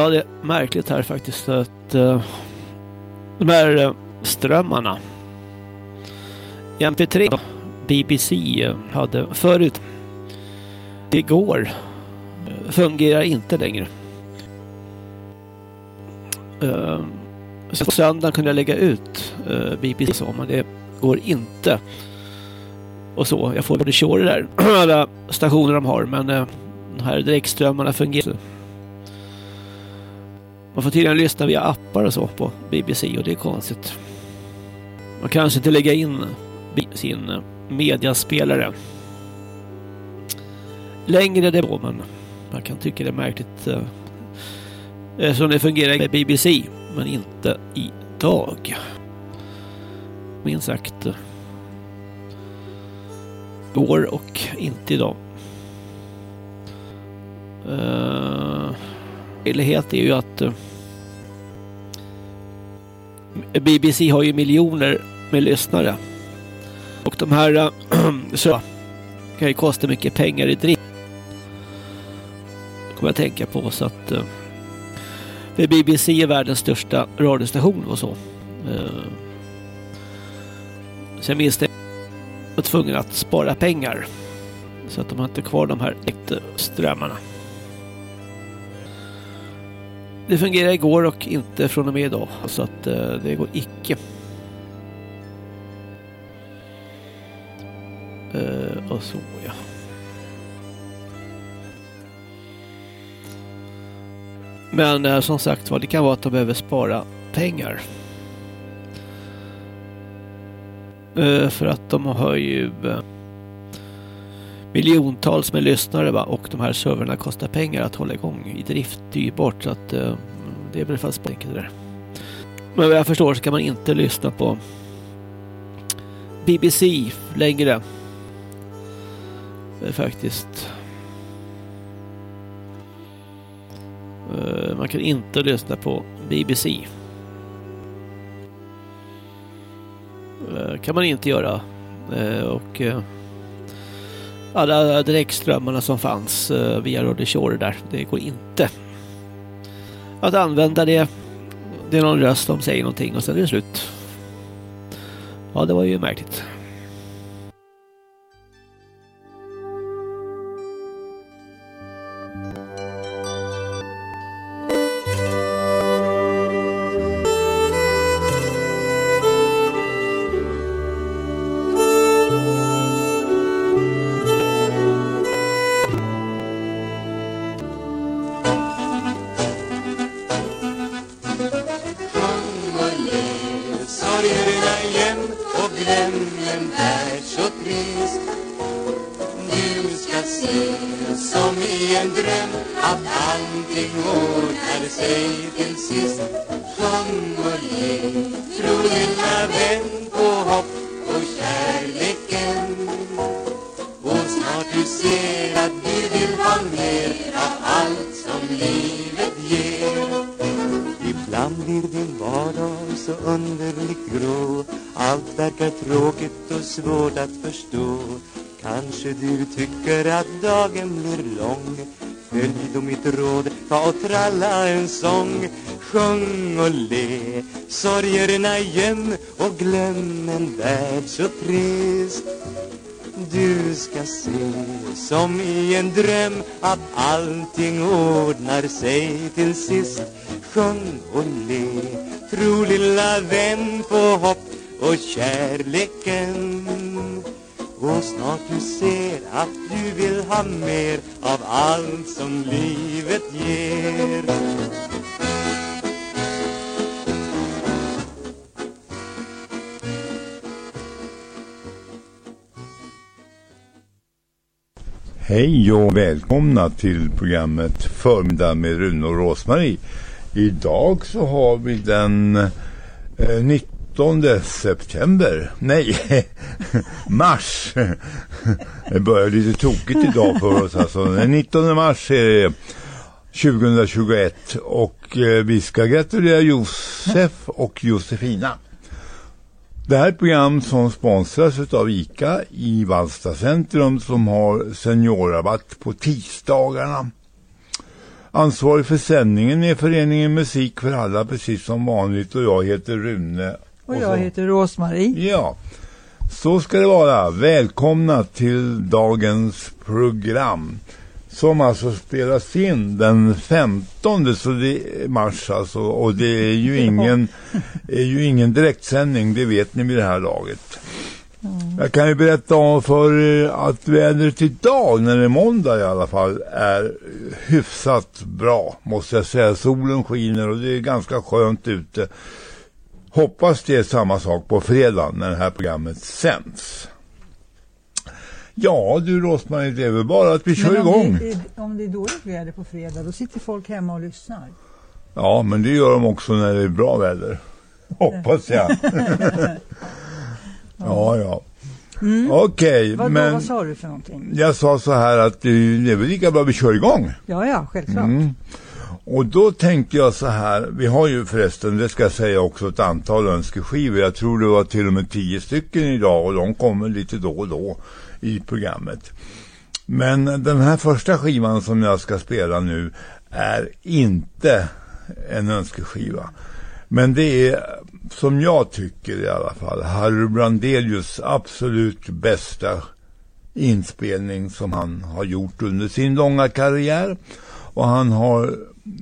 Ja, det är märkligt här faktiskt att uh, de här uh, strömmarna MP3 BBC eh, hade förut Det uh, fungerar inte längre. Uh, så på söndagen kunde jag lägga ut uh, BBC så, men det går inte. Och så, jag får både köra där, [clears throat] alla stationer de har, men uh, de här direktströmmarna fungerar inte. Man får tydligen lyssna via appar och så på BBC och det är konstigt. Man kanske inte lägga in sin eh, mediaspelare längre det då, men man kan tycka det är märkligt eh, eh som det fungerar i BBC, men inte idag. Minst sagt. Eh, Går och inte idag. Uh, möjlighet är ju att eh, uh, BBC har ju miljoner med lyssnare. Och de här uh, [clears throat] så kan ju kosta mycket pengar i drift. kommer jag tänka på så att uh, för BBC är världens största radiostation och så. Uh, så jag minns det var tvungen att spara pengar. Så att de har inte kvar de här strömmarna. Det fungerar igår och inte från och med idag. Så att eh, det går icke. Eh, och så ja. Men eh, som sagt var, det kan vara att de behöver spara pengar. Eh, för att de har ju eh, miljontals med lyssnare va? och de här servrarna kostar pengar att hålla igång i drift dyrbart så att eh, det är väl fast enkelt det där. Men vad jag förstår så kan man inte lyssna på BBC längre. Eh, faktiskt. Eh, man kan inte lyssna på BBC. Eh, kan man inte göra. Eh, och eh, alla direktströmmarna som fanns eh, via Radio Shore där, det går inte att använda det. Det är någon röst som säger någonting och sen är det slut. Ja, det var ju märkligt. Tralla en sång Sjung och le, sorgerna göm och glöm en värld så trist du ska se som i en dröm att allting ordnar sig till sist. Sjung och le, tro lilla vän på hopp och kärleken du ser att du vill ha mer av allt som livet ger Hej och välkomna till programmet Förmiddag med Rune och Rosmarie. Idag så har vi den eh, 8 september. Nej, [laughs] mars. Det börjar lite tokigt idag för oss alltså. Den 19 mars är det 2021 och eh, vi ska gratulera Josef och Josefina. Det här är ett program som sponsras av ICA i Valsta centrum som har seniorrabatt på tisdagarna. Ansvarig för sändningen är föreningen Musik för alla precis som vanligt och jag heter Rune och så- jag heter Rosmarie. Ja, så ska det vara. Välkomna till dagens program. Som alltså spelas in den 15 så det är mars alltså. Och det är ju [laughs] ingen, är ju ingen direktsändning, det vet ni vid det här laget. Jag kan ju berätta om för att vädret idag, när det är måndag i alla fall, är hyfsat bra måste jag säga. Solen skiner och det är ganska skönt ute. Hoppas det är samma sak på fredag när det här programmet sänds. Ja du Rosmarie, det är väl bara att vi kör Men om igång. Det, om det är dåligt väder på fredag, då sitter folk hemma och lyssnar. Ja, men det gör de också när det är bra väder. [laughs] Hoppas jag. [laughs] ja, ja. Mm. Okej, Vad, men vad sa du för någonting? jag sa så här att det det är väl lika bra vi kör igång. Ja, ja, självklart. Mm. Och då tänkte jag så här, vi har ju förresten, det ska jag säga också, ett antal önskeskivor. Jag tror det var till och med tio stycken idag och de kommer lite då och då i programmet. Men den här första skivan som jag ska spela nu är inte en önskeskiva. Men det är, som jag tycker i alla fall, Harry Brandelius absolut bästa inspelning som han har gjort under sin långa karriär. Och han har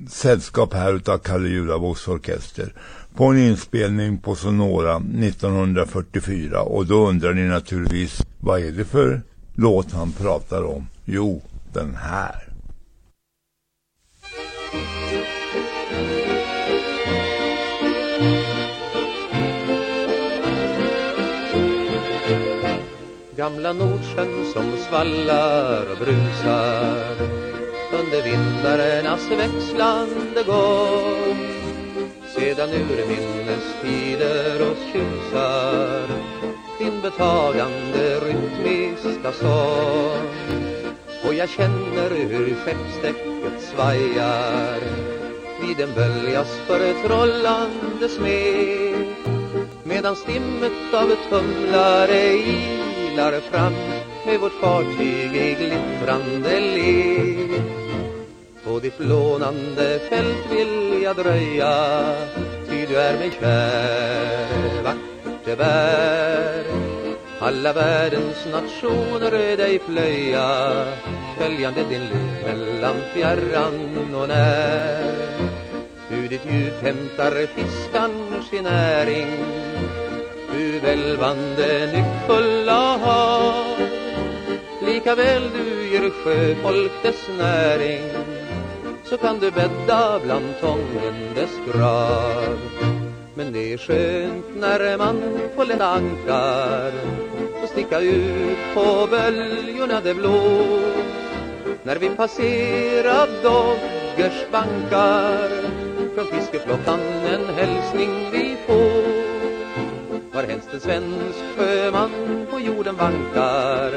sällskap här utav Kalle Julavågs orkester på en inspelning på Sonora 1944. Och då undrar ni naturligtvis, vad är det för låt han pratar om? Jo, den här. Gamla Nordsjön som svallar och brusar under vindarnas växlande gång. Sedan urminnes-tider oss tjusar din betagande rytmiska sång. Och jag känner hur skeppsdäcket svajar vid en böljas förtrollande smek medan stimmet av tumlare ilar fram med vårt fartyg i glittrande led på ditt lånande fält vill jag dröja. Ty du är mig kär vart det bär. Alla världens nationer dig plöja följande din liv mellan fjärran och när. Ur ditt djup hämtar fiskan sin näring ur välvande nyckfulla hav lika väl du ger sjöfolk dess näring så kan du bädda bland tången dess grav. Men det är skönt när man får lätta ankar och sticka ut på böljorna det blå. När vi passerar Doggers bankar från fiskeflottan en hälsning vi får. Var helst en svensk sjöman på jorden vankar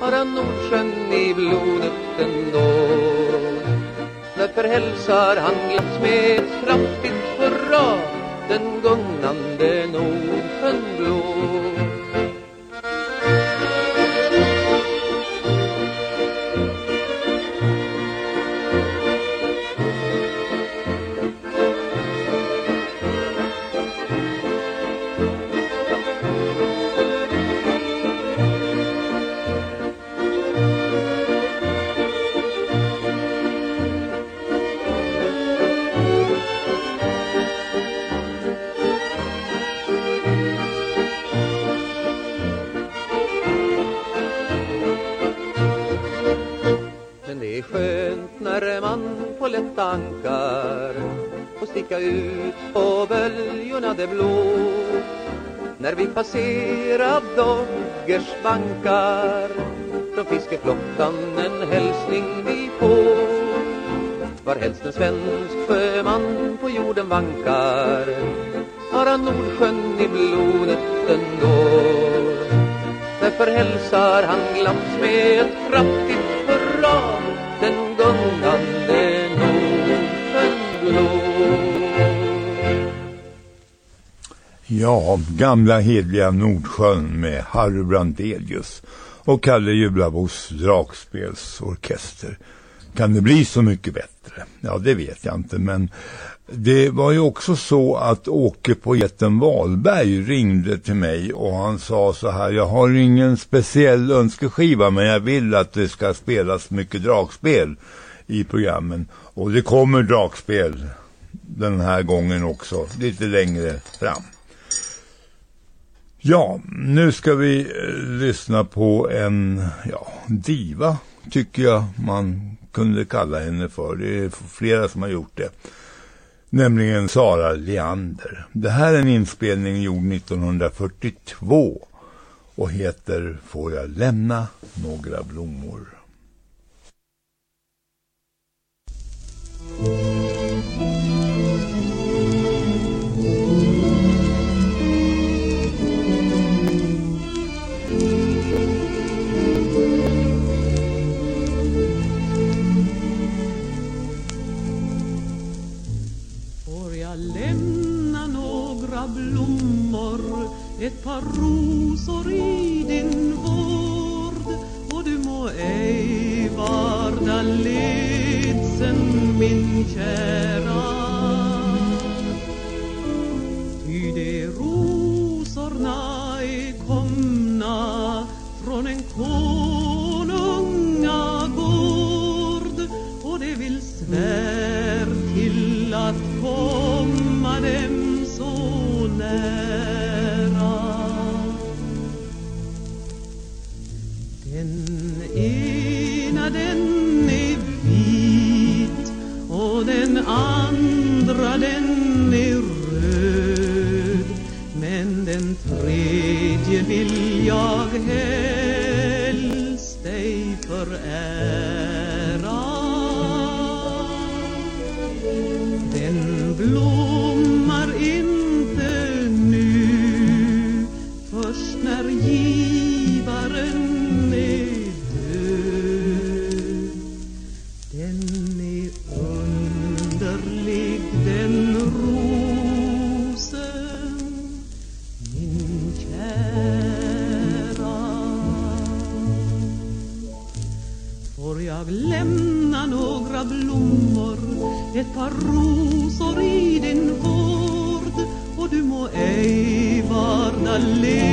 Har han Nordsjön i blodet ändå. Därför hälsar han glatt med ett kraftigt hurra Den gungande Nordsjön blå. Är skönt när man på lätta ankar får sticka ut på böljorna det blå. När vi passerar Doggers bankar från fiskeflottan en hälsning vi får. Var helst en svensk sjöman på jorden vankar har han Nordsjön i blodet ändå. Därför hälsar han glatt med ett kraftigt hurra. Den gungande Nordsjön blå Ja, gamla hedliga Nordsjön med Harry Brandelius och Kalle Jublabos dragspelsorkester. Kan det bli så mycket bättre? Ja, det vet jag inte, men det var ju också så att Åke poeten Wahlberg ringde till mig och han sa så här, jag har ingen speciell önskeskiva men jag vill att det ska spelas mycket dragspel i programmen. Och det kommer dragspel den här gången också, lite längre fram. Ja, nu ska vi eh, lyssna på en ja, diva tycker jag man kunde kalla henne för. Det är flera som har gjort det. Nämligen Sara Leander. Det här är en inspelning gjord 1942 och heter Får jag lämna några blommor. Ett par rosor i din vård Och du må ej varda ledsen min kära. Ty de rosorna är komna Från en konungagård Och det vill svär till att komma dem så nära jag helst har rosor i din vård Och du må ej varda led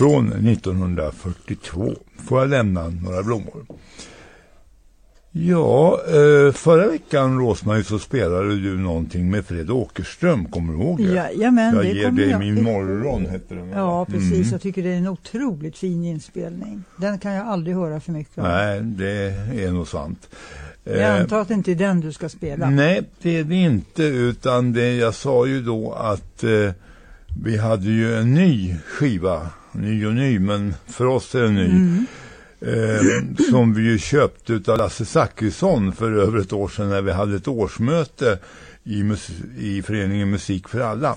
Från 1942 får jag lämna några blommor. Ja, eh, förra veckan Rosmarie så spelade du någonting med Fred Åkerström, kommer du ihåg det? Jajamän, jag det ger dig jag- min morgon, hette den. Ja, precis. Mm. Jag tycker det är en otroligt fin inspelning. Den kan jag aldrig höra för mycket av. Nej, det är nog sant. Jag Eh, antar att det inte är den du ska spela. Nej, det är det inte. Utan det, jag sa ju då att eh, vi hade ju en ny skiva. Ny och ny, men för oss är den ny. Mm. Eh, som vi ju köpte utav Lasse Zachrisson för över ett år sedan när vi hade ett årsmöte i, i föreningen Musik för alla.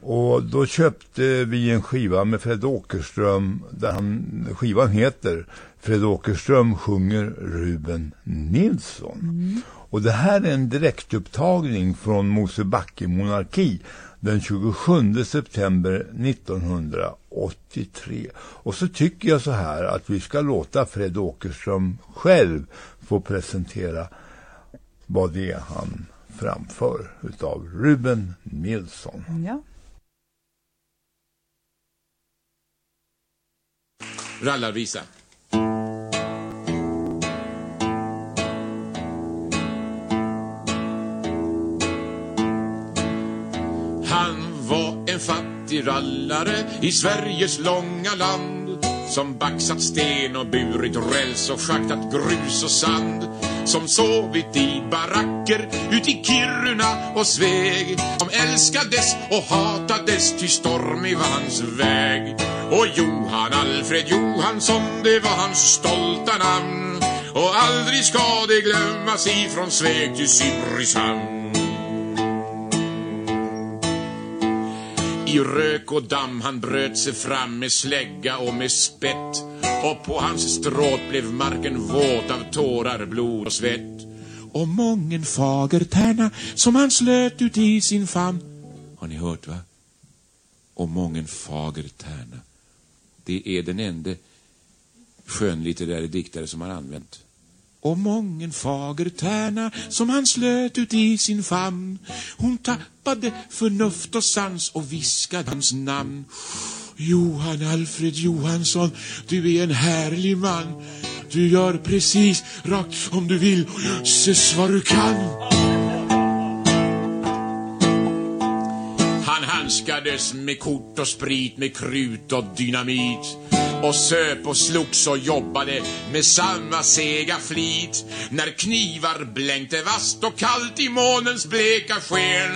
Och då köpte vi en skiva med Fred Åkerström där han, skivan heter Fred Åkerström sjunger Ruben Nilsson. Och det här är en direktupptagning från Mosebacke monarki den 27 september 1983. Och så tycker jag så här att vi ska låta Fred Åkerström själv få presentera vad det är han framför utav Ruben Nilsson. Ja. Rallarvisa. En fattig rallare i Sveriges långa land som baxat sten och burit räls och schaktat grus och sand som sovit i baracker ut i Kiruna och Sveg som älskades och hatades ty stormig var hans väg. Och Johan Alfred Johansson det var hans stolta namn och aldrig ska det glömmas ifrån Sveg till Simrishamn. I rök och damm han bröt sig fram med slägga och med spett. Och på hans stråt blev marken våt av tårar, blod och svett. Och mången fager tärna som han slöt ut i sin famn. Har ni hört va? Och mången fager tärna Det är den enda skönlitterära diktare som har använt och mången fager tärna som han slöt ut i sin famn. Hon tappade förnuft och sans och viskade hans namn. Johan Alfred Johansson, du är en härlig man. Du gör precis rakt om du vill, ses vad du kan. Han handskades med kort och sprit, med krut och dynamit och söp och slogs och jobbade med samma sega flit när knivar blänkte vast och kallt i månens bleka sken.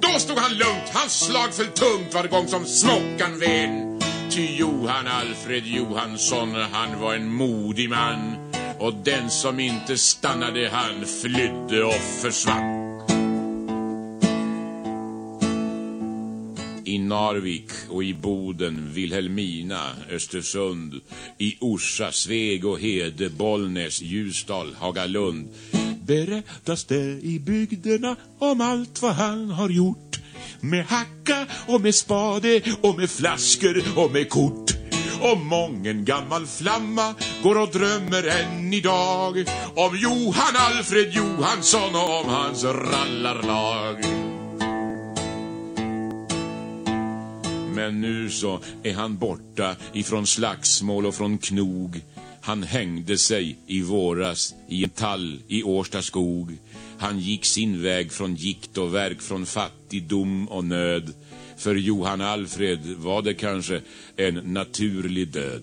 Då stod han lugnt, hans slag föll tungt var gång som smockan ven. Ty Johan Alfred Johansson, han var en modig man och den som inte stannade han flydde och försvann. I Narvik och i Boden, Vilhelmina, Östersund, i Orsa, Sveg och Hede, Bollnäs, Ljusdal, Hagalund. Berättas det i bygderna om allt vad han har gjort. Med hacka och med spade och med flaskor och med kort. Och mången gammal flamma går och drömmer än idag. Om Johan Alfred Johansson och om hans rallarlag. Men nu så är han borta ifrån slagsmål och från knog. Han hängde sig i våras i en tall i Årsta skog. Han gick sin väg från gikt och verk, från fattigdom och nöd. För Johan Alfred var det kanske en naturlig död.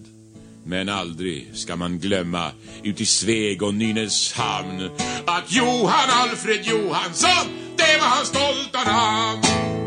Men aldrig ska man glömma ut i Sveg och Nynäshamn Att Johan Alfred Johansson, det var hans stolta namn.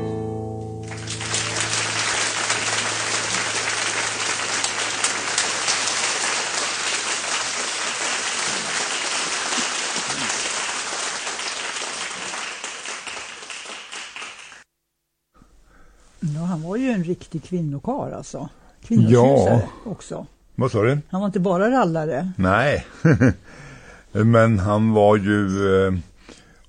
Var ju en riktig kvinnokarl alltså. Kvinnotjusare också. Vad sa du? Han var inte bara rallare. Nej, [laughs] men han var ju, eh,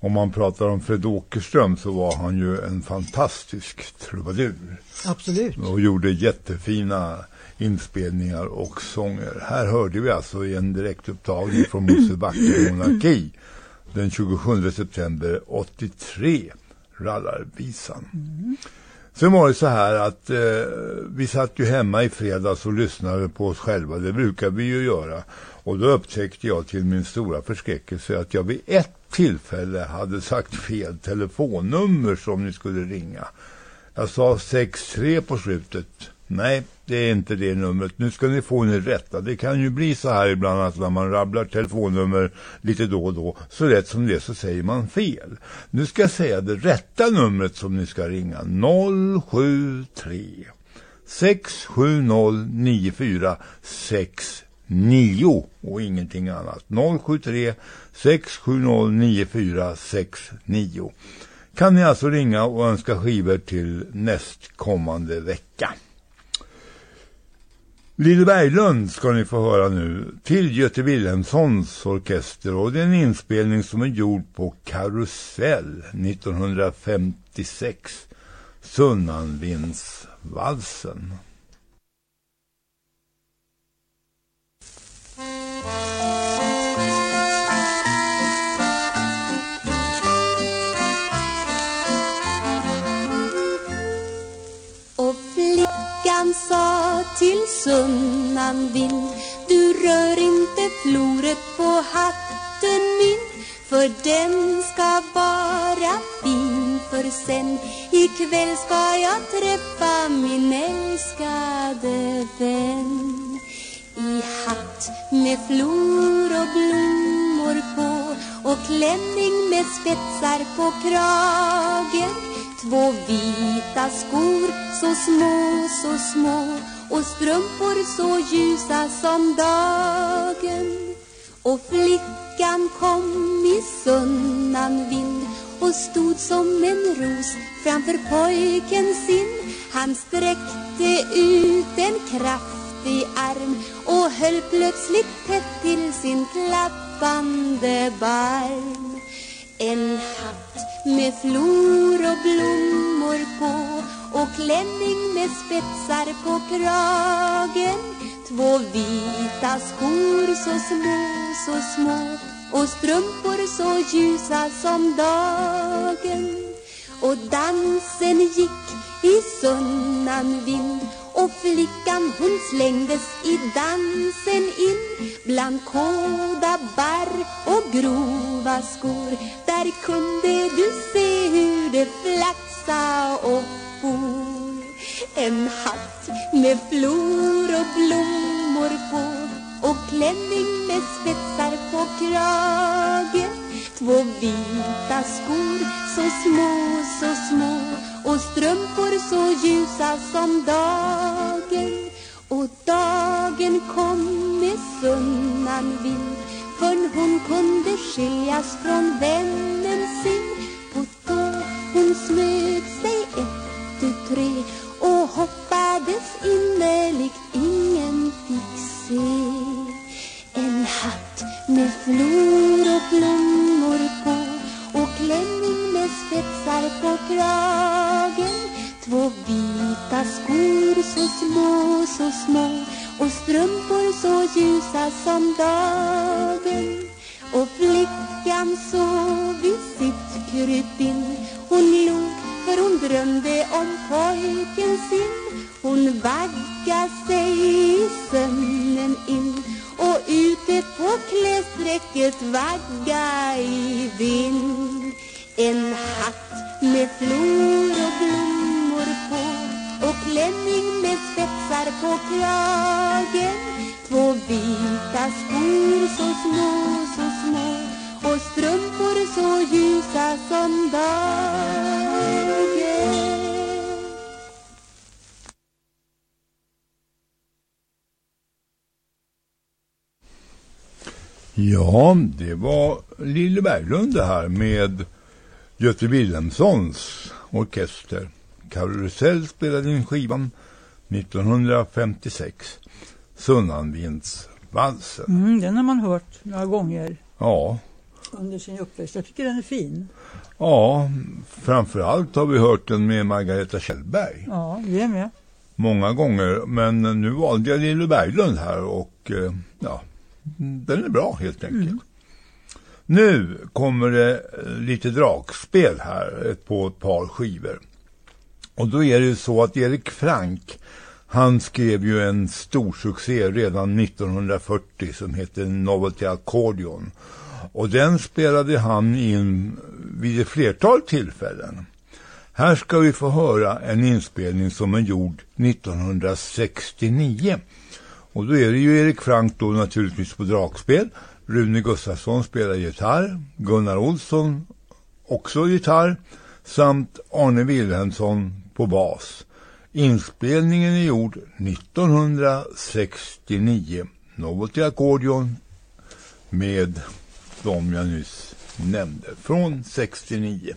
om man pratar om Fred Åkerström så var han ju en fantastisk trubadur. Absolut. Och gjorde jättefina inspelningar och sånger. Här hörde vi alltså i en direktupptagning från [clears throat] Mosebacke monarki den 27 september 83, Rallarvisan. Sen var det så här att eh, vi satt ju hemma i fredags och lyssnade på oss själva. Det brukar vi ju göra. Och då upptäckte jag till min stora förskräckelse att jag vid ett tillfälle hade sagt fel telefonnummer som ni skulle ringa. Jag sa 63 på slutet. Nej, det är inte det numret. Nu ska ni få det rätta. Det kan ju bli så här ibland att när man rabblar telefonnummer lite då och då, så rätt som det är så säger man fel. Nu ska jag säga det rätta numret som ni ska ringa. 073 670 9469 och ingenting annat. 073 670 9469 kan ni alltså ringa och önska skivor till nästkommande vecka. Lille Berglund ska ni få höra nu till Göte Wilhelmssons orkester och det är en inspelning som är gjord på Karusell 1956 Sunnanvindsvalsen. Till till Sunnanvind Du rör inte floret på hatten min För den ska vara fin. För sen ikväll ska jag träffa min älskade vän. I hatt med flor och blommor på Och klänning med spetsar på kragen. Två vita skor så små, så små och strumpor så ljusa som dagen. Och flickan kom i sunnanvind och stod som en ros framför pojken sin. Han sträckte ut en kraftig arm och höll plötsligt tätt till sin klappande barm. En hatt med flor och blommor på och klänning med spetsar på kragen. Två vita skor så små, så små och strumpor så ljusa som dagen. Och dansen gick i sunnanvind och flickan hon slängdes i dansen in Bland kåda barr och grova skor. Där kunde du se hur det flaxa och for. En hatt med flor och blommor på Och klänning med spetsar på kragen. Två vita skor så små, så små och strumpor så ljusa som dagen. Och dagen kom med sunnanvind Förrän hon kunde skiljas från vännen sin. På då hon smög sig ett, tu, tre. Och hoppades innerligt ingen fick se. En hatt med flor och blommor på. Och klänning spetsar på kragen. Två vita skor så små, så små. Och strumpor så ljusa som dagen. Och flickan sov i sitt krypin. Hon log för hon drömde om pojken sin Hon vagga sig i sömnen in. Och ute på klädsträcket vagga i vind. En hatt med flor och blommor på Och klänning med spetsar på kragen. Två vita skor så små, så små Och strumpor så ljusa som dagen. Ja, det var Lille Berglund det här med Göte Wilhelmssons orkester. Karusell spelade in skivan 1956. Sunnanvindsvalsen. Mm, den har man hört några gånger Ja, under sin uppväxt. Jag tycker den är fin. ja, framförallt har vi hört den med Margareta Kjellberg. Ja, vi är med. Många gånger, men nu valde jag Lille Berglund här och eh, ja, den är bra helt enkelt. Nu kommer det eh, lite dragspel här eh, på ett par skivor. Och då är det ju så att Erik Frank, han skrev ju en stor succé redan 1940 som heter Novelty Accordion. Och den spelade han in vid ett flertal tillfällen. Här ska vi få höra en inspelning som är gjord 1969. Och då är det ju Erik Frank då naturligtvis på dragspel. Rune Gustafsson spelar gitarr. Gunnar Olsson också gitarr. Samt Arne Wilhelmsson på bas. Inspelningen är gjord 1969. Något i ackordion med de jag nyss nämnde. Från 69.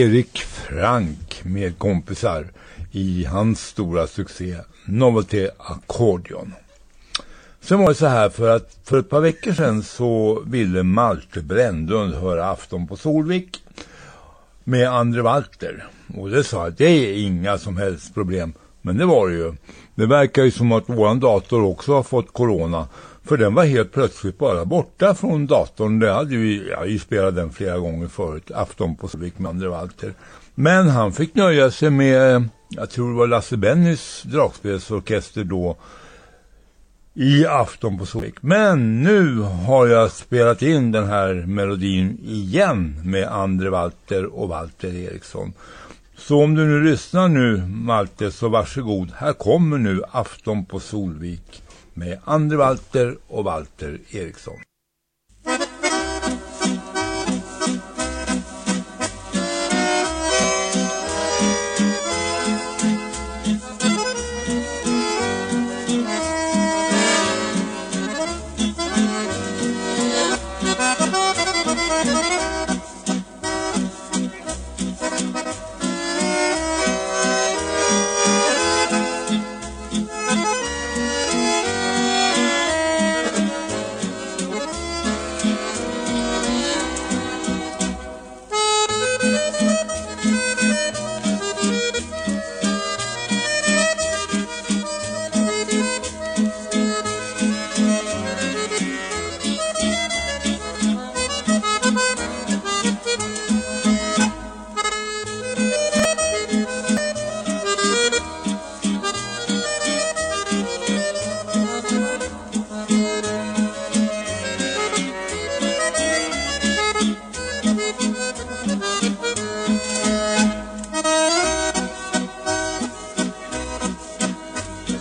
Erik Frank med kompisar i hans stora succé Novelty Accordion. Sen var det så här för att för ett par veckor sedan så ville Malte Brändlund höra afton på Solvik med Andre Walter. Och det sa att det är inga som helst problem. Men det var det ju. Det verkar ju som att våran dator också har fått corona. För den var helt plötsligt bara borta från datorn. Det hade vi, ja, vi spelat den flera gånger förut. Afton på Solvik med Walter. Men han fick nöja sig med, jag tror det var Lasse Bennys dragspelsorkester då i afton på Solvik. Men nu har jag spelat in den här melodin igen med Andre Walter och Walter Eriksson. Så om du nu lyssnar nu Malte så varsågod. Här kommer nu Afton på Solvik med Andre Walter och Walter Eriksson.